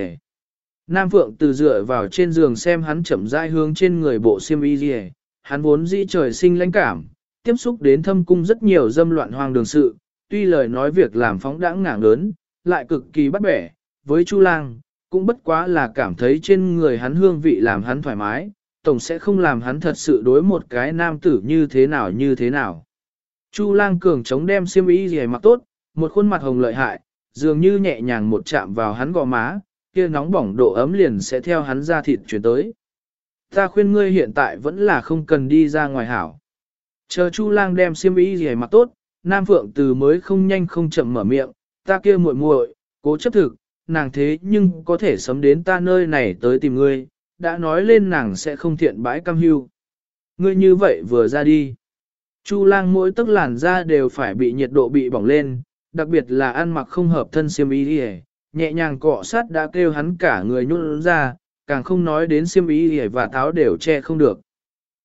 S1: Nam Phượng từ dựa vào trên giường xem hắn chậm rãi hướng trên người bộ xiêm y gì hắn vốn dĩ trời sinh lãnh cảm, tiếp xúc đến thâm cung rất nhiều dâm loạn hoang đường sự, tuy lời nói việc làm phóng đãng ngảng lớn, lại cực kỳ bắt bẻ, với Chu Lang, cũng bất quá là cảm thấy trên người hắn hương vị làm hắn thoải mái, tổng sẽ không làm hắn thật sự đối một cái nam tử như thế nào như thế nào. Chu Lang cường chống đem xiêm y gì mặc tốt, một khuôn mặt hồng lợi hại, dường như nhẹ nhàng một chạm vào hắn gò má, kia nóng bỏng độ ấm liền sẽ theo hắn ra thịt chuyển tới. Ta khuyên ngươi hiện tại vẫn là không cần đi ra ngoài hảo. Chờ Chu Lang đem xiêm y gì mặc tốt, Nam Phượng Từ mới không nhanh không chậm mở miệng, ta kia muội muội, cố chấp thực, nàng thế nhưng có thể sớm đến ta nơi này tới tìm ngươi, đã nói lên nàng sẽ không thiện bãi cam hưu. Ngươi như vậy vừa ra đi. Chu lang mỗi tức làn da đều phải bị nhiệt độ bị bỏng lên, đặc biệt là ăn mặc không hợp thân xiêm y đi nhẹ nhàng cọ sát đã kêu hắn cả người nhún ra, càng không nói đến xiêm y đi và tháo đều che không được.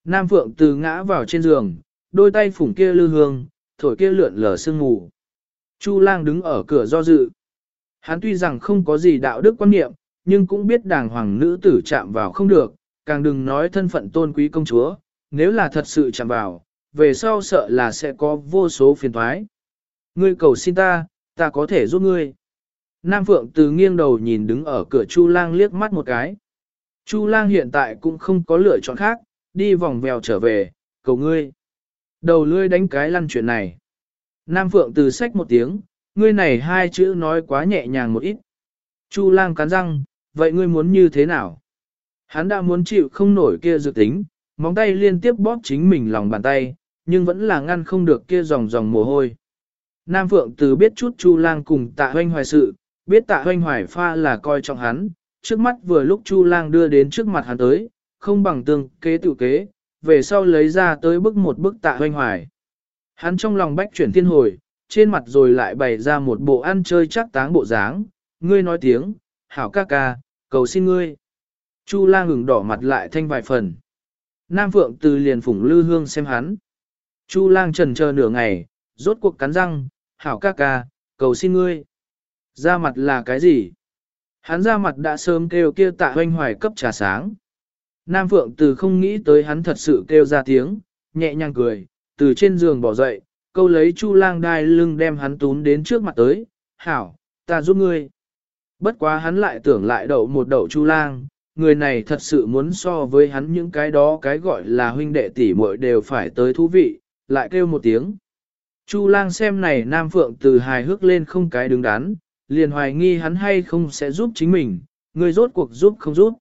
S1: Nam Phượng từ ngã vào trên giường, đôi tay phủng kia lư hương, thổi kia lượn lờ sương mù. Chu lang đứng ở cửa do dự. Hắn tuy rằng không có gì đạo đức quan niệm, nhưng cũng biết đàng hoàng nữ tử chạm vào không được, càng đừng nói thân phận tôn quý công chúa, nếu là thật sự chạm vào, về sau sợ là sẽ có vô số phiền thoái. Ngươi cầu xin ta, ta có thể giúp ngươi. Nam Phượng từ nghiêng đầu nhìn đứng ở cửa Chu Lang liếc mắt một cái. Chu Lang hiện tại cũng không có lựa chọn khác, đi vòng vèo trở về, cầu ngươi. Đầu lươi đánh cái lăn chuyện này. Nam Phượng từ sách một tiếng, ngươi này hai chữ nói quá nhẹ nhàng một ít. Chu lang cắn răng, vậy ngươi muốn như thế nào? Hắn đã muốn chịu không nổi kia dự tính, móng tay liên tiếp bóp chính mình lòng bàn tay, nhưng vẫn là ngăn không được kia dòng dòng mồ hôi. Nam Phượng từ biết chút Chu lang cùng tạ hoanh hoài sự, biết tạ hoanh hoài pha là coi trọng hắn, trước mắt vừa lúc Chu lang đưa đến trước mặt hắn tới, không bằng tương kế tự kế, về sau lấy ra tới bức một bức tạ hoanh hoài. Hắn trong lòng bách chuyển thiên hồi, trên mặt rồi lại bày ra một bộ ăn chơi chắc táng bộ dáng, ngươi nói tiếng, hảo ca ca, cầu xin ngươi. Chu lang ngừng đỏ mặt lại thanh vài phần. Nam Phượng từ liền phủng lư hương xem hắn. Chu lang trần chờ nửa ngày, rốt cuộc cắn răng, hảo ca ca, cầu xin ngươi. Ra mặt là cái gì? Hắn ra mặt đã sớm kêu kia tạ hoanh hoài cấp trà sáng. Nam Phượng từ không nghĩ tới hắn thật sự kêu ra tiếng, nhẹ nhàng cười, từ trên giường bỏ dậy, câu lấy Chu lang đai lưng đem hắn tún đến trước mặt tới, hảo, ta giúp ngươi. Bất quá hắn lại tưởng lại đậu một đậu Chu lang, người này thật sự muốn so với hắn những cái đó cái gọi là huynh đệ tỷ muội đều phải tới thú vị, lại kêu một tiếng. Chu lang xem này Nam Phượng từ hài hước lên không cái đứng đắn, liền hoài nghi hắn hay không sẽ giúp chính mình, ngươi rốt cuộc giúp không giúp.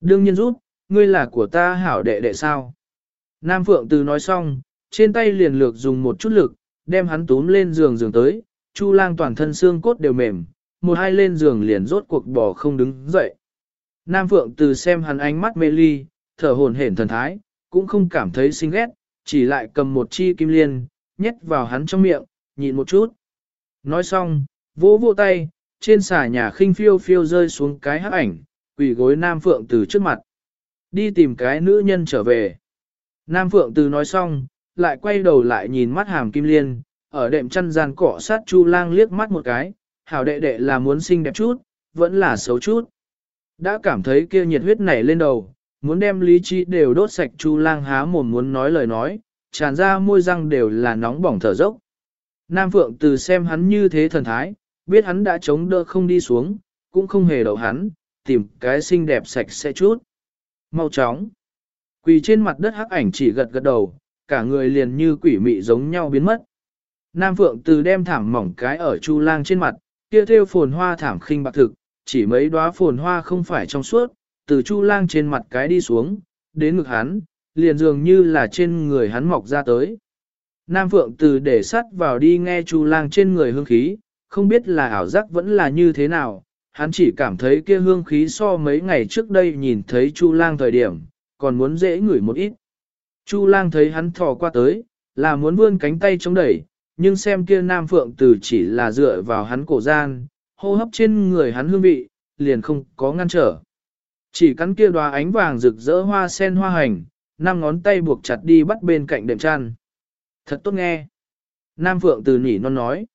S1: Đương nhiên giúp, ngươi là của ta hảo đệ đệ sao. Nam Phượng từ nói xong, trên tay liền lược dùng một chút lực, đem hắn túm lên giường giường tới, Chu lang toàn thân xương cốt đều mềm, một hai lên giường liền rốt cuộc bỏ không đứng dậy. Nam Phượng từ xem hắn ánh mắt mê ly, thở hồn hển thần thái, cũng không cảm thấy xinh ghét, chỉ lại cầm một chi kim liên, nhét vào hắn trong miệng, nhịn một chút. Nói xong, vỗ vỗ tay, trên xà nhà khinh phiêu phiêu rơi xuống cái hắc ảnh, quỳ gối Nam Phượng từ trước mặt. Đi tìm cái nữ nhân trở về. Nam Phượng từ nói xong, lại quay đầu lại nhìn mắt hàm kim liên, ở đệm chăn gian cỏ sát Chu lang liếc mắt một cái, hảo đệ đệ là muốn xinh đẹp chút, vẫn là xấu chút. Đã cảm thấy kia nhiệt huyết nảy lên đầu, muốn đem lý trí đều đốt sạch Chu lang há mồm muốn nói lời nói, tràn ra môi răng đều là nóng bỏng thở dốc. Nam Phượng từ xem hắn như thế thần thái, biết hắn đã chống đỡ không đi xuống, cũng không hề đậu hắn, tìm cái xinh đẹp sạch sẽ chút. Mau chóng. Quỳ trên mặt đất hắc ảnh chỉ gật gật đầu, cả người liền như quỷ mị giống nhau biến mất. Nam Phượng từ đem thảm mỏng cái ở Chu Lang trên mặt, kia theo phồn hoa thảm khinh bạc thực, chỉ mấy đóa phồn hoa không phải trong suốt, từ Chu Lang trên mặt cái đi xuống, đến ngực hắn, liền dường như là trên người hắn mọc ra tới. Nam Phượng từ để sắt vào đi nghe Chu Lang trên người hương khí, không biết là ảo giác vẫn là như thế nào, hắn chỉ cảm thấy kia hương khí so mấy ngày trước đây nhìn thấy Chu Lang thời điểm, còn muốn dễ ngửi một ít. Chu lang thấy hắn thò qua tới, là muốn vươn cánh tay chống đẩy, nhưng xem kia nam phượng tử chỉ là dựa vào hắn cổ gian, hô hấp trên người hắn hương vị, liền không có ngăn trở. Chỉ cắn kia đoá ánh vàng rực rỡ hoa sen hoa hành, năm ngón tay buộc chặt đi bắt bên cạnh đệm chăn. Thật tốt nghe. Nam phượng từ nỉ non nói.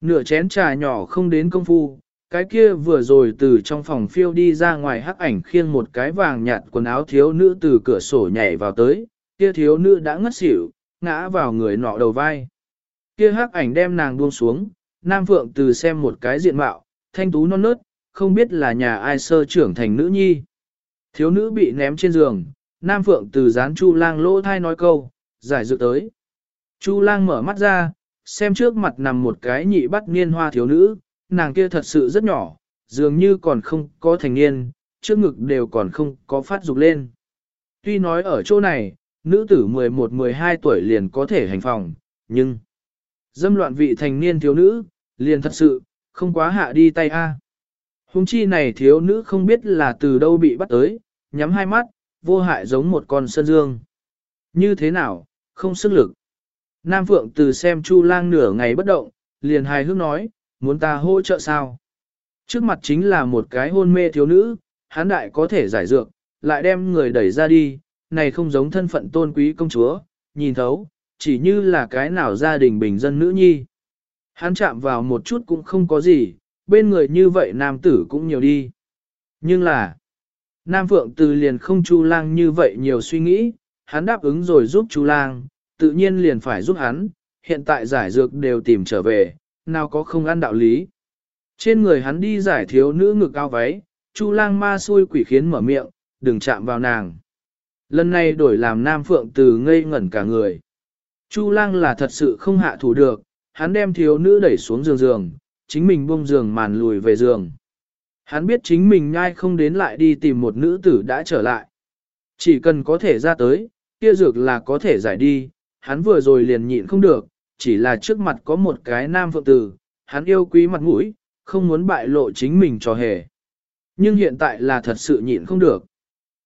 S1: Nửa chén trà nhỏ không đến công phu, cái kia vừa rồi từ trong phòng phiêu đi ra ngoài hắc ảnh khiêng một cái vàng nhạt quần áo thiếu nữ từ cửa sổ nhảy vào tới, kia thiếu nữ đã ngất xỉu, ngã vào người nọ đầu vai. Kia hắc ảnh đem nàng buông xuống, Nam Phượng từ xem một cái diện mạo, thanh tú non nớt, không biết là nhà ai sơ trưởng thành nữ nhi. Thiếu nữ bị ném trên giường, Nam Phượng từ dán Chu Lang lỗ thai nói câu, giải dự tới. Chu Lang mở mắt ra, xem trước mặt nằm một cái nhị bắt niên hoa thiếu nữ, nàng kia thật sự rất nhỏ, dường như còn không có thành niên, trước ngực đều còn không có phát dục lên. Tuy nói ở chỗ này, nữ tử 11-12 tuổi liền có thể hành phòng, nhưng dâm loạn vị thành niên thiếu nữ, liền thật sự, không quá hạ đi tay a. Hùng chi này thiếu nữ không biết là từ đâu bị bắt tới, nhắm hai mắt, vô hại giống một con sơn dương. Như thế nào, không sức lực. Nam Phượng từ xem Chu lang nửa ngày bất động, liền hài hước nói, muốn ta hỗ trợ sao? Trước mặt chính là một cái hôn mê thiếu nữ, hán đại có thể giải dược, lại đem người đẩy ra đi, này không giống thân phận tôn quý công chúa, nhìn thấu, chỉ như là cái nào gia đình bình dân nữ nhi. Hắn chạm vào một chút cũng không có gì, bên người như vậy nam tử cũng nhiều đi. Nhưng là, Nam Phượng từ liền không Chu Lang như vậy nhiều suy nghĩ, hắn đáp ứng rồi giúp Chu Lang, tự nhiên liền phải giúp hắn, hiện tại giải dược đều tìm trở về, nào có không ăn đạo lý. Trên người hắn đi giải thiếu nữ ngực cao váy, Chu Lang ma xui quỷ khiến mở miệng, đừng chạm vào nàng. Lần này đổi làm Nam Phượng từ ngây ngẩn cả người. Chu Lang là thật sự không hạ thủ được, hắn đem thiếu nữ đẩy xuống giường giường, chính mình buông giường màn lùi về giường. Hắn biết chính mình ngay không đến lại đi tìm một nữ tử đã trở lại. Chỉ cần có thể ra tới, kia dược là có thể giải đi, hắn vừa rồi liền nhịn không được, chỉ là trước mặt có một cái nam phượng tử, hắn yêu quý mặt mũi, không muốn bại lộ chính mình cho hề. Nhưng hiện tại là thật sự nhịn không được.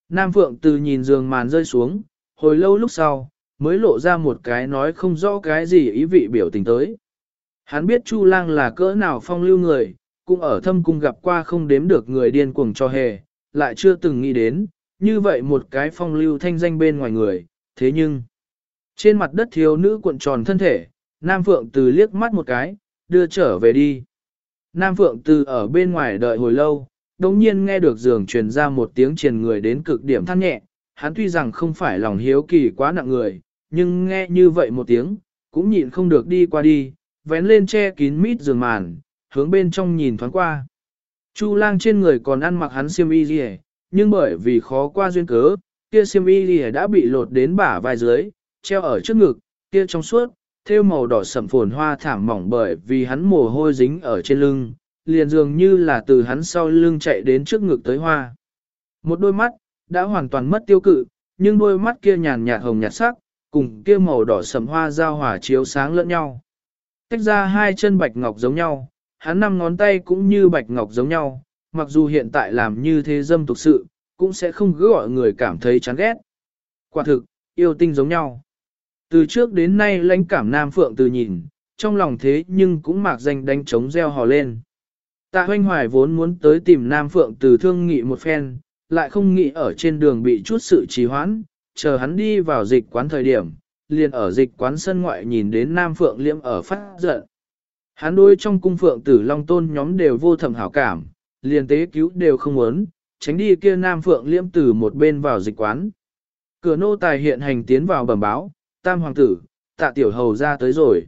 S1: Nam phượng tử nhìn giường màn rơi xuống, hồi lâu lúc sau, mới lộ ra một cái nói không rõ cái gì ý vị biểu tình tới. Hắn biết Chu Lang là cỡ nào phong lưu người, cũng ở thâm cung gặp qua không đếm được người điên cuồng cho hề, lại chưa từng nghĩ đến, như vậy một cái phong lưu thanh danh bên ngoài người, thế nhưng, trên mặt đất thiếu nữ cuộn tròn thân thể, Nam Phượng Từ liếc mắt một cái, đưa trở về đi. Nam Phượng Từ ở bên ngoài đợi hồi lâu, đồng nhiên nghe được giường truyền ra một tiếng truyền người đến cực điểm than nhẹ, hắn tuy rằng không phải lòng hiếu kỳ quá nặng người, nhưng nghe như vậy một tiếng, cũng nhịn không được đi qua đi, vén lên che kín mít giường màn, hướng bên trong nhìn thoáng qua. Chu lang trên người còn ăn mặc hắn xiêm y gì nhưng bởi vì khó qua duyên cớ, kia xiêm y gì đã bị lột đến bả vai dưới, treo ở trước ngực, kia trong suốt, thêu màu đỏ sẩm phồn hoa thảm mỏng bởi vì hắn mồ hôi dính ở trên lưng, liền dường như là từ hắn sau lưng chạy đến trước ngực tới hoa. Một đôi mắt, đã hoàn toàn mất tiêu cự, nhưng đôi mắt kia nhàn nhạt hồng nhạt sắc, cùng kia màu đỏ sầm hoa giao hòa chiếu sáng lẫn nhau. Tách ra hai chân bạch ngọc giống nhau, hắn năm ngón tay cũng như bạch ngọc giống nhau, mặc dù hiện tại làm như thế dâm tục sự, cũng sẽ không cứ gọi người cảm thấy chán ghét. Quả thực, yêu tinh giống nhau. Từ trước đến nay lãnh cảm Nam Phượng từ nhìn, trong lòng thế nhưng cũng mạc danh đánh trống reo hò lên. Tạ hoanh hoài vốn muốn tới tìm Nam Phượng từ thương nghị một phen, lại không nghĩ ở trên đường bị chút sự trì hoãn, chờ hắn đi vào dịch quán thời điểm, liền ở dịch quán sân ngoại nhìn đến Nam Phượng liễm ở phát giận. Hắn đôi trong cung Phượng tử Long Tôn nhóm đều vô thầm hảo cảm, liền tế cứu đều không muốn, tránh đi kia Nam Phượng liễm từ một bên vào dịch quán. Cửa nô tài hiện hành tiến vào bẩm báo, tam hoàng tử, tạ tiểu hầu ra tới rồi.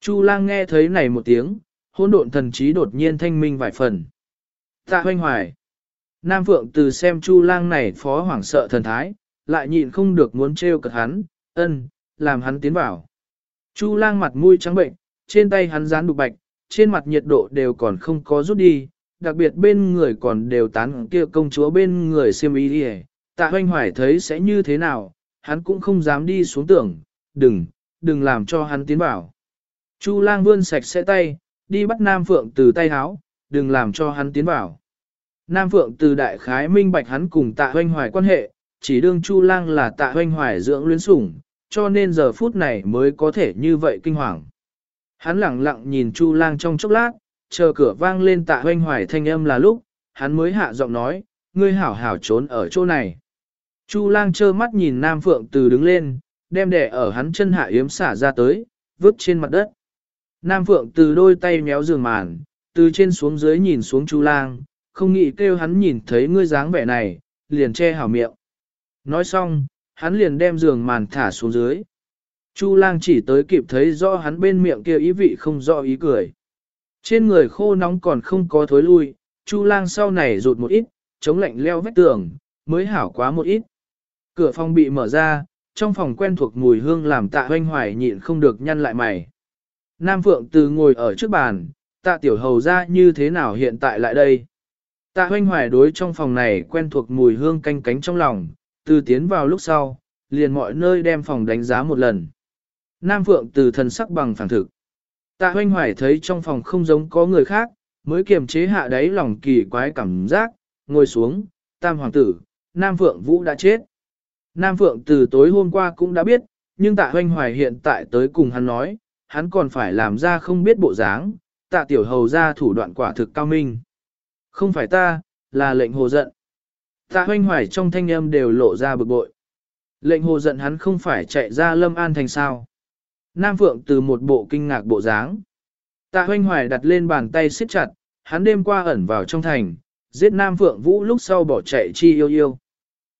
S1: Chu lang nghe thấy này một tiếng, hỗn độn thần trí đột nhiên thanh minh vài phần. Tạ hoanh hoài. Nam Phượng từ xem Chu lang này phó hoảng sợ thần thái, lại nhịn không được muốn trêu cật hắn, ân, làm hắn tiến vào. Chu lang mặt mũi trắng bệnh, trên tay hắn dán đục bạch, trên mặt nhiệt độ đều còn không có rút đi, đặc biệt bên người còn đều tán kia công chúa bên người xem y đi tạ hoanh hoài thấy sẽ như thế nào, hắn cũng không dám đi xuống tưởng, đừng, đừng làm cho hắn tiến vào. Chu lang vươn sạch sẽ tay, đi bắt Nam Phượng từ tay háo, đừng làm cho hắn tiến vào. Nam Phượng từ đại khái minh bạch hắn cùng tạ hoanh hoài quan hệ, chỉ đương Chu lang là tạ hoanh hoài dưỡng luyến sủng, cho nên giờ phút này mới có thể như vậy kinh hoàng. Hắn lặng lặng nhìn Chu lang trong chốc lát, chờ cửa vang lên tạ hoanh hoài thanh âm là lúc, hắn mới hạ giọng nói, ngươi hảo hảo trốn ở chỗ này. Chu lang trơ mắt nhìn Nam Phượng từ đứng lên, đem đẻ ở hắn chân hạ yếm xả ra tới, vứt trên mặt đất. Nam Phượng từ đôi tay méo giường màn, từ trên xuống dưới nhìn xuống Chu lang, không nghĩ kêu hắn nhìn thấy ngươi dáng vẻ này, liền che hảo miệng. Nói xong, hắn liền đem giường màn thả xuống dưới. Chu lang chỉ tới kịp thấy rõ hắn bên miệng kia ý vị không rõ ý cười. Trên người khô nóng còn không có thối lui, Chu lang sau này rụt một ít, chống lạnh leo vách tường, mới hảo quá một ít. Cửa phòng bị mở ra, trong phòng quen thuộc mùi hương làm tạ hoanh hoài nhịn không được nhăn lại mày. Nam Phượng từ ngồi ở trước bàn, tạ tiểu hầu ra như thế nào hiện tại lại đây. Tạ hoanh hoài đối trong phòng này quen thuộc mùi hương canh cánh trong lòng, từ tiến vào lúc sau, liền mọi nơi đem phòng đánh giá một lần. Nam Phượng từ thần sắc bằng phản thực. Tạ hoanh hoài thấy trong phòng không giống có người khác, mới kiềm chế hạ đáy lòng kỳ quái cảm giác, ngồi xuống, tam hoàng tử, Nam Phượng Vũ đã chết. Nam Phượng từ tối hôm qua cũng đã biết, nhưng tạ hoanh hoài hiện tại tới cùng hắn nói, hắn còn phải làm ra không biết bộ dáng, tạ tiểu hầu ra thủ đoạn quả thực cao minh. Không phải ta, là lệnh hồ giận. Tạ hoanh hoài trong thanh âm đều lộ ra bực bội. Lệnh hồ giận hắn không phải chạy ra lâm an thành sao. Nam Phượng từ một bộ kinh ngạc bộ dáng. Tạ hoanh hoài đặt lên bàn tay siết chặt, hắn đêm qua ẩn vào trong thành, giết Nam Phượng Vũ lúc sau bỏ chạy chi yêu yêu.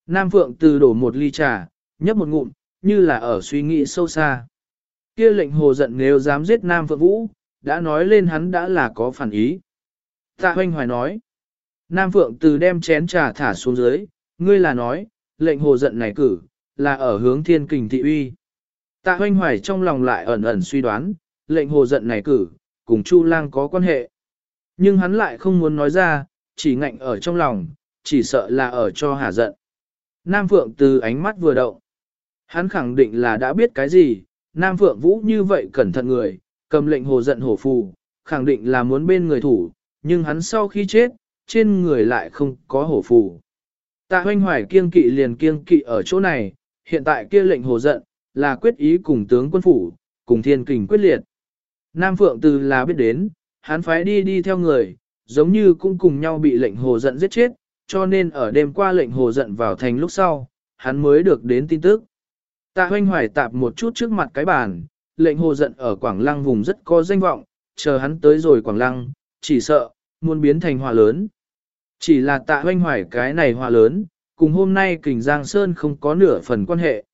S1: Nam Phượng từ đổ một ly trà, nhấp một ngụm, như là ở suy nghĩ sâu xa. Kia lệnh hồ giận nếu dám giết Nam Phượng Vũ, đã nói lên hắn đã là có phản ý. Tạ hoanh hoài nói. Nam Phượng từ đem chén trà thả xuống dưới, ngươi là nói, lệnh hồ giận này cử, là ở hướng thiên kình thị uy. Tạ hoanh hoài trong lòng lại ẩn ẩn suy đoán, lệnh hồ giận này cử, cùng Chu lang có quan hệ. Nhưng hắn lại không muốn nói ra, chỉ ngạnh ở trong lòng, chỉ sợ là ở cho hà giận. Nam Phượng từ ánh mắt vừa động. Hắn khẳng định là đã biết cái gì, Nam Phượng Vũ như vậy cẩn thận người, cầm lệnh hồ giận hổ phù, khẳng định là muốn bên người thủ, nhưng hắn sau khi chết, trên người lại không có hổ phù. Tạ hoanh hoài kiêng kỵ liền kiêng kỵ ở chỗ này, hiện tại kia lệnh hồ giận, là quyết ý cùng tướng quân phủ, cùng thiên kình quyết liệt. Nam Phượng từ là biết đến, hắn phái đi đi theo người, giống như cũng cùng nhau bị lệnh hồ giận giết chết, cho nên ở đêm qua lệnh hồ giận vào thành lúc sau, hắn mới được đến tin tức. Tạ hoanh hoài tạp một chút trước mặt cái bàn, lệnh hồ giận ở Quảng Lăng vùng rất có danh vọng, chờ hắn tới rồi Quảng Lăng, chỉ sợ, muốn biến thành hòa lớn. Chỉ là tạ hoanh hoài cái này hòa lớn, cùng hôm nay kình Giang Sơn không có nửa phần quan hệ.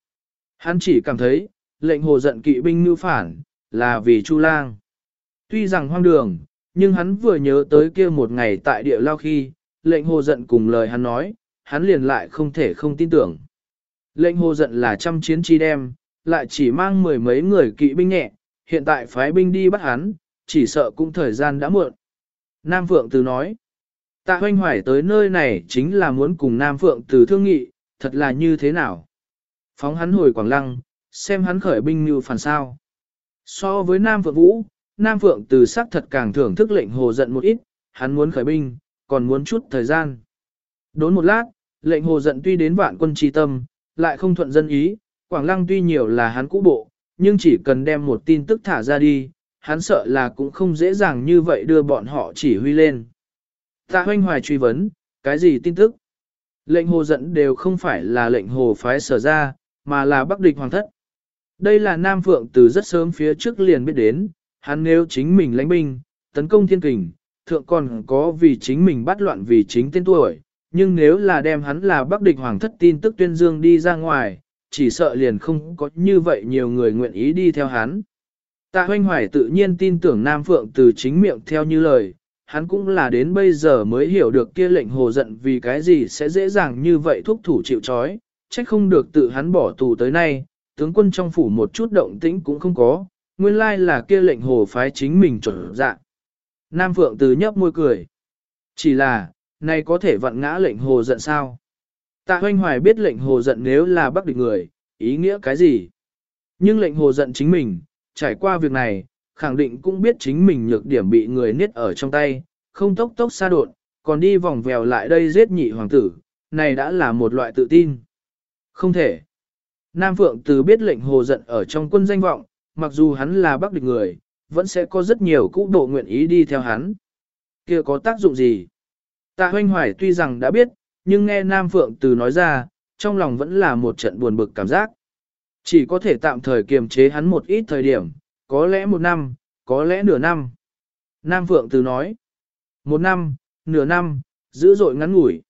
S1: Hắn chỉ cảm thấy, lệnh hồ giận kỵ binh mưu phản, là vì Chu Lang. Tuy rằng hoang đường, nhưng hắn vừa nhớ tới kia một ngày tại địa lao khi, lệnh hồ giận cùng lời hắn nói, hắn liền lại không thể không tin tưởng. Lệnh hồ giận là trăm chiến chi đem, lại chỉ mang mười mấy người kỵ binh nhẹ, hiện tại phái binh đi bắt hắn, chỉ sợ cũng thời gian đã muộn. Nam Phượng Từ nói, tạ hoanh hoài tới nơi này chính là muốn cùng Nam Phượng Từ thương nghị, thật là như thế nào? Phóng hắn hồi Quảng Lăng, xem hắn khởi binh như phản sao. So với Nam Phượng Vũ, Nam Phượng Từ sắc thật càng thưởng thức lệnh hồ giận một ít, hắn muốn khởi binh, còn muốn chút thời gian. Đốn một lát, lệnh hồ giận tuy đến vạn quân tri tâm, lại không thuận dân ý, Quảng Lăng tuy nhiều là hắn cũ bộ, nhưng chỉ cần đem một tin tức thả ra đi, hắn sợ là cũng không dễ dàng như vậy đưa bọn họ chỉ huy lên. Tạ hoanh hoài truy vấn, cái gì tin tức? Lệnh hồ dẫn đều không phải là lệnh hồ phái sở ra, mà là bắc địch hoàng thất. Đây là Nam Phượng từ rất sớm phía trước liền biết đến, hắn nếu chính mình lãnh binh, tấn công thiên kình, thượng còn có vì chính mình bắt loạn vì chính tên tuổi, nhưng nếu là đem hắn là bắc địch hoàng thất tin tức tuyên dương đi ra ngoài, chỉ sợ liền không có như vậy nhiều người nguyện ý đi theo hắn. Tạ hoanh hoài tự nhiên tin tưởng Nam Phượng từ chính miệng theo như lời, hắn cũng là đến bây giờ mới hiểu được kia lệnh hồ giận vì cái gì sẽ dễ dàng như vậy thúc thủ chịu trói, trách không được tự hắn bỏ tù tới nay, tướng quân trong phủ một chút động tĩnh cũng không có, nguyên lai là kia lệnh hồ phái chính mình chuẩn dạng. Nam Phượng từ nhấp môi cười. Chỉ là, nay có thể vặn ngã lệnh hồ giận sao? Tạ hoanh hoài biết lệnh hồ giận nếu là bắc địch người, ý nghĩa cái gì? Nhưng lệnh hồ giận chính mình, trải qua việc này, khẳng định cũng biết chính mình nhược điểm bị người niết ở trong tay, không tốc tốc xa đột, còn đi vòng vèo lại đây giết nhị hoàng tử, này đã là một loại tự tin. Không thể. Nam Phượng từ biết lệnh hồ giận ở trong quân danh vọng, mặc dù hắn là bắc địch người, vẫn sẽ có rất nhiều cũ độ nguyện ý đi theo hắn. kia có tác dụng gì? Tạ hoanh hoài tuy rằng đã biết, nhưng nghe Nam Phượng từ nói ra, trong lòng vẫn là một trận buồn bực cảm giác. Chỉ có thể tạm thời kiềm chế hắn một ít thời điểm, có lẽ một năm, có lẽ nửa năm. Nam Phượng từ nói, một năm, nửa năm, dữ dội ngắn ngủi.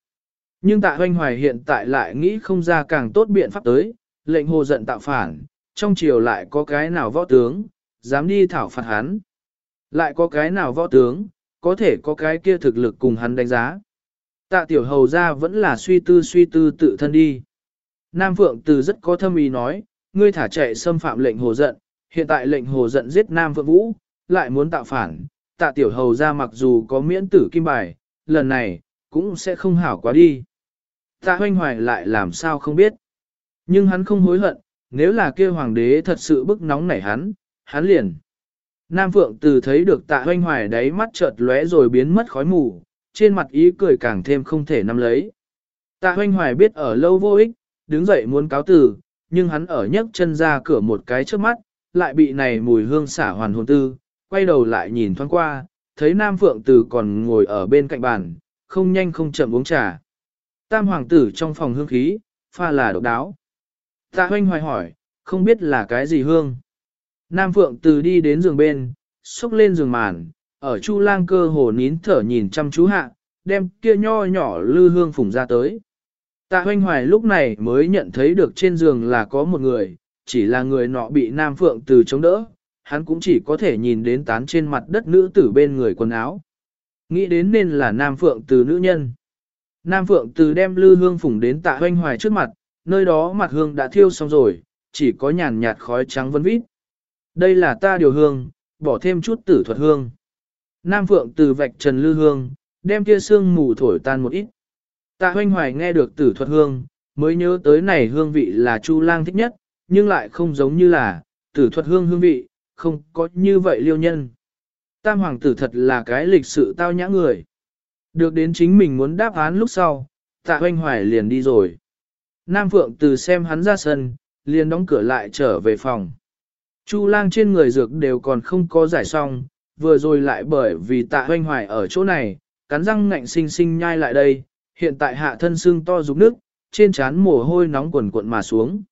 S1: Nhưng tạ hoanh hoài hiện tại lại nghĩ không ra càng tốt biện pháp tới, lệnh hồ giận tạo phản, trong triều lại có cái nào võ tướng, dám đi thảo phạt hắn. Lại có cái nào võ tướng, có thể có cái kia thực lực cùng hắn đánh giá. Tạ tiểu hầu ra vẫn là suy tư suy tư tự thân đi. Nam Phượng từ rất có thâm ý nói, ngươi thả chạy xâm phạm lệnh hồ giận, hiện tại lệnh hồ giận giết Nam Phượng Vũ, lại muốn tạo phản, tạ tiểu hầu ra mặc dù có miễn tử kim bài, lần này, cũng sẽ không hảo quá đi. Tạ hoanh hoài lại làm sao không biết. Nhưng hắn không hối hận, nếu là kia hoàng đế thật sự bức nóng nảy hắn, hắn liền. Nam Phượng từ thấy được tạ hoanh hoài đáy mắt chợt lóe rồi biến mất khói mù, trên mặt ý cười càng thêm không thể nắm lấy. Tạ hoanh hoài biết ở lâu vô ích, đứng dậy muốn cáo từ, nhưng hắn ở nhấc chân ra cửa một cái trước mắt, lại bị này mùi hương xả hoàn hồn tư, quay đầu lại nhìn thoáng qua, thấy Nam Phượng Từ còn ngồi ở bên cạnh bàn, không nhanh không chậm uống trà. Tam hoàng tử trong phòng hương khí, pha là độc đáo. Tạ hoanh hoài hỏi, không biết là cái gì hương. Nam Phượng Từ đi đến giường bên, xúc lên giường màn, ở Chu Lang cơ hồ nín thở nhìn chăm chú hạ, đem kia nho nhỏ lư hương phủng ra tới. Tạ hoanh hoài lúc này mới nhận thấy được trên giường là có một người, chỉ là người nọ bị Nam Phượng Từ chống đỡ, hắn cũng chỉ có thể nhìn đến tán trên mặt đất nữ tử bên người quần áo. Nghĩ đến nên là Nam Phượng Từ nữ nhân. Nam Phượng Từ đem lư hương phủng đến tạ hoanh hoài trước mặt, nơi đó mặt hương đã thiêu xong rồi, chỉ có nhàn nhạt khói trắng vân vít. Đây là ta điều hương, bỏ thêm chút tử thuật hương. Nam Phượng Từ vạch trần lư hương, đem kia sương mù thổi tan một ít. Tạ hoanh hoài nghe được tử thuật hương, mới nhớ tới này hương vị là Chu lang thích nhất, nhưng lại không giống như là tử thuật hương hương vị, không có như vậy liêu nhân. Tam hoàng tử thật là cái lịch sự tao nhã người. Được đến chính mình muốn đáp án lúc sau, tạ hoanh hoài liền đi rồi. Nam Phượng từ xem hắn ra sân, liền đóng cửa lại trở về phòng. Chu lang trên người dược đều còn không có giải xong, vừa rồi lại bởi vì tạ hoanh hoài ở chỗ này, cắn răng ngạnh sinh sinh nhai lại đây, hiện tại hạ thân xương to rụng nước, trên trán mồ hôi nóng quần cuộn mà xuống.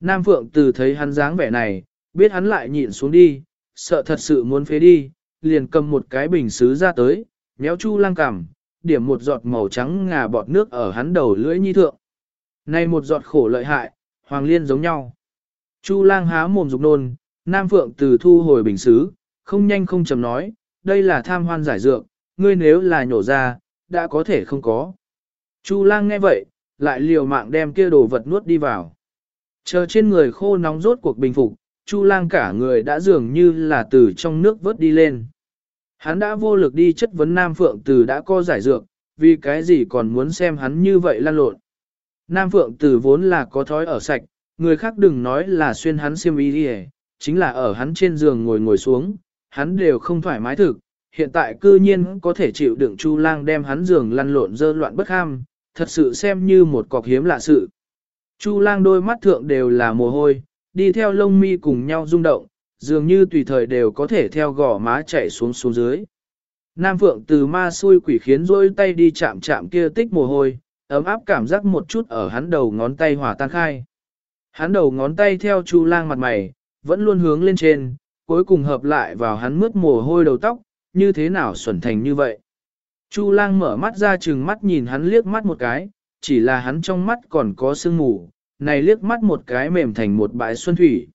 S1: Nam Phượng từ thấy hắn dáng vẻ này, biết hắn lại nhịn xuống đi, sợ thật sự muốn phế đi, liền cầm một cái bình xứ ra tới, méo chu lang cằm, điểm một giọt màu trắng ngà bọt nước ở hắn đầu lưỡi nhi thượng. Này một giọt khổ lợi hại, hoàng liên giống nhau. Chu lang há mồm dục nôn, Nam Phượng từ thu hồi bình xứ, không nhanh không chậm nói, đây là tham hoan giải dược, ngươi nếu là nhổ ra, đã có thể không có. Chu lang nghe vậy, lại liều mạng đem kia đồ vật nuốt đi vào. Chờ trên người khô nóng rốt cuộc bình phục, Chu lang cả người đã dường như là từ trong nước vớt đi lên. Hắn đã vô lực đi chất vấn Nam Phượng Tử đã co giải dược, vì cái gì còn muốn xem hắn như vậy lan lộn. Nam Phượng Tử vốn là có thói ở sạch, người khác đừng nói là xuyên hắn xiêm y đi chính là ở hắn trên giường ngồi ngồi xuống, hắn đều không thoải mái thực, hiện tại cư nhiên có thể chịu đựng Chu lang đem hắn giường lăn lộn dơ loạn bất ham, thật sự xem như một cọc hiếm lạ sự. Chu lang đôi mắt thượng đều là mồ hôi, đi theo lông mi cùng nhau rung động, dường như tùy thời đều có thể theo gò má chạy xuống xuống dưới. Nam Phượng từ ma xui quỷ khiến rôi tay đi chạm chạm kia tích mồ hôi, ấm áp cảm giác một chút ở hắn đầu ngón tay hỏa tan khai. Hắn đầu ngón tay theo chu lang mặt mày, vẫn luôn hướng lên trên, cuối cùng hợp lại vào hắn mướt mồ hôi đầu tóc, như thế nào xuẩn thành như vậy. Chu lang mở mắt ra chừng mắt nhìn hắn liếc mắt một cái, chỉ là hắn trong mắt còn có sương mù, này liếc mắt một cái mềm thành một bãi xuân thủy.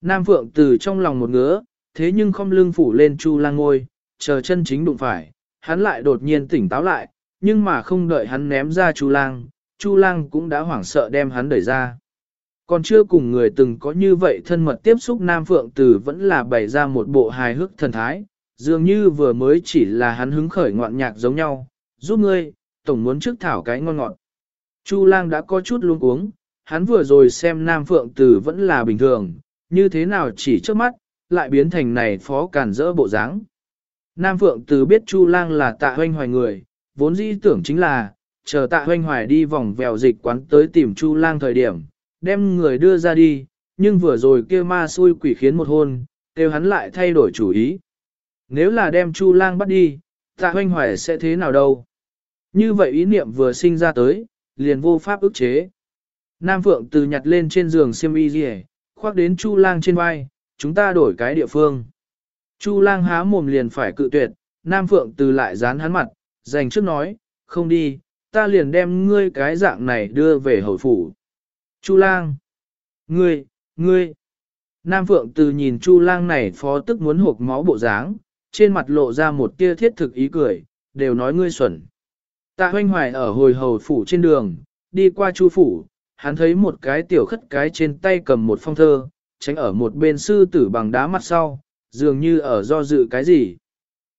S1: Nam Phượng từ trong lòng một ngứa, thế nhưng không lưng phủ lên Chu lang ngôi, chờ chân chính đụng phải, hắn lại đột nhiên tỉnh táo lại, nhưng mà không đợi hắn ném ra Chu lang, Chu lang cũng đã hoảng sợ đem hắn đẩy ra. Còn chưa cùng người từng có như vậy thân mật tiếp xúc Nam Phượng Tử vẫn là bày ra một bộ hài hước thần thái, dường như vừa mới chỉ là hắn hứng khởi ngoạn nhạc giống nhau, giúp ngươi, tổng muốn trước thảo cái ngon ngọt. Chu lang đã có chút luống uống, hắn vừa rồi xem Nam Phượng Tử vẫn là bình thường, như thế nào chỉ trước mắt, lại biến thành này phó cản rỡ bộ dáng. Nam Phượng Tử biết Chu lang là tạ hoanh hoài người, vốn dĩ tưởng chính là, chờ tạ hoanh hoài đi vòng vèo dịch quán tới tìm Chu lang thời điểm, đem người đưa ra đi, nhưng vừa rồi kia ma xui quỷ khiến một hôn, kêu hắn lại thay đổi chủ ý. Nếu là đem Chu lang bắt đi, tạ hoanh hoài sẽ thế nào đâu? Như vậy ý niệm vừa sinh ra tới, liền vô pháp ức chế. Nam Phượng từ nhặt lên trên giường xiêm y rìa, khoác đến Chu lang trên vai, chúng ta đổi cái địa phương. Chu lang há mồm liền phải cự tuyệt, Nam Phượng từ lại dán hắn mặt, dành trước nói, không đi, ta liền đem ngươi cái dạng này đưa về hồi phủ. Chu lang. Ngươi, ngươi. Nam Phượng từ nhìn Chu lang này phó tức muốn hộp máu bộ dáng, trên mặt lộ ra một tia thiết thực ý cười, đều nói ngươi xuẩn. Tạ hoanh hoài ở hồi hầu phủ trên đường, đi qua Chu phủ, hắn thấy một cái tiểu khất cái trên tay cầm một phong thơ, tránh ở một bên sư tử bằng đá mặt sau, dường như ở do dự cái gì.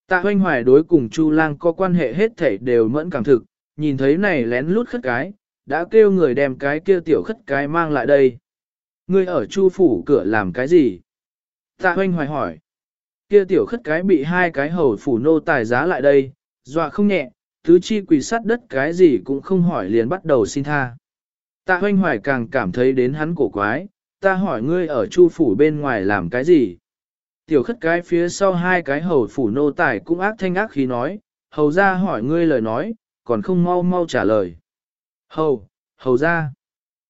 S1: Tạ hoanh hoài đối cùng Chu lang có quan hệ hết thảy đều mẫn cảm thực, nhìn thấy này lén lút khất cái, đã kêu người đem cái kia tiểu khất cái mang lại đây. Ngươi ở Chu phủ cửa làm cái gì? Tạ hoanh hoài hỏi. Kia tiểu khất cái bị hai cái hầu phủ nô tài giá lại đây, dọa không nhẹ, tứ chi quỳ sát đất cái gì cũng không hỏi liền bắt đầu xin tha. Tạ hoanh hoài càng cảm thấy đến hắn cổ quái, ta hỏi ngươi ở chu phủ bên ngoài làm cái gì? Tiểu khất cái phía sau hai cái hầu phủ nô tài cũng ác thanh ác khí nói, hầu ra hỏi ngươi lời nói, còn không mau mau trả lời. Hầu, hầu ra.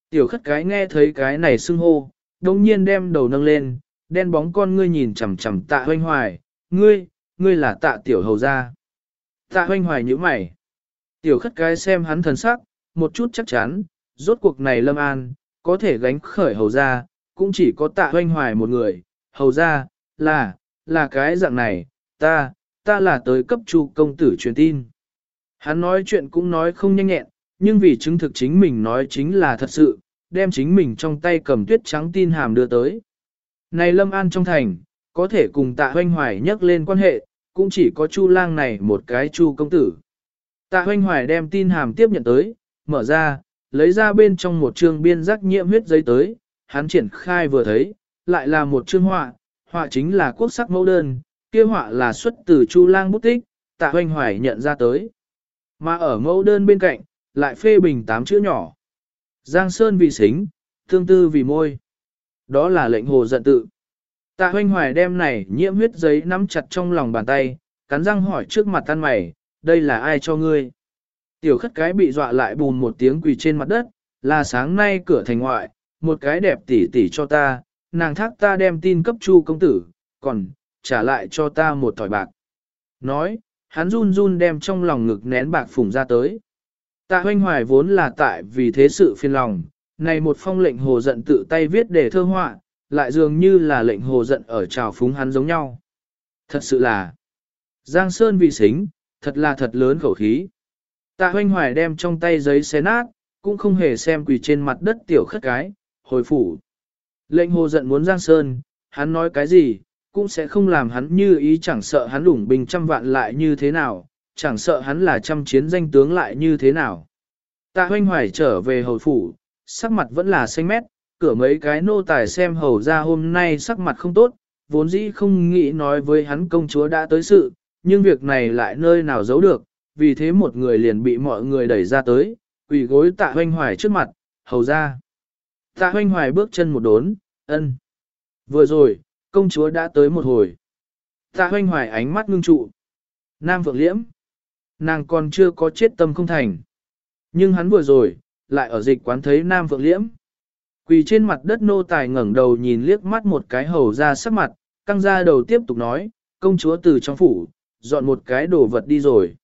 S1: Tiểu khất cái nghe thấy cái này xưng hô, đồng nhiên đem đầu nâng lên, đen bóng con ngươi nhìn chằm chằm tạ hoanh hoài, ngươi, ngươi là tạ tiểu hầu ra. Tạ hoanh hoài như mày. Tiểu khất cái xem hắn thần sắc, một chút chắc chắn, rốt cuộc này lâm an, có thể gánh khởi hầu ra, cũng chỉ có tạ hoanh hoài một người, hầu ra, là, là cái dạng này, ta, ta là tới cấp chu công tử truyền tin. Hắn nói chuyện cũng nói không nhanh nhẹn, nhưng vì chứng thực chính mình nói chính là thật sự, đem chính mình trong tay cầm tuyết trắng tin hàm đưa tới. Này Lâm An trong thành, có thể cùng tạ hoanh hoài nhắc lên quan hệ, cũng chỉ có chu lang này một cái chu công tử. Tạ hoanh hoài đem tin hàm tiếp nhận tới, mở ra, lấy ra bên trong một chương biên giác nhiễm huyết giấy tới, hắn triển khai vừa thấy, lại là một chương họa, họa chính là quốc sắc mẫu đơn, kia họa là xuất từ chu lang bút tích, tạ hoanh hoài nhận ra tới. Mà ở mẫu đơn bên cạnh, lại phê bình tám chữ nhỏ. Giang Sơn vì xính, thương tư vì môi. Đó là lệnh hồ giận tự. Tạ hoanh hoài đem này nhiễm huyết giấy nắm chặt trong lòng bàn tay, cắn răng hỏi trước mặt tan mày, đây là ai cho ngươi? Tiểu khất cái bị dọa lại bùn một tiếng quỳ trên mặt đất, là sáng nay cửa thành ngoại, một cái đẹp tỉ tỉ cho ta, nàng thác ta đem tin cấp chu công tử, còn, trả lại cho ta một thỏi bạc. Nói, hắn run run đem trong lòng ngực nén bạc phủng ra tới. Tạ hoanh hoài vốn là tại vì thế sự phiền lòng, này một phong lệnh hồ giận tự tay viết để thơ họa, lại dường như là lệnh hồ giận ở trào phúng hắn giống nhau. Thật sự là, Giang Sơn vì xính, thật là thật lớn khẩu khí. Tạ hoanh hoài đem trong tay giấy xé nát, cũng không hề xem quỳ trên mặt đất tiểu khất cái, hồi phủ. Lệnh hồ giận muốn Giang Sơn, hắn nói cái gì, cũng sẽ không làm hắn như ý chẳng sợ hắn lủng bình trăm vạn lại như thế nào, chẳng sợ hắn là trăm chiến danh tướng lại như thế nào. Tạ hoanh hoài trở về hồi phủ, sắc mặt vẫn là xanh mét, cửa mấy cái nô tài xem hầu ra hôm nay sắc mặt không tốt, vốn dĩ không nghĩ nói với hắn công chúa đã tới sự, nhưng việc này lại nơi nào giấu được, vì thế một người liền bị mọi người đẩy ra tới, quỳ gối tạ hoanh hoài trước mặt, hầu ra. Tạ hoanh hoài bước chân một đốn, ân. Vừa rồi, công chúa đã tới một hồi. Tạ hoanh hoài ánh mắt ngưng trụ. Nam Phượng Liễm. Nàng còn chưa có chết tâm không thành. Nhưng hắn vừa rồi, lại ở dịch quán thấy Nam Phượng Liễm. Quỳ trên mặt đất nô tài ngẩng đầu nhìn liếc mắt một cái hầu ra sắc mặt, căng ra đầu tiếp tục nói, công chúa từ trong phủ, dọn một cái đồ vật đi rồi.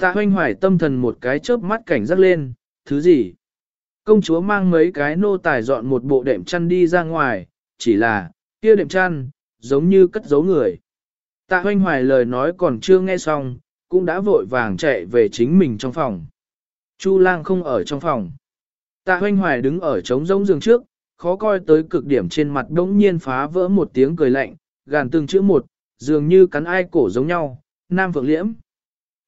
S1: Tạ hoanh hoài tâm thần một cái chớp mắt cảnh giác lên, thứ gì? Công chúa mang mấy cái nô tài dọn một bộ đệm chăn đi ra ngoài, chỉ là, kia đệm chăn, giống như cất giấu người. Tạ hoanh hoài lời nói còn chưa nghe xong, cũng đã vội vàng chạy về chính mình trong phòng. Chu lang không ở trong phòng. Tạ hoanh hoài đứng ở trống rỗng giường trước, khó coi tới cực điểm trên mặt đống nhiên phá vỡ một tiếng cười lạnh, gàn từng chữ một, dường như cắn ai cổ giống nhau, nam vượng liễm.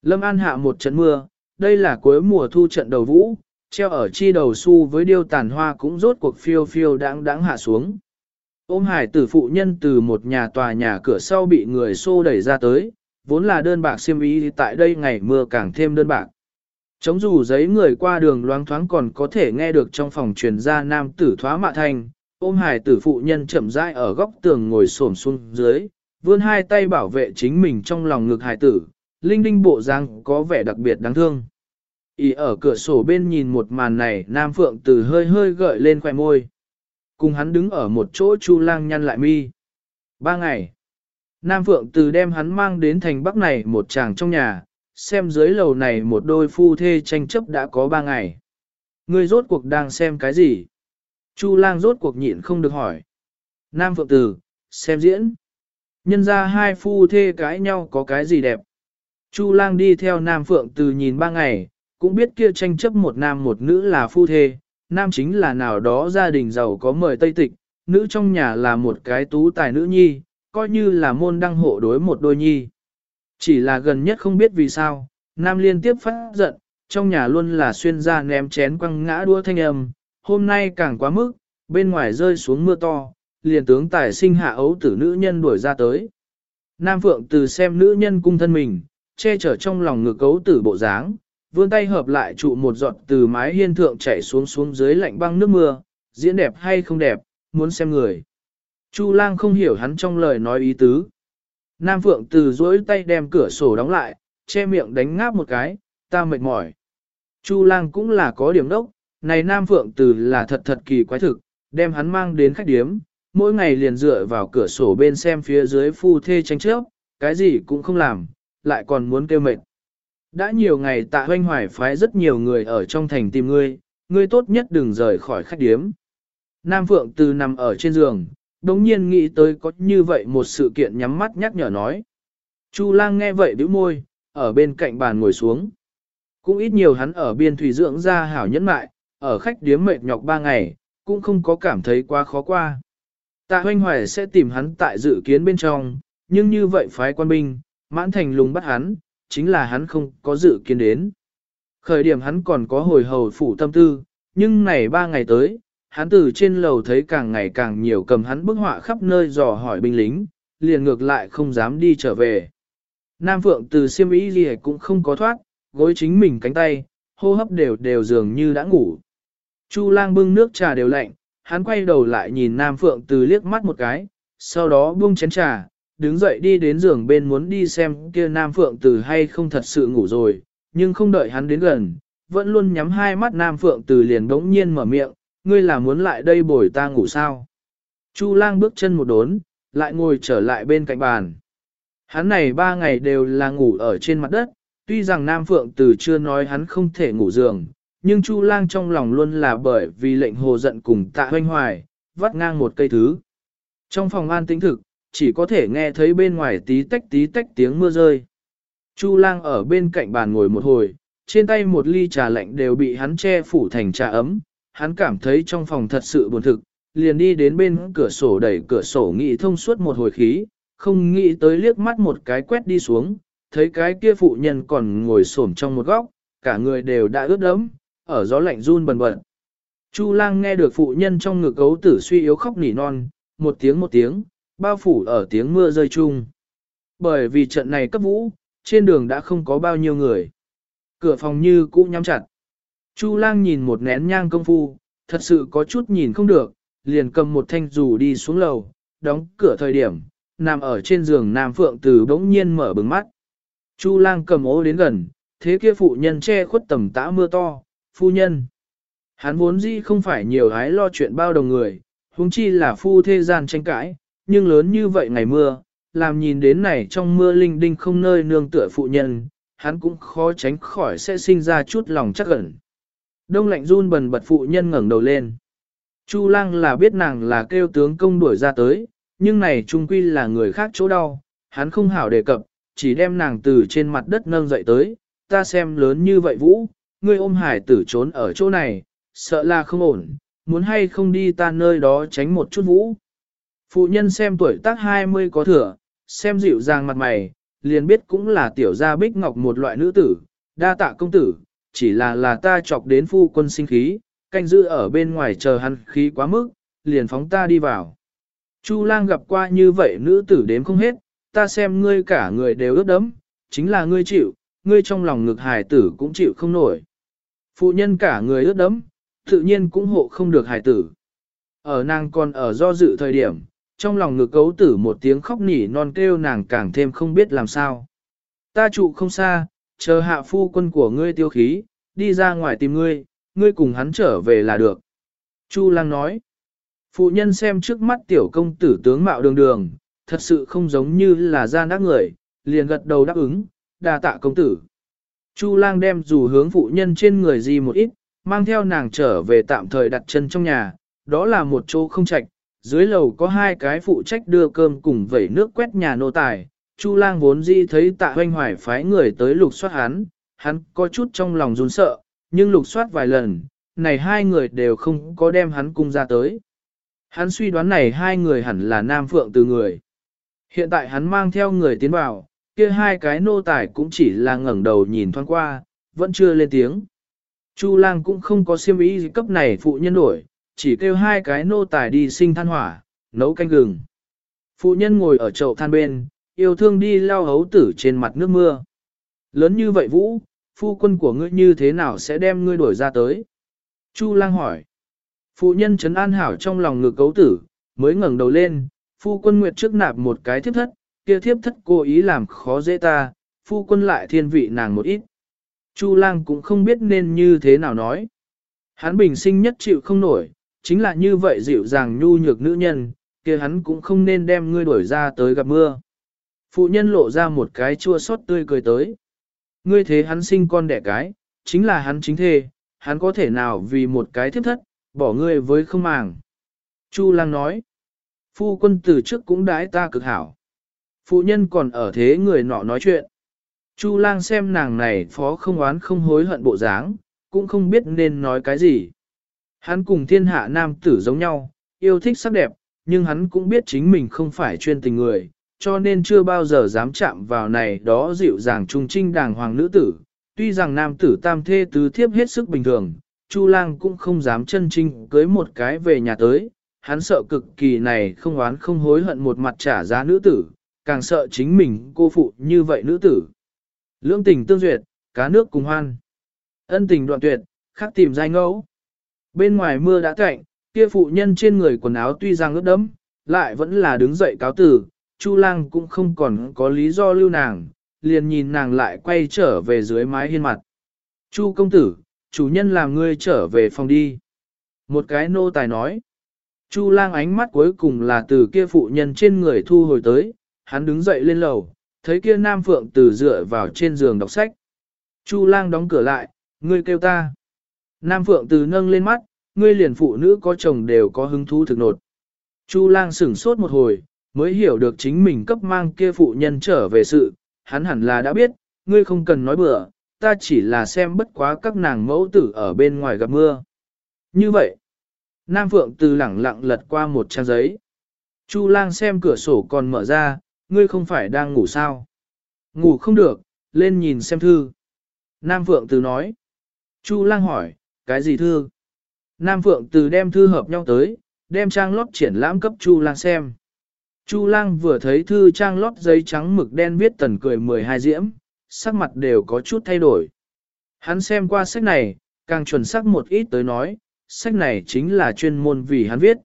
S1: Lâm An hạ một trận mưa, đây là cuối mùa thu trận đầu vũ, treo ở chi đầu su với điêu tàn hoa cũng rốt cuộc phiêu phiêu đáng đáng hạ xuống. Ôm hải tử phụ nhân từ một nhà tòa nhà cửa sau bị người xô đẩy ra tới, vốn là đơn bạc xiêm ý tại đây ngày mưa càng thêm đơn bạc. Chống dù giấy người qua đường loáng thoáng còn có thể nghe được trong phòng truyền ra nam tử thoá mạ thành ôm hải tử phụ nhân chậm rãi ở góc tường ngồi xổm xuống dưới, vươn hai tay bảo vệ chính mình trong lòng ngực hải tử, linh đinh bộ răng có vẻ đặc biệt đáng thương. Ý ở cửa sổ bên nhìn một màn này nam phượng từ hơi hơi gợi lên khoẻ môi. Cùng hắn đứng ở một chỗ chu lang nhăn lại mi. Ba ngày. Nam Phượng từ đem hắn mang đến thành bắc này một chàng trong nhà, xem dưới lầu này một đôi phu thê tranh chấp đã có ba ngày. Ngươi rốt cuộc đang xem cái gì? Chu lang rốt cuộc nhịn không được hỏi. Nam Phượng Tử xem diễn. Nhân ra hai phu thê cãi nhau có cái gì đẹp. Chu lang đi theo Nam Phượng Tử nhìn ba ngày, cũng biết kia tranh chấp một nam một nữ là phu thê, nam chính là nào đó gia đình giàu có mời Tây Tịch, nữ trong nhà là một cái tú tài nữ nhi, coi như là môn đăng hộ đối một đôi nhi. Chỉ là gần nhất không biết vì sao, Nam liên tiếp phát giận, trong nhà luôn là xuyên ra ném chén quăng ngã đua thanh âm, hôm nay càng quá mức, bên ngoài rơi xuống mưa to, liền tướng tài sinh hạ ấu tử nữ nhân đuổi ra tới. Nam Phượng từ xem nữ nhân cung thân mình, che chở trong lòng ngực ấu tử bộ dáng, vươn tay hợp lại trụ một giọt từ mái hiên thượng chảy xuống xuống dưới lạnh băng nước mưa, diễn đẹp hay không đẹp, muốn xem người. Chu lang không hiểu hắn trong lời nói ý tứ. Nam Phượng từ duỗi tay đem cửa sổ đóng lại, che miệng đánh ngáp một cái, ta mệt mỏi. Chu lang cũng là có điểm đốc, này Nam Phượng từ là thật thật kỳ quái thực, đem hắn mang đến khách điếm, mỗi ngày liền dựa vào cửa sổ bên xem phía dưới phu thê tranh chấp, cái gì cũng không làm, lại còn muốn kêu mệt. Đã nhiều ngày tạ hoanh hoài phái rất nhiều người ở trong thành tìm ngươi, ngươi tốt nhất đừng rời khỏi khách điếm. Nam Phượng từ nằm ở trên giường, đống nhiên nghĩ tới có như vậy một sự kiện nhắm mắt nhắc nhở nói. Chu lang nghe vậy bĩu môi, ở bên cạnh bàn ngồi xuống. Cũng ít nhiều hắn ở biên thủy dưỡng ra hảo nhẫn mại, ở khách điếm mệt nhọc ba ngày, cũng không có cảm thấy quá khó qua. Tạ hoanh hoài sẽ tìm hắn tại dự kiến bên trong, nhưng như vậy phái quan binh, mãn thành lùng bắt hắn, chính là hắn không có dự kiến đến. Khởi điểm hắn còn có hồi hầu phủ tâm tư, nhưng này ba ngày tới, hắn từ trên lầu thấy càng ngày càng nhiều cầm hắn bức họa khắp nơi dò hỏi binh lính, liền ngược lại không dám đi trở về. Nam Phượng từ siêm ý gì cũng không có thoát, gối chính mình cánh tay, hô hấp đều đều dường như đã ngủ. Chu lang bưng nước trà đều lạnh, hắn quay đầu lại nhìn Nam Phượng từ liếc mắt một cái, sau đó buông chén trà, đứng dậy đi đến giường bên muốn đi xem kia Nam Phượng từ hay không thật sự ngủ rồi, nhưng không đợi hắn đến gần, vẫn luôn nhắm hai mắt Nam Phượng từ liền đống nhiên mở miệng, ngươi là muốn lại đây bồi ta ngủ sao? Chu lang bước chân một đốn, lại ngồi trở lại bên cạnh bàn. Hắn này ba ngày đều là ngủ ở trên mặt đất, tuy rằng Nam Phượng từ chưa nói hắn không thể ngủ giường, nhưng Chu lang trong lòng luôn là bởi vì lệnh hồ giận cùng tạ hoanh hoài, vắt ngang một cây thứ. Trong phòng an tĩnh thực, chỉ có thể nghe thấy bên ngoài tí tách tí tách tiếng mưa rơi. Chu lang ở bên cạnh bàn ngồi một hồi, trên tay một ly trà lạnh đều bị hắn che phủ thành trà ấm, hắn cảm thấy trong phòng thật sự buồn thực, liền đi đến bên cửa sổ đẩy cửa sổ nghĩ thông suốt một hồi khí, không nghĩ tới liếc mắt một cái quét đi xuống, thấy cái kia phụ nhân còn ngồi xổm trong một góc, cả người đều đã ướt đẫm, ở gió lạnh run bần bật. Chu lang nghe được phụ nhân trong ngực gấu tử suy yếu khóc nỉ non, một tiếng một tiếng, bao phủ ở tiếng mưa rơi chung. Bởi vì trận này cấp vũ, trên đường đã không có bao nhiêu người. Cửa phòng như cũ nhắm chặt. Chu lang nhìn một nén nhang công phu, thật sự có chút nhìn không được, liền cầm một thanh dù đi xuống lầu, đóng cửa thời điểm, nằm ở trên giường Nam Phượng Từ bỗng nhiên mở bừng mắt. Chu lang cầm ô đến gần, thế kia phụ nhân che khuất tầm tã mưa to, phu nhân. Hắn vốn dĩ không phải nhiều hái lo chuyện bao đồng người, huống chi là phu thế gian tranh cãi, nhưng lớn như vậy ngày mưa, làm nhìn đến này trong mưa linh đinh không nơi nương tựa phụ nhân, hắn cũng khó tránh khỏi sẽ sinh ra chút lòng chắc ẩn. Đông lạnh run bần bật phụ nhân ngẩng đầu lên. Chu lang là biết nàng là kêu tướng công đuổi ra tới, nhưng này trung quy là người khác chỗ đau, hắn không hảo đề cập, chỉ đem nàng từ trên mặt đất nâng dậy tới, ta xem lớn như vậy vũ, ngươi ôm hải tử trốn ở chỗ này, sợ là không ổn, muốn hay không đi ta nơi đó tránh một chút vũ. Phụ nhân xem tuổi tác 20 có thừa, xem dịu dàng mặt mày, liền biết cũng là tiểu gia bích ngọc một loại nữ tử, đa tạ công tử, chỉ là là ta chọc đến phu quân sinh khí, canh giữ ở bên ngoài chờ hắn khí quá mức, liền phóng ta đi vào. Chu lang gặp qua như vậy nữ tử đếm không hết, ta xem ngươi cả người đều ướt đẫm, chính là ngươi chịu, ngươi trong lòng ngực hài tử cũng chịu không nổi. Phụ nhân cả người ướt đẫm, tự nhiên cũng hộ không được hài tử. Ở nàng còn ở do dự thời điểm, trong lòng ngực cấu tử một tiếng khóc nỉ non kêu nàng càng thêm không biết làm sao. Ta trụ không xa, chờ hạ phu quân của ngươi tiêu khí, đi ra ngoài tìm ngươi, ngươi cùng hắn trở về là được. Chu lang nói, phụ nhân xem trước mắt tiểu công tử tướng mạo đường đường, thật sự không giống như là gian đắc người, liền gật đầu đáp ứng, đa tạ công tử. Chu lang đem dù hướng phụ nhân trên người gì một ít, mang theo nàng trở về tạm thời đặt chân trong nhà, đó là một chỗ không chạch, dưới lầu có hai cái phụ trách đưa cơm cùng vẩy nước quét nhà nô tài. Chu lang vốn dĩ thấy tạ hoanh hoài phái người tới lục soát hắn, hắn có chút trong lòng run sợ, nhưng lục soát vài lần, này hai người đều không có đem hắn cung ra tới. Hắn suy đoán này hai người hẳn là nam phượng từ người. Hiện tại hắn mang theo người tiến vào, kia hai cái nô tài cũng chỉ là ngẩng đầu nhìn thoáng qua, vẫn chưa lên tiếng. Chu lang cũng không có siêm ý gì cấp này phụ nhân đổi, chỉ kêu hai cái nô tài đi sinh than hỏa, nấu canh gừng. Phụ nhân ngồi ở chậu than bên, yêu thương đi lao hấu tử trên mặt nước mưa. Lớn như vậy Vũ, phu quân của ngươi như thế nào sẽ đem ngươi đuổi ra tới? Chu lang hỏi. Phụ nhân trấn an hảo trong lòng ngực cấu tử, mới ngẩng đầu lên, phu quân nguyệt trước nạp một cái thiếp thất, kia thiếp thất cố ý làm khó dễ ta, phu quân lại thiên vị nàng một ít. Chu lang cũng không biết nên như thế nào nói. Hắn bình sinh nhất chịu không nổi, chính là như vậy dịu dàng nhu nhược nữ nhân, kia hắn cũng không nên đem ngươi đuổi ra tới gặp mưa. Phụ nhân lộ ra một cái chua xót tươi cười tới. Ngươi thế hắn sinh con đẻ cái, chính là hắn chính thê, hắn có thể nào vì một cái thiếp thất, bỏ ngươi với không màng. Chu lang nói, phu quân từ trước cũng đái ta cực hảo. Phụ nhân còn ở thế người nọ nói chuyện. Chu lang xem nàng này phó không oán không hối hận bộ dáng, cũng không biết nên nói cái gì. Hắn cùng thiên hạ nam tử giống nhau, yêu thích sắc đẹp, nhưng hắn cũng biết chính mình không phải chuyên tình người, cho nên chưa bao giờ dám chạm vào này đó dịu dàng trung trinh đàng hoàng nữ tử. Tuy rằng nam tử tam thê tứ thiếp hết sức bình thường, Chu lang cũng không dám chân trinh cưới một cái về nhà tới, hắn sợ cực kỳ này không oán không hối hận một mặt trả giá nữ tử, càng sợ chính mình cô phụ như vậy nữ tử. Lương tình tương duyệt, cá nước cùng hoan. Ân tình đoạn tuyệt, khắc tìm giai ngẫu. Bên ngoài mưa đã cạnh, kia phụ nhân trên người quần áo tuy rằng ướt đẫm, lại vẫn là đứng dậy cáo tử, Chu lang cũng không còn có lý do lưu nàng, liền nhìn nàng lại quay trở về dưới mái hiên mặt. Chu công tử, chủ nhân làm ngươi trở về phòng đi. Một cái nô tài nói. Chu lang ánh mắt cuối cùng là từ kia phụ nhân trên người thu hồi tới, hắn đứng dậy lên lầu, thấy kia nam phượng từ dựa vào trên giường đọc sách. Chu lang đóng cửa lại, ngươi kêu ta. Nam phượng từ nâng lên mắt, ngươi liền phụ nữ có chồng đều có hứng thú thực nột. Chu lang sửng sốt một hồi, mới hiểu được chính mình cấp mang kia phụ nhân trở về sự, hắn hẳn là đã biết, ngươi không cần nói bừa, ta chỉ là xem bất quá các nàng mẫu tử ở bên ngoài gặp mưa. Như vậy, Nam Phượng từ lẳng lặng lật qua một trang giấy. Chu lang xem cửa sổ còn mở ra, ngươi không phải đang ngủ sao? Ngủ không được, lên nhìn xem thư. Nam Phượng từ nói. Chu lang hỏi, cái gì thư? Nam Phượng từ đem thư hợp nhau tới, đem trang lót triển lãm cấp Chu lang xem. Chu lang vừa thấy thư trang lót giấy trắng mực đen viết tần cười 12 diễm, sắc mặt đều có chút thay đổi. Hắn xem qua sách này, càng chuẩn xác một ít tới nói, sách này chính là chuyên môn vì hắn viết.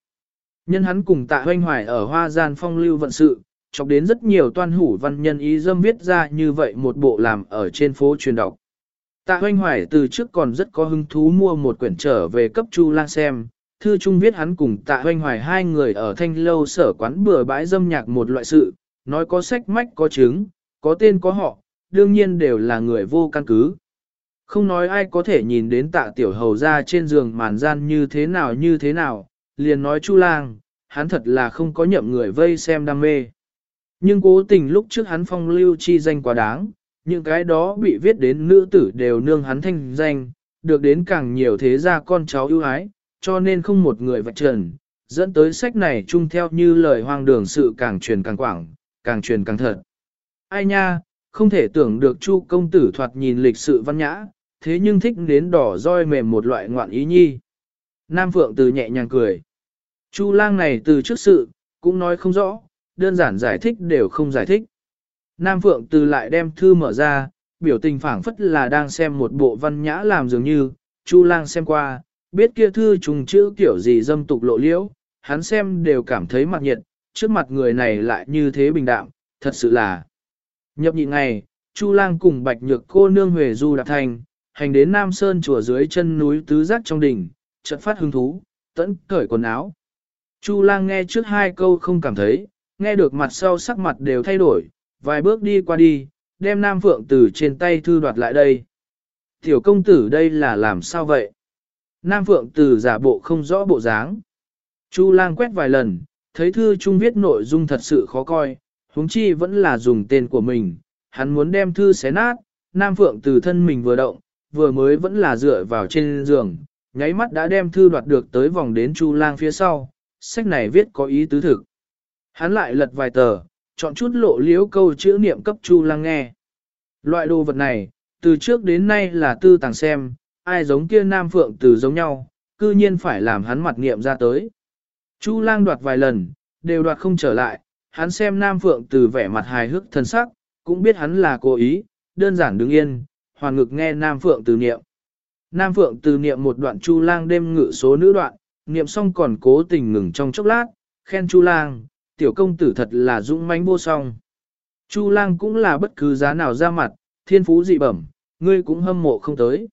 S1: Nhân hắn cùng tạ hoanh hoài ở hoa gian phong lưu vận sự, chọc đến rất nhiều toan hủ văn nhân ý dâm viết ra như vậy một bộ làm ở trên phố truyền đọc. Tạ hoanh hoài từ trước còn rất có hứng thú mua một quyển trở về cấp chu lang xem, thư trung viết hắn cùng tạ hoanh hoài hai người ở thanh lâu sở quán bừa bãi dâm nhạc một loại sự, nói có sách mách có chứng, có tên có họ, đương nhiên đều là người vô căn cứ. Không nói ai có thể nhìn đến tạ tiểu hầu ra trên giường màn gian như thế nào như thế nào, liền nói chu lang, hắn thật là không có nhậm người vây xem đam mê. Nhưng cố tình lúc trước hắn phong lưu chi danh quá đáng, những cái đó bị viết đến nữ tử đều nương hắn thanh danh, được đến càng nhiều thế gia con cháu ưu ái, cho nên không một người vạch trần, dẫn tới sách này chung theo như lời hoang đường sự càng truyền càng quảng, càng truyền càng thật. Ai nha, không thể tưởng được Chu công tử thoạt nhìn lịch sự văn nhã, thế nhưng thích đến đỏ roi mềm một loại ngoạn ý nhi. Nam Phượng từ nhẹ nhàng cười. Chu lang này từ trước sự, cũng nói không rõ, đơn giản giải thích đều không giải thích. Nam Phượng từ lại đem thư mở ra, biểu tình phảng phất là đang xem một bộ văn nhã làm dường như, Chu lang xem qua, biết kia thư trùng chữ kiểu gì dâm tục lộ liễu, hắn xem đều cảm thấy mặt nhiệt, trước mặt người này lại như thế bình đạm, thật sự là. Nhập nhị ngày, Chu lang cùng bạch nhược cô nương Huệ Du đạp thành, hành đến Nam Sơn chùa dưới chân núi tứ giác trong đỉnh, chợt phát hứng thú, tẫn cởi quần áo. Chu lang nghe trước hai câu không cảm thấy, nghe được mặt sau sắc mặt đều thay đổi, vài bước đi qua đi, đem Nam Phượng từ trên tay thư đoạt lại đây. Tiểu công tử đây là làm sao vậy? Nam Phượng từ giả bộ không rõ bộ dáng. Chu lang quét vài lần, thấy thư Chung viết nội dung thật sự khó coi, huống chi vẫn là dùng tên của mình, hắn muốn đem thư xé nát, Nam Phượng từ thân mình vừa động, vừa mới vẫn là dựa vào trên giường, nháy mắt đã đem thư đoạt được tới vòng đến Chu lang phía sau, sách này viết có ý tứ thực. Hắn lại lật vài tờ, chọn chút lộ liễu câu chữ niệm cấp Chu Lang nghe. Loại đồ vật này, từ trước đến nay là tư tàng xem, ai giống kia nam phượng từ giống nhau, cư nhiên phải làm hắn mặt niệm ra tới. Chu lang đoạt vài lần, đều đoạt không trở lại, hắn xem nam phượng từ vẻ mặt hài hước thân sắc, cũng biết hắn là cố ý, đơn giản đứng yên, hoàn ngực nghe nam phượng từ niệm. Nam phượng từ niệm một đoạn chu lang đêm ngự số nữ đoạn, niệm xong còn cố tình ngừng trong chốc lát, khen chu lang, tiểu công tử thật là dũng mãnh vô song. Chu lang cũng là bất cứ giá nào ra mặt, thiên phú dị bẩm, ngươi cũng hâm mộ không tới.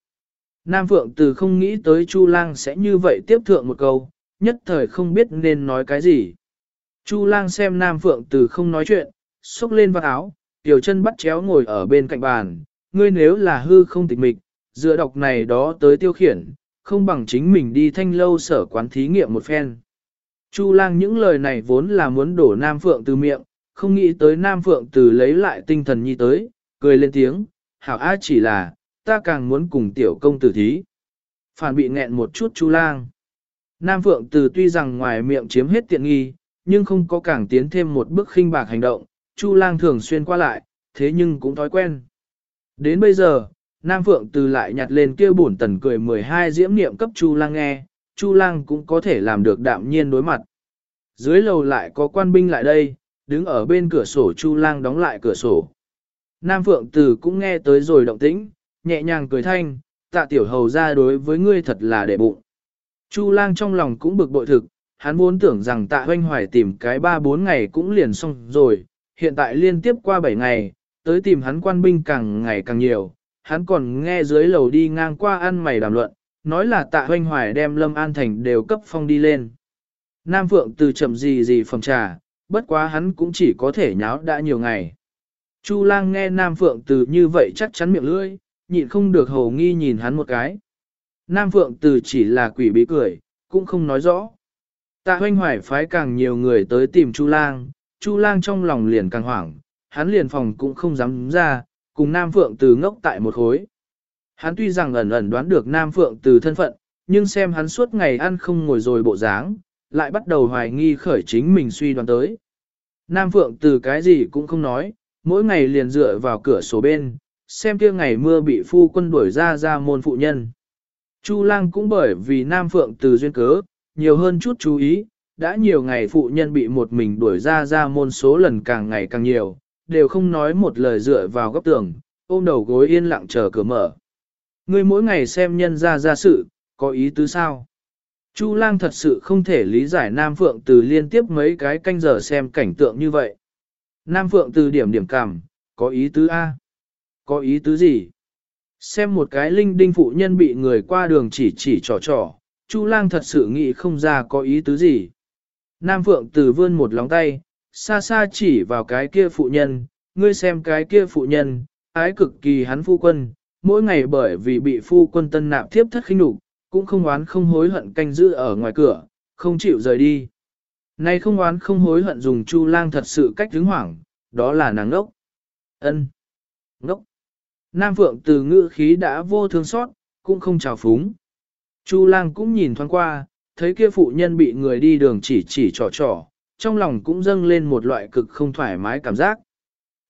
S1: Nam Phượng từ không nghĩ tới Chu lang sẽ như vậy tiếp thượng một câu, nhất thời không biết nên nói cái gì. Chu lang xem Nam Phượng từ không nói chuyện, xúc lên vạt áo, tiểu chân bắt chéo ngồi ở bên cạnh bàn, ngươi nếu là hư không tịch mịch, dựa đọc này đó tới tiêu khiển, không bằng chính mình đi thanh lâu sở quán thí nghiệm một phen. Chu lang những lời này vốn là muốn đổ Nam Phượng từ miệng, không nghĩ tới Nam Phượng từ lấy lại tinh thần nhi tới, cười lên tiếng, hảo á chỉ là, ta càng muốn cùng tiểu công tử thí. Phản bị nghẹn một chút Chu lang. Nam Phượng từ tuy rằng ngoài miệng chiếm hết tiện nghi, nhưng không có càng tiến thêm một bước khinh bạc hành động, Chu lang thường xuyên qua lại, thế nhưng cũng thói quen. Đến bây giờ, Nam Phượng từ lại nhặt lên kia bổn tần cười 12 diễm niệm cấp Chu lang nghe, Chu lang cũng có thể làm được đạm nhiên đối mặt. Dưới lầu lại có quan binh lại đây, đứng ở bên cửa sổ Chu lang đóng lại cửa sổ. Nam Phượng từ cũng nghe tới rồi động tĩnh, nhẹ nhàng cười thanh, tạ tiểu hầu ra đối với ngươi thật là đệ bụng. Chu lang trong lòng cũng bực bội thực, hắn vốn tưởng rằng tạ hoanh hoài tìm cái 3-4 ngày cũng liền xong rồi, hiện tại liên tiếp qua 7 ngày, tới tìm hắn quan binh càng ngày càng nhiều, hắn còn nghe dưới lầu đi ngang qua ăn mày đàm luận, nói là tạ hoanh hoài đem Lâm An Thành đều cấp phong đi lên. Nam Phượng từ chậm gì gì phòng trà, bất quá hắn cũng chỉ có thể nháo đã nhiều ngày. Chu lang nghe Nam Phượng từ như vậy chắc chắn miệng lưỡi, nhịn không được hầu nghi nhìn hắn một cái. Nam Phượng từ chỉ là quỷ bí cười, cũng không nói rõ. Tạ hoanh hoài phái càng nhiều người tới tìm Chu lang, Chu lang trong lòng liền càng hoảng, hắn liền phòng cũng không dám ra, cùng Nam Phượng từ ngốc tại một khối. Hắn tuy rằng ẩn ẩn đoán được Nam Phượng từ thân phận, nhưng xem hắn suốt ngày ăn không ngồi rồi bộ dáng, lại bắt đầu hoài nghi khởi chính mình suy đoán tới. Nam Phượng từ cái gì cũng không nói, mỗi ngày liền dựa vào cửa sổ bên, xem kia ngày mưa bị phu quân đuổi ra ra môn phụ nhân. Chu lang cũng bởi vì Nam Phượng từ duyên cớ, nhiều hơn chút chú ý, đã nhiều ngày phụ nhân bị một mình đuổi ra ra môn số lần càng ngày càng nhiều, đều không nói một lời dựa vào góc tường, ôm đầu gối yên lặng chờ cửa mở. Ngươi mỗi ngày xem nhân ra ra sự, có ý tứ sao? Chu lang thật sự không thể lý giải Nam Phượng từ liên tiếp mấy cái canh giờ xem cảnh tượng như vậy. Nam Phượng từ điểm điểm cảm, có ý tứ A. Có ý tứ gì? Xem một cái linh đinh phụ nhân bị người qua đường chỉ chỉ trò trò, Chu lang thật sự nghĩ không ra có ý tứ gì. Nam Phượng từ vươn một lóng tay, xa xa chỉ vào cái kia phụ nhân, ngươi xem cái kia phụ nhân, ái cực kỳ hắn phu quân, mỗi ngày bởi vì bị phu quân tân nạp thiếp thất khinh nhục, cũng không oán không hối hận canh giữ ở ngoài cửa, không chịu rời đi. Nay không oán không hối hận dùng chu lang thật sự cách đứng hoảng, đó là nàng ngốc. ân Ngốc. Nam Phượng từ ngữ khí đã vô thương xót, cũng không chào phúng. Chu lang cũng nhìn thoáng qua, thấy kia phụ nhân bị người đi đường chỉ chỉ trò trò, trong lòng cũng dâng lên một loại cực không thoải mái cảm giác.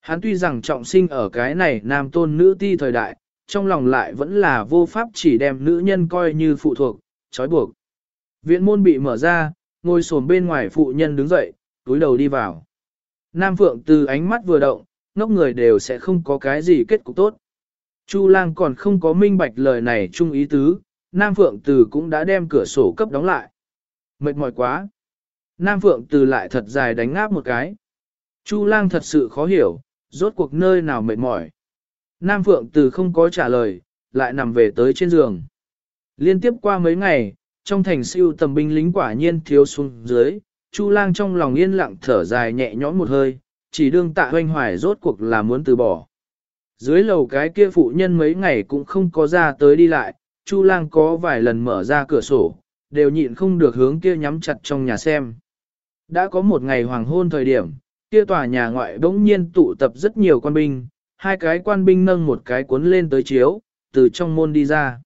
S1: Hắn tuy rằng trọng sinh ở cái này nam tôn nữ ti thời đại, trong lòng lại vẫn là vô pháp chỉ đem nữ nhân coi như phụ thuộc, trói buộc. Viện môn bị mở ra, ngồi sồn bên ngoài phụ nhân đứng dậy, túi đầu đi vào. Nam Phượng từ ánh mắt vừa động, ngốc người đều sẽ không có cái gì kết cục tốt. Chu lang còn không có minh bạch lời này chung ý tứ, Nam Phượng từ cũng đã đem cửa sổ cấp đóng lại. Mệt mỏi quá. Nam Phượng từ lại thật dài đánh ngáp một cái. Chu lang thật sự khó hiểu, rốt cuộc nơi nào mệt mỏi. Nam Phượng từ không có trả lời, lại nằm về tới trên giường. Liên tiếp qua mấy ngày, trong thành siêu tầm binh lính quả nhiên thiếu xuống dưới, Chu lang trong lòng yên lặng thở dài nhẹ nhõm một hơi, chỉ đương tạ hoanh hoài rốt cuộc là muốn từ bỏ. Dưới lầu cái kia phụ nhân mấy ngày cũng không có ra tới đi lại, Chu lang có vài lần mở ra cửa sổ, đều nhịn không được hướng kia nhắm chặt trong nhà xem. Đã có một ngày hoàng hôn thời điểm, kia tòa nhà ngoại bỗng nhiên tụ tập rất nhiều quan binh, hai cái quan binh nâng một cái cuốn lên tới chiếu, từ trong môn đi ra.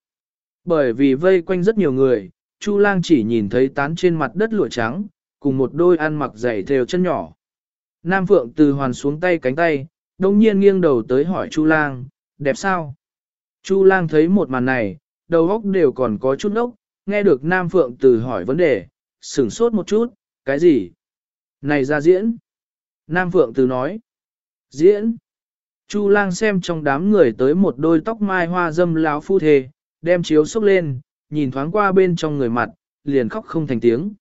S1: Bởi vì vây quanh rất nhiều người, Chu lang chỉ nhìn thấy tán trên mặt đất lụa trắng, cùng một đôi ăn mặc dày theo chân nhỏ. Nam Phượng từ hoàn xuống tay cánh tay, đông nhiên nghiêng đầu tới hỏi Chu Lang, đẹp sao? Chu Lang thấy một màn này, đầu óc đều còn có chút ốc, nghe được Nam Phượng từ hỏi vấn đề, sửng sốt một chút, cái gì? Này ra diễn. Nam Phượng từ nói, diễn. Chu lang xem trong đám người tới một đôi tóc mai hoa dâm láo phu thề, đem chiếu xúc lên, nhìn thoáng qua bên trong người mặt, liền khóc không thành tiếng.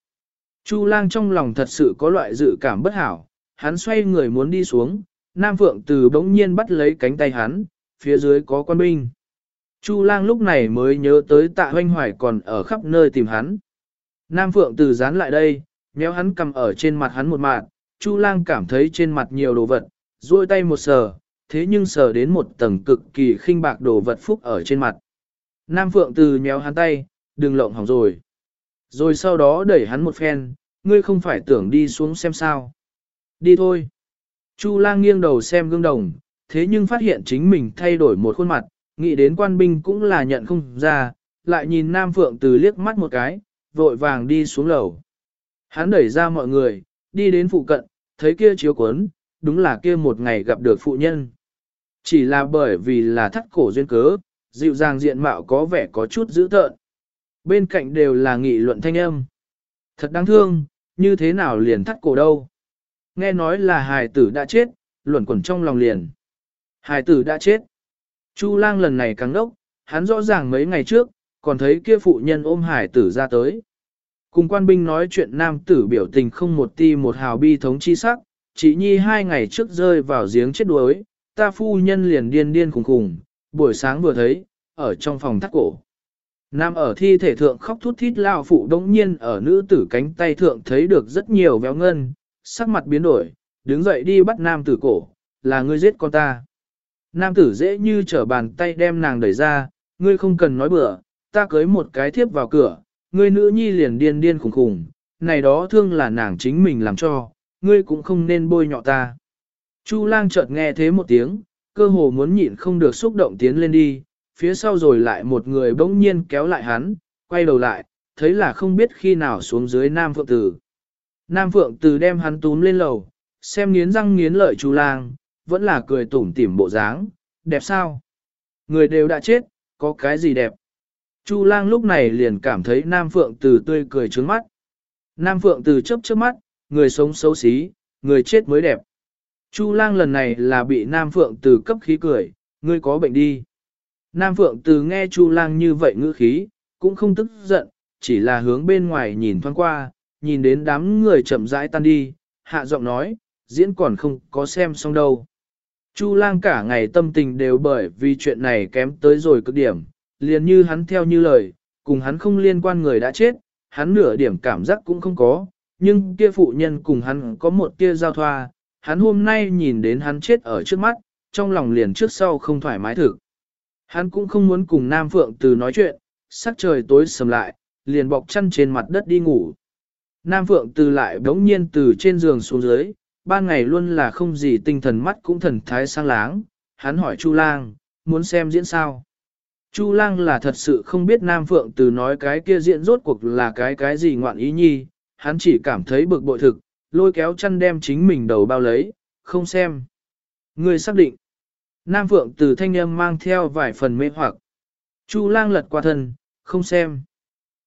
S1: Chu lang trong lòng thật sự có loại dự cảm bất hảo, hắn xoay người muốn đi xuống, Nam Phượng từ bỗng nhiên bắt lấy cánh tay hắn, phía dưới có quan binh. Chu lang lúc này mới nhớ tới tạ hoanh hoài còn ở khắp nơi tìm hắn. Nam Phượng từ dán lại đây, méo hắn cầm ở trên mặt hắn một mạng, Chu lang cảm thấy trên mặt nhiều đồ vật, duỗi tay một sờ, thế nhưng sờ đến một tầng cực kỳ khinh bạc đồ vật phúc ở trên mặt. Nam Phượng từ méo hắn tay, đừng lộng hỏng rồi. Rồi sau đó đẩy hắn một phen, ngươi không phải tưởng đi xuống xem sao. Đi thôi. Chu lang nghiêng đầu xem gương đồng, thế nhưng phát hiện chính mình thay đổi một khuôn mặt, nghĩ đến quan binh cũng là nhận không ra, lại nhìn Nam Phượng từ liếc mắt một cái, vội vàng đi xuống lầu. Hắn đẩy ra mọi người, đi đến phụ cận, thấy kia chiếu cuốn, đúng là kia một ngày gặp được phụ nhân. Chỉ là bởi vì là thắt cổ duyên cớ, dịu dàng diện mạo có vẻ có chút dữ tợn. Bên cạnh đều là nghị luận thanh âm. Thật đáng thương, như thế nào liền thắt cổ đâu. Nghe nói là hài tử đã chết, luẩn quẩn trong lòng liền. Hài tử đã chết. Chu lang lần này càng đốc, hắn rõ ràng mấy ngày trước, còn thấy kia phụ nhân ôm hài tử ra tới. Cùng quan binh nói chuyện nam tử biểu tình không một ti một hào bi thống chi sắc, chỉ nhi hai ngày trước rơi vào giếng chết đuối, ta phu nhân liền điên điên khùng khùng, buổi sáng vừa thấy, ở trong phòng thắt cổ. Nam ở thi thể thượng khóc thút thít lao phụ đống nhiên ở nữ tử cánh tay thượng thấy được rất nhiều véo ngân, sắc mặt biến đổi, đứng dậy đi bắt nam tử cổ, là ngươi giết con ta. Nam tử dễ như trở bàn tay đem nàng đẩy ra, ngươi không cần nói bừa, ta cưới một cái thiếp vào cửa, ngươi nữ nhi liền điên điên khủng khủng, này đó thương là nàng chính mình làm cho, ngươi cũng không nên bôi nhọ ta. Chu lang chợt nghe thế một tiếng, cơ hồ muốn nhịn không được xúc động tiến lên đi, phía sau rồi lại một người bỗng nhiên kéo lại hắn, quay đầu lại, thấy là không biết khi nào xuống dưới Nam Phượng Tử. Nam Phượng Từ đem hắn túm lên lầu, xem nghiến răng nghiến lợi Chu lang, vẫn là cười tủm tỉm bộ dáng, đẹp sao? Người đều đã chết, có cái gì đẹp? Chu lang lúc này liền cảm thấy Nam Phượng Từ tươi cười trướng mắt. Nam Phượng Từ chớp chớp mắt, người sống xấu xí, người chết mới đẹp. Chu lang lần này là bị Nam Phượng từ cấp khí cười, ngươi có bệnh đi. Nam Phượng từ nghe Chu lang như vậy ngữ khí, cũng không tức giận, chỉ là hướng bên ngoài nhìn thoáng qua, nhìn đến đám người chậm rãi tan đi, hạ giọng nói, diễn còn không có xem xong đâu. Chu lang cả ngày tâm tình đều bởi vì chuyện này kém tới rồi cực điểm, liền như hắn theo như lời, cùng hắn không liên quan người đã chết, hắn nửa điểm cảm giác cũng không có, nhưng kia phụ nhân cùng hắn có một tia giao thoa, hắn hôm nay nhìn đến hắn chết ở trước mắt, trong lòng liền trước sau không thoải mái thực. Hắn cũng không muốn cùng Nam Phượng từ nói chuyện, sắc trời tối sầm lại, liền bọc chăn trên mặt đất đi ngủ. Nam Phượng từ lại đống nhiên từ trên giường xuống dưới, ban ngày luôn là không gì tinh thần mắt cũng thần thái sang láng, hắn hỏi Chu Lang, muốn xem diễn sao. Chu Lang là thật sự không biết Nam Phượng từ nói cái kia diễn rốt cuộc là cái cái gì ngoạn ý nhi, hắn chỉ cảm thấy bực bội thực, lôi kéo chăn đem chính mình đầu bao lấy, không xem. Người xác định. Nam Phượng từ thanh âm mang theo vài phần mê hoặc. Chu lang lật qua thân, không xem.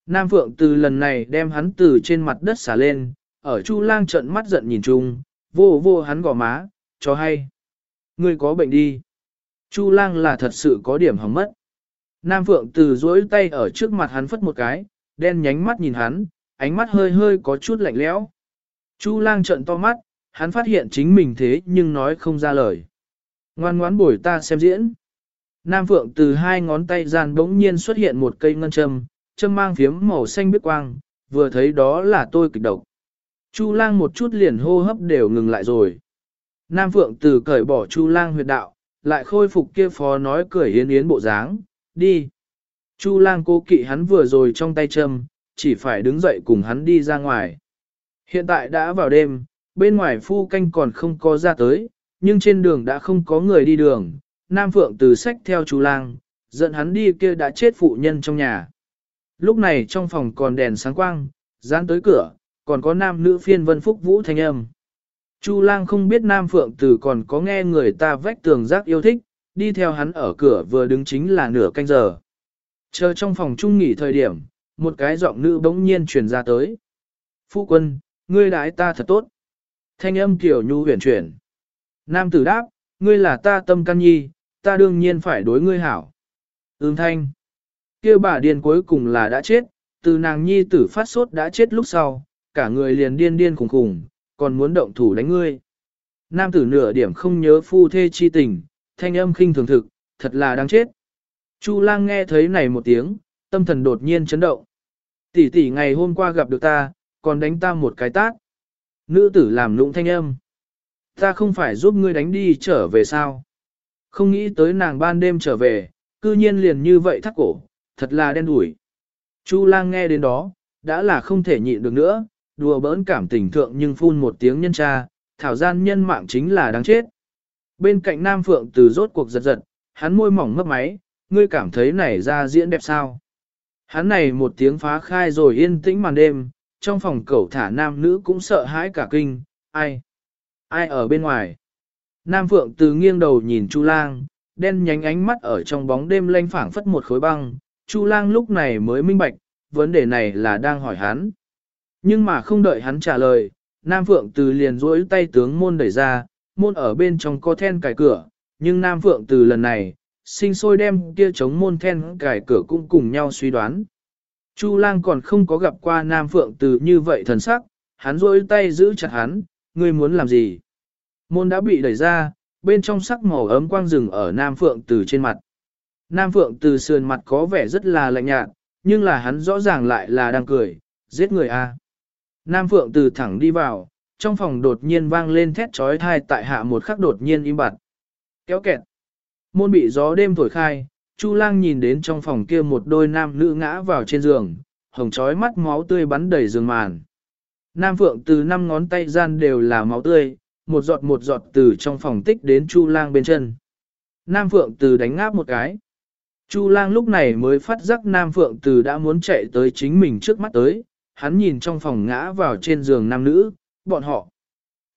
S1: Nam Phượng từ lần này đem hắn từ trên mặt đất xả lên, ở Chu lang trợn mắt giận nhìn chung, vô vô hắn gò má, cho hay. Người có bệnh đi. Chu lang là thật sự có điểm hỏng mất. Nam Phượng từ duỗi tay ở trước mặt hắn phất một cái, đen nhánh mắt nhìn hắn, ánh mắt hơi hơi có chút lạnh lẽo. Chu lang trợn to mắt, hắn phát hiện chính mình thế nhưng nói không ra lời. Ngoan ngoãn bồi ta xem diễn. Nam Phượng từ hai ngón tay gian bỗng nhiên xuất hiện một cây ngân châm, châm mang phiếm màu xanh biết quang, vừa thấy đó là tôi kịch độc. Chu lang một chút liền hô hấp đều ngừng lại rồi. Nam Phượng từ cởi bỏ Chu lang huyệt đạo, lại khôi phục kia phó nói cười yến yến bộ dáng, đi. Chu lang cố kỵ hắn vừa rồi trong tay châm, chỉ phải đứng dậy cùng hắn đi ra ngoài. Hiện tại đã vào đêm, bên ngoài phu canh còn không có ra tới, nhưng trên đường đã không có người đi đường. Nam Phượng từ sách theo chú lang, dẫn hắn đi kia đã chết phụ nhân trong nhà. Lúc này trong phòng còn đèn sáng quang, dán tới cửa, còn có nam nữ phiên vân phúc vũ thanh âm. Chu lang không biết Nam Phượng Tử còn có nghe người ta vách tường giác yêu thích, đi theo hắn ở cửa vừa đứng chính là nửa canh giờ. Chờ trong phòng trung nghỉ thời điểm, một cái giọng nữ bỗng nhiên truyền ra tới. Phu quân, ngươi đái ta thật tốt. Thanh âm kiểu nhu huyền chuyển. Nam tử đáp, ngươi là ta tâm can nhi, ta đương nhiên phải đối ngươi hảo. Ưm thanh kia bà điên cuối cùng là đã chết, từ nàng nhi tử phát sốt đã chết lúc sau, cả người liền điên điên khủng khủng, còn muốn động thủ đánh ngươi. Nam tử nửa điểm không nhớ phu thê chi tình, thanh âm khinh thường thực, thật là đáng chết. Chu lang nghe thấy này một tiếng, tâm thần đột nhiên chấn động. Tỷ tỷ ngày hôm qua gặp được ta, còn đánh ta một cái tát. Nữ tử làm lũng thanh âm. Ta không phải giúp ngươi đánh đi trở về sao? Không nghĩ tới nàng ban đêm trở về, cư nhiên liền như vậy thắt cổ, thật là đen đủi. Chu lang nghe đến đó, đã là không thể nhịn được nữa, đùa bỡn cảm tình thượng nhưng phun một tiếng nhân tra, thảo gian nhân mạng chính là đáng chết. Bên cạnh Nam Phượng từ rốt cuộc giật giật, hắn môi mỏng mấp máy, ngươi cảm thấy này ra diễn đẹp sao? Hắn này một tiếng phá khai rồi yên tĩnh màn đêm, trong phòng cẩu thả nam nữ cũng sợ hãi cả kinh, ai? Ai ở bên ngoài? Nam Phượng từ nghiêng đầu nhìn Chu Lang, đen nhánh ánh mắt ở trong bóng đêm lanh phảng phất một khối băng, Chu Lang lúc này mới minh bạch, vấn đề này là đang hỏi hắn. Nhưng mà không đợi hắn trả lời, Nam Phượng từ liền duỗi tay tướng môn đẩy ra, môn ở bên trong có then cài cửa, nhưng Nam Phượng từ lần này, sinh sôi đem kia chống môn then cài cửa cũng cùng nhau suy đoán. Chu lang còn không có gặp qua Nam Phượng từ như vậy thần sắc, hắn duỗi tay giữ chặt hắn, ngươi muốn làm gì? Môn đã bị đẩy ra, bên trong sắc màu ấm quang rừng ở Nam Phượng từ trên mặt. Nam Phượng từ sườn mặt có vẻ rất là lạnh nhạt, nhưng là hắn rõ ràng lại là đang cười, giết người a. Nam Phượng từ thẳng đi vào, trong phòng đột nhiên vang lên thét trói thai tại hạ một khắc đột nhiên im bặt. Kéo kẹt. Môn bị gió đêm thổi khai, Chu lang nhìn đến trong phòng kia một đôi nam nữ ngã vào trên giường, hồng trói mắt máu tươi bắn đầy giường màn. Nam Phượng từ năm ngón tay gian đều là máu tươi, một giọt một giọt từ trong phòng tích đến Chu lang bên chân. Nam Phượng từ đánh ngáp một cái. Chu lang lúc này mới phát giác Nam Phượng từ đã muốn chạy tới chính mình trước mắt tới, hắn nhìn trong phòng ngã vào trên giường nam nữ, bọn họ.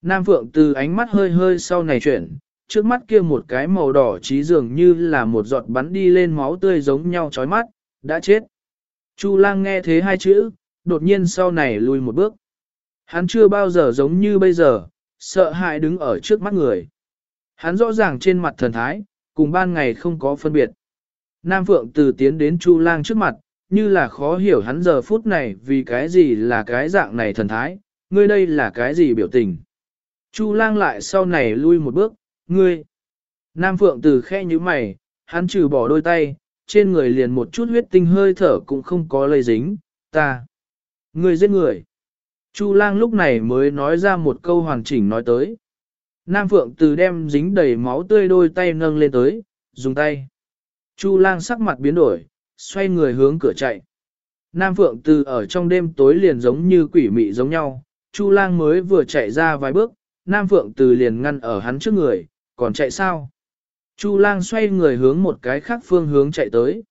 S1: Nam Phượng từ ánh mắt hơi hơi sau này chuyển, trước mắt kia một cái màu đỏ trí dường như là một giọt bắn đi lên máu tươi giống nhau chói mắt, đã chết. Chu lang nghe thế hai chữ, đột nhiên sau này lùi một bước. Hắn chưa bao giờ giống như bây giờ, sợ hãi đứng ở trước mắt người. Hắn rõ ràng trên mặt thần thái, cùng ban ngày không có phân biệt. Nam Phượng từ tiến đến Chu lang trước mặt, như là khó hiểu hắn giờ phút này vì cái gì là cái dạng này thần thái, ngươi đây là cái gì biểu tình. Chu lang lại sau này lui một bước, ngươi. Nam Phượng từ khe như mày, hắn trừ bỏ đôi tay, trên người liền một chút huyết tinh hơi thở cũng không có lây dính, ta. Ngươi giết người. Chu lang lúc này mới nói ra một câu hoàn chỉnh nói tới. Nam Phượng từ đem dính đầy máu tươi đôi tay nâng lên tới, dùng tay. Chu lang sắc mặt biến đổi, xoay người hướng cửa chạy. Nam Phượng từ ở trong đêm tối liền giống như quỷ mị giống nhau, Chu lang mới vừa chạy ra vài bước, Nam Phượng từ liền ngăn ở hắn trước người, còn chạy sao? Chu lang xoay người hướng một cái khác phương hướng chạy tới.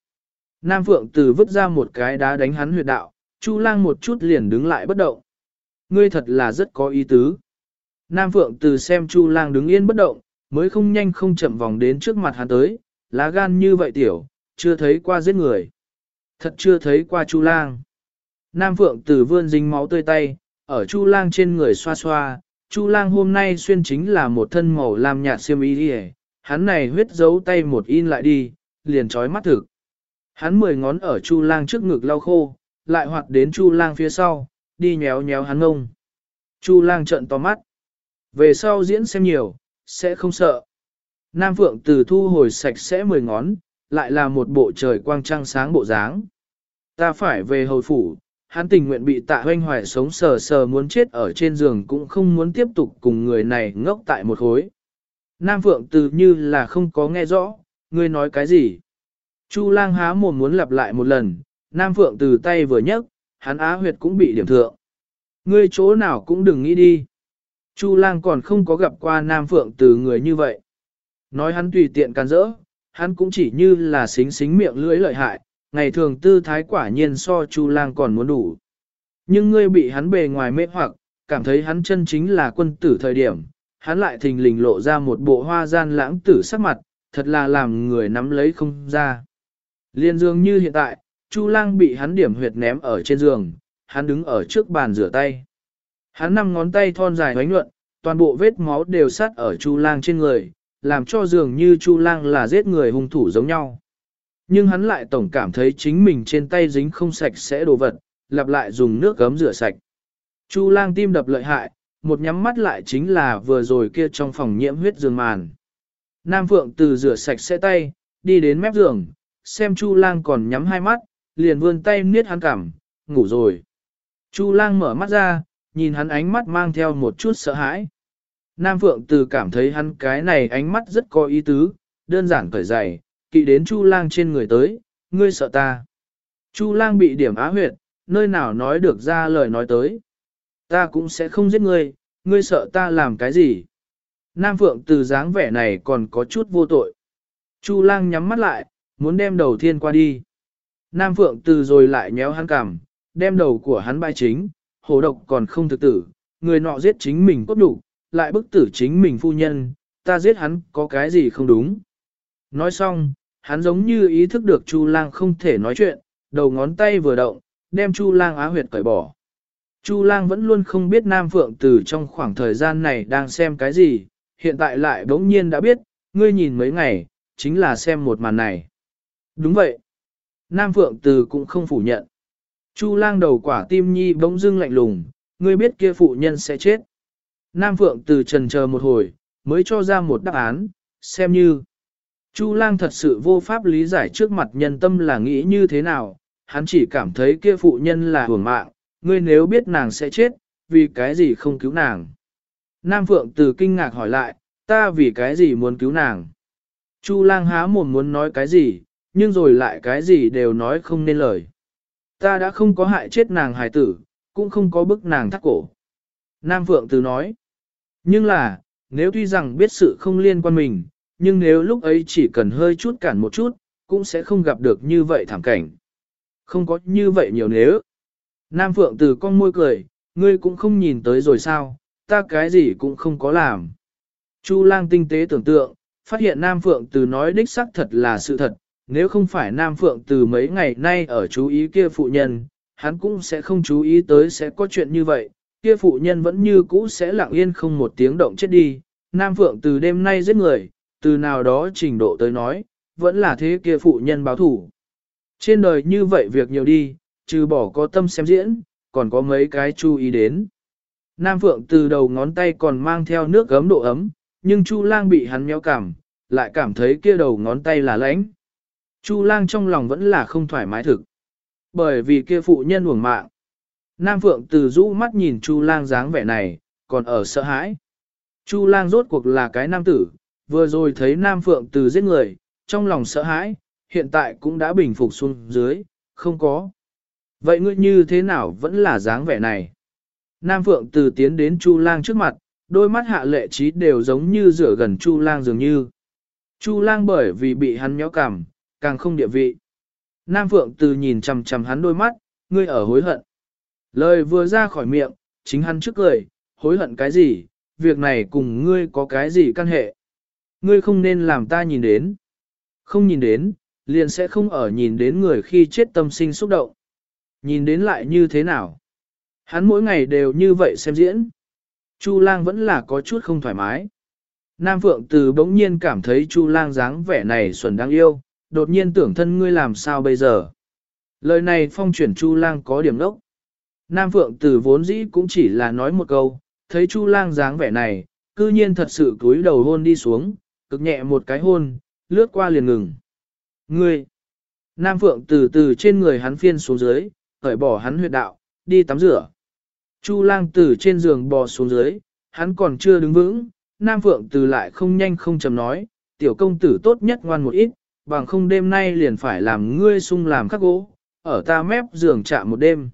S1: Nam Phượng từ vứt ra một cái đá đánh hắn huyệt đạo, Chu lang một chút liền đứng lại bất động. Ngươi thật là rất có ý tứ. Nam Phượng từ xem Chu lang đứng yên bất động, mới không nhanh không chậm vòng đến trước mặt hắn tới, lá gan như vậy tiểu, chưa thấy qua giết người. Thật chưa thấy qua Chu lang. Nam Phượng tử vươn dính máu tươi tay, ở Chu lang trên người xoa xoa, Chu lang hôm nay xuyên chính là một thân màu lam nhạt xiêm y đi hắn này huyết dấu tay một in lại đi, liền trói mắt thực. Hắn mười ngón ở Chu lang trước ngực lau khô, lại hoạt đến Chu lang phía sau, đi nhéo nhéo hắn ngông. Chu lang trợn to mắt. Về sau diễn xem nhiều, sẽ không sợ. Nam Phượng từ thu hồi sạch sẽ mười ngón, lại là một bộ trời quang trăng sáng bộ dáng. Ta phải về hồi phủ, hắn tình nguyện bị tạ hoanh hoài sống sờ sờ muốn chết ở trên giường cũng không muốn tiếp tục cùng người này ngốc tại một hối. Nam Phượng từ như là không có nghe rõ, ngươi nói cái gì. Chu lang há mồm muốn lặp lại một lần, Nam Phượng từ tay vừa nhấc, hắn á huyệt cũng bị điểm thượng. Ngươi chỗ nào cũng đừng nghĩ đi. Chu lang còn không có gặp qua Nam Phượng từ người như vậy. Nói hắn tùy tiện can rỡ, hắn cũng chỉ như là xính xính miệng lưỡi lợi hại, ngày thường tư thái quả nhiên so Chu lang còn muốn đủ. Nhưng ngươi bị hắn bề ngoài mê hoặc, cảm thấy hắn chân chính là quân tử thời điểm, hắn lại thình lình lộ ra một bộ hoa gian lãng tử sắc mặt, thật là làm người nắm lấy không ra. Liên dương như hiện tại, Chu lang bị hắn điểm huyệt ném ở trên giường, hắn đứng ở trước bàn rửa tay. Hắn năm ngón tay thon dài hoánh nhuận, toàn bộ vết máu đều sát ở Chu lang trên người, làm cho dường như Chu lang là giết người hung thủ giống nhau. Nhưng hắn lại tổng cảm thấy chính mình trên tay dính không sạch sẽ đồ vật, lặp lại dùng nước gấm rửa sạch. Chu lang tim đập lợi hại, một nhắm mắt lại chính là vừa rồi kia trong phòng nhiễm huyết giường màn. Nam Phượng từ rửa sạch sẽ tay, đi đến mép giường, xem Chu lang còn nhắm hai mắt, liền vươn tay niết hắn cảm, ngủ rồi. Chu lang mở mắt ra, nhìn hắn ánh mắt mang theo một chút sợ hãi. Nam Phượng từ cảm thấy hắn cái này ánh mắt rất có ý tứ, đơn giản cởi giày, kỵ đến Chu lang trên người tới, ngươi sợ ta. Chu lang bị điểm á huyệt, nơi nào nói được ra lời nói tới. Ta cũng sẽ không giết ngươi, ngươi sợ ta làm cái gì. Nam Phượng từ dáng vẻ này còn có chút vô tội. Chu lang nhắm mắt lại, muốn đem đầu thiên qua đi. Nam Phượng từ rồi lại nhéo hắn cằm, đem đầu của hắn bay chính, hồ độc còn không thực tử, người nọ giết chính mình cốt đủ, lại bức tử chính mình phu nhân, ta giết hắn có cái gì không đúng. Nói xong, hắn giống như ý thức được Chu lang không thể nói chuyện, đầu ngón tay vừa động, đem Chu lang á huyệt cởi bỏ. Chu lang vẫn luôn không biết Nam Phượng tử trong khoảng thời gian này đang xem cái gì, hiện tại lại bỗng nhiên đã biết, ngươi nhìn mấy ngày, chính là xem một màn này. Đúng vậy. Nam Phượng tử cũng không phủ nhận. Chu lang đầu quả tim nhi bỗng dưng lạnh lùng, ngươi biết kia phụ nhân sẽ chết. Nam Phượng từ trần chờ một hồi, mới cho ra một đáp án, xem như. Chu lang thật sự vô pháp lý giải trước mặt nhân tâm là nghĩ như thế nào, hắn chỉ cảm thấy kia phụ nhân là hưởng mạng, ngươi nếu biết nàng sẽ chết, vì cái gì không cứu nàng. Nam Phượng từ kinh ngạc hỏi lại, ta vì cái gì muốn cứu nàng. Chu lang há mồm muốn nói cái gì, nhưng rồi lại cái gì đều nói không nên lời. Ta đã không có hại chết nàng hài tử, cũng không có bức nàng thắt cổ. Nam Phượng từ nói, nhưng là, nếu tuy rằng biết sự không liên quan mình, nhưng nếu lúc ấy chỉ cần hơi chút cản một chút, cũng sẽ không gặp được như vậy thảm cảnh. Không có như vậy nhiều nếu. Nam Phượng từ con môi cười, ngươi cũng không nhìn tới rồi sao, ta cái gì cũng không có làm. Chu lang tinh tế tưởng tượng, phát hiện Nam Phượng từ nói đích xác thật là sự thật, nếu không phải Nam Phượng từ mấy ngày nay ở chú ý kia phụ nhân, hắn cũng sẽ không chú ý tới sẽ có chuyện như vậy, kia phụ nhân vẫn như cũ sẽ lặng yên không một tiếng động chết đi. Nam Phượng từ đêm nay giết người, từ nào đó trình độ tới nói, vẫn là thế kia phụ nhân báo thủ. Trên đời như vậy việc nhiều đi, trừ bỏ có tâm xem diễn, còn có mấy cái chú ý đến. Nam Phượng từ đầu ngón tay còn mang theo nước gấm độ ấm, nhưng Chu Lang bị hắn méo cảm, lại cảm thấy kia đầu ngón tay là lãnh. Chu Lang trong lòng vẫn là không thoải mái thực. Bởi vì kia phụ nhân uổng mạng. Nam Phượng từ rũ mắt nhìn Chu Lang dáng vẻ này, còn ở sợ hãi. Chu Lang rốt cuộc là cái nam tử, vừa rồi thấy Nam Phượng từ giết người, trong lòng sợ hãi, hiện tại cũng đã bình phục xuống dưới, không có. Vậy ngươi như thế nào vẫn là dáng vẻ này? Nam Phượng từ tiến đến Chu Lang trước mặt, đôi mắt hạ lệ trí đều giống như rửa gần Chu Lang dường như. Chu Lang bởi vì bị hắn nhéo cằm, càng không địa vị. Nam Phượng từ nhìn chằm chằm hắn đôi mắt, ngươi ở hối hận. Lời vừa ra khỏi miệng, chính hắn trước cười, hối hận cái gì, việc này cùng ngươi có cái gì căn hệ. Ngươi không nên làm ta nhìn đến. Không nhìn đến, liền sẽ không ở nhìn đến người khi chết tâm sinh xúc động. Nhìn đến lại như thế nào? Hắn mỗi ngày đều như vậy xem diễn. Chu lang vẫn là có chút không thoải mái. Nam Phượng từ bỗng nhiên cảm thấy Chu lang dáng vẻ này xuẩn đáng yêu, đột nhiên tưởng thân ngươi làm sao bây giờ. Lời này phong chuyển Chu lang có điểm lốc. Nam Phượng từ vốn dĩ cũng chỉ là nói một câu, thấy Chu lang dáng vẻ này, cư nhiên thật sự cúi đầu hôn đi xuống, cực nhẹ một cái hôn, lướt qua liền ngừng. Ngươi! Nam Phượng từ từ trên người hắn phiên xuống dưới, cởi bỏ hắn huyệt đạo, đi tắm rửa. Chu lang từ trên giường bò xuống dưới, hắn còn chưa đứng vững, Nam Phượng từ lại không nhanh không chậm nói, tiểu công tử tốt nhất ngoan một ít, bằng không đêm nay liền phải làm ngươi sung làm khắc gỗ, ở ta mép giường chạm một đêm.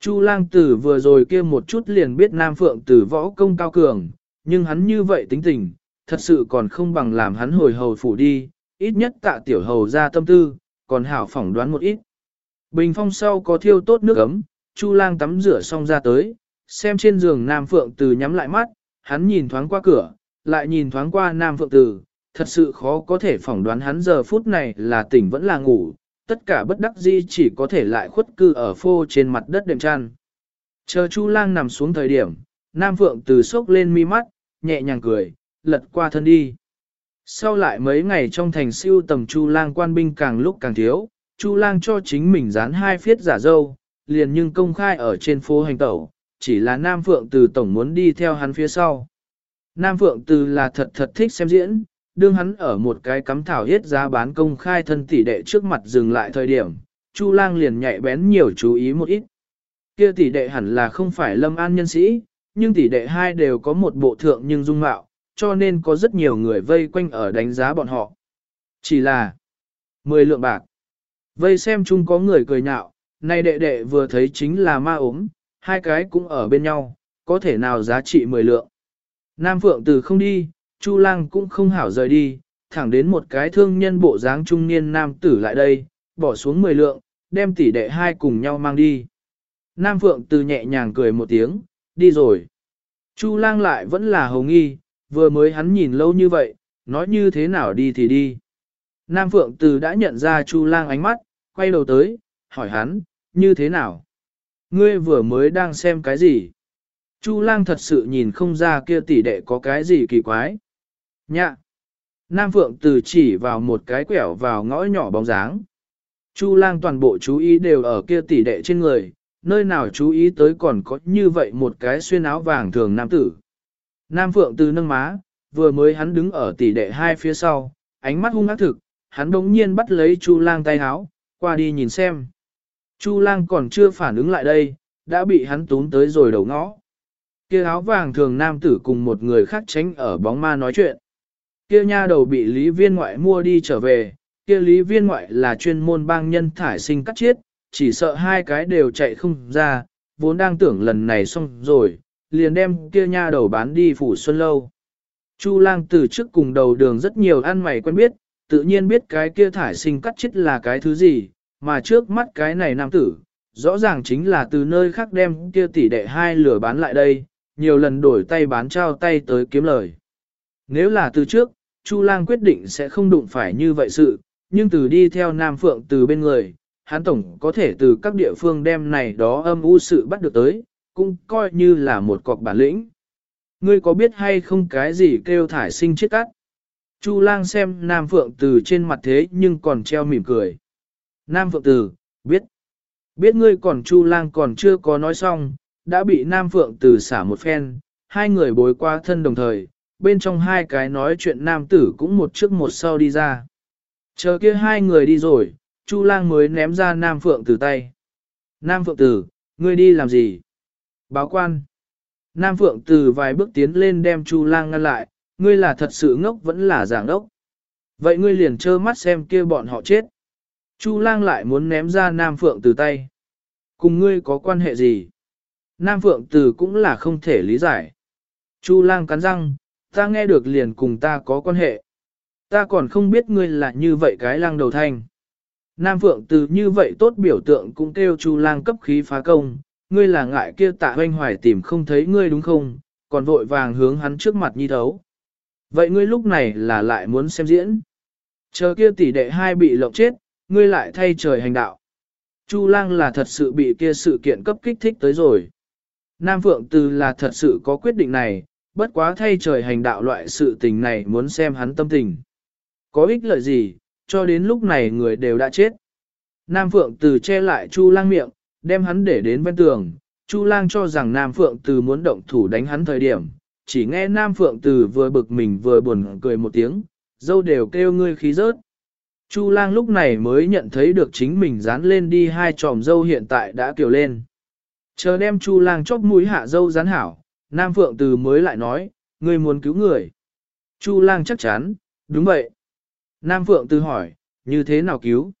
S1: Chu lang tử vừa rồi kia một chút liền biết Nam Phượng tử võ công cao cường, nhưng hắn như vậy tính tình, thật sự còn không bằng làm hắn hồi hầu phủ đi, ít nhất tạ tiểu hầu ra tâm tư, còn hảo phỏng đoán một ít. Bình phong sau có thiêu tốt nước ấm, Chu lang tắm rửa xong ra tới, xem trên giường Nam Phượng Tử nhắm lại mắt, hắn nhìn thoáng qua cửa, lại nhìn thoáng qua Nam Phượng Tử, thật sự khó có thể phỏng đoán hắn giờ phút này là tỉnh vẫn là ngủ, tất cả bất đắc di chỉ có thể lại khuất cư ở phô trên mặt đất đệm chăn. Chờ Chu Lang nằm xuống thời điểm, Nam Phượng Từ sốc lên mi mắt, nhẹ nhàng cười, lật qua thân đi. Sau lại mấy ngày trong thành siêu tầm Chu Lang quan binh càng lúc càng thiếu, Chu Lang cho chính mình dán hai phiết giả dâu, liền nhưng công khai ở trên phố hành tẩu, chỉ là Nam Phượng Từ tổng muốn đi theo hắn phía sau. Nam Phượng Từ là thật thật thích xem diễn, đương hắn ở một cái cắm thảo hết giá bán công khai thân tỷ đệ trước mặt dừng lại thời điểm, Chu Lang liền nhạy bén nhiều chú ý một ít. Kia tỷ đệ hẳn là không phải lâm an nhân sĩ, nhưng tỷ đệ hai đều có một bộ thượng nhưng dung mạo, cho nên có rất nhiều người vây quanh ở đánh giá bọn họ. Chỉ là 10 lượng bạc. Vây xem chung có người cười nhạo, nay đệ đệ vừa thấy chính là ma ốm, hai cái cũng ở bên nhau, có thể nào giá trị 10 lượng. Nam Phượng từ không đi, Chu Lang cũng không hảo rời đi, thẳng đến một cái thương nhân bộ dáng trung niên nam tử lại đây, bỏ xuống 10 lượng, đem tỷ đệ hai cùng nhau mang đi. Nam Phượng từ nhẹ nhàng cười một tiếng, đi rồi. Chu Lang lại vẫn là hồng nghi, vừa mới hắn nhìn lâu như vậy, nói như thế nào đi thì đi. Nam Phượng từ đã nhận ra Chu Lang ánh mắt, quay đầu tới, hỏi hắn, như thế nào? Ngươi vừa mới đang xem cái gì? Chu Lang thật sự nhìn không ra kia tỷ đệ có cái gì kỳ quái. Nhạ! Nam Phượng từ chỉ vào một cái quẻo vào ngõ nhỏ bóng dáng. Chu Lang toàn bộ chú ý đều ở kia tỷ đệ trên người, nơi nào chú ý tới còn có như vậy một cái xuyên áo vàng thường nam tử. Nam Phượng từ nâng má, vừa mới hắn đứng ở tỷ đệ hai phía sau, ánh mắt hung ác thực, hắn đống nhiên bắt lấy Chu lang tay áo, qua đi nhìn xem. Chu lang còn chưa phản ứng lại đây, đã bị hắn tún tới rồi đầu ngõ. Kia áo vàng thường nam tử cùng một người khác tránh ở bóng ma nói chuyện. Kia nha đầu bị lý viên ngoại mua đi trở về, kia lý viên ngoại là chuyên môn bang nhân thải sinh cắt chết, chỉ sợ hai cái đều chạy không ra, vốn đang tưởng lần này xong rồi, liền đem kia nha đầu bán đi phủ xuân lâu. Chu lang từ trước cùng đầu đường rất nhiều ăn mày quen biết, tự nhiên biết cái kia thải sinh cắt chết là cái thứ gì, mà trước mắt cái này nam tử, rõ ràng chính là từ nơi khác đem kia tỷ đệ hai lửa bán lại đây, nhiều lần đổi tay bán trao tay tới kiếm lời. Nếu là từ trước, Chu lang quyết định sẽ không đụng phải như vậy sự, nhưng từ đi theo Nam Phượng từ bên người, hắn tổng có thể từ các địa phương đem này đó âm u sự bắt được tới, cũng coi như là một cọc bản lĩnh. Ngươi có biết hay không cái gì kêu thải sinh chết cắt? Chu lang xem Nam Phượng Từ trên mặt thế nhưng còn treo mỉm cười. Nam Phượng Từ, biết. Biết ngươi còn Chu lang còn chưa có nói xong, đã bị Nam Phượng Từ xả một phen, hai người bối qua thân đồng thời, bên trong hai cái nói chuyện Nam Tử cũng một trước một sau đi ra. Chờ kia hai người đi rồi, Chu lang mới ném ra Nam Phượng tử tay. Nam Phượng tử ngươi đi làm gì? Báo quan. Nam Phượng tử vài bước tiến lên đem Chu Lang ngăn lại, ngươi là thật sự ngốc vẫn là giảng ngốc. Vậy ngươi liền trơ mắt xem kia bọn họ chết. Chu Lang lại muốn ném ra Nam Phượng tử tay. Cùng ngươi có quan hệ gì? Nam Phượng tử cũng là không thể lý giải. Chu Lang cắn răng, ta nghe được liền cùng ta có quan hệ. Ta còn không biết ngươi là như vậy cái lang đầu thanh. Nam Phượng từ như vậy tốt biểu tượng cũng kêu Chu Lang cấp khí phá công, ngươi là ngại kia tạ hoanh hoài tìm không thấy ngươi đúng không, còn vội vàng hướng hắn trước mặt nhi thấu. Vậy ngươi lúc này là lại muốn xem diễn. Chờ kia tỷ đệ hai bị lộng chết, ngươi lại thay trời hành đạo. Chu lang là thật sự bị kia sự kiện cấp kích thích tới rồi. Nam Phượng Từ là thật sự có quyết định này, bất quá thay trời hành đạo loại sự tình này muốn xem hắn tâm tình. Có ích lợi gì, cho đến lúc này người đều đã chết. Nam Phượng Từ che lại Chu lang miệng, đem hắn để đến bên tường. Chu lang cho rằng Nam Phượng Từ muốn động thủ đánh hắn thời điểm, chỉ nghe Nam Phượng Từ vừa bực mình vừa buồn cười một tiếng, dâu đều kêu ngươi khí rớt. Chu lang lúc này mới nhận thấy được chính mình dán lên đi hai tròm dâu hiện tại đã kiều lên. Chờ đem Chu lang chóp mũi hạ dâu dán hảo, Nam Phượng Từ mới lại nói, ngươi muốn cứu người. Chu lang chắc chắn, đúng vậy. Nam Phượng Từ hỏi, như thế nào cứu?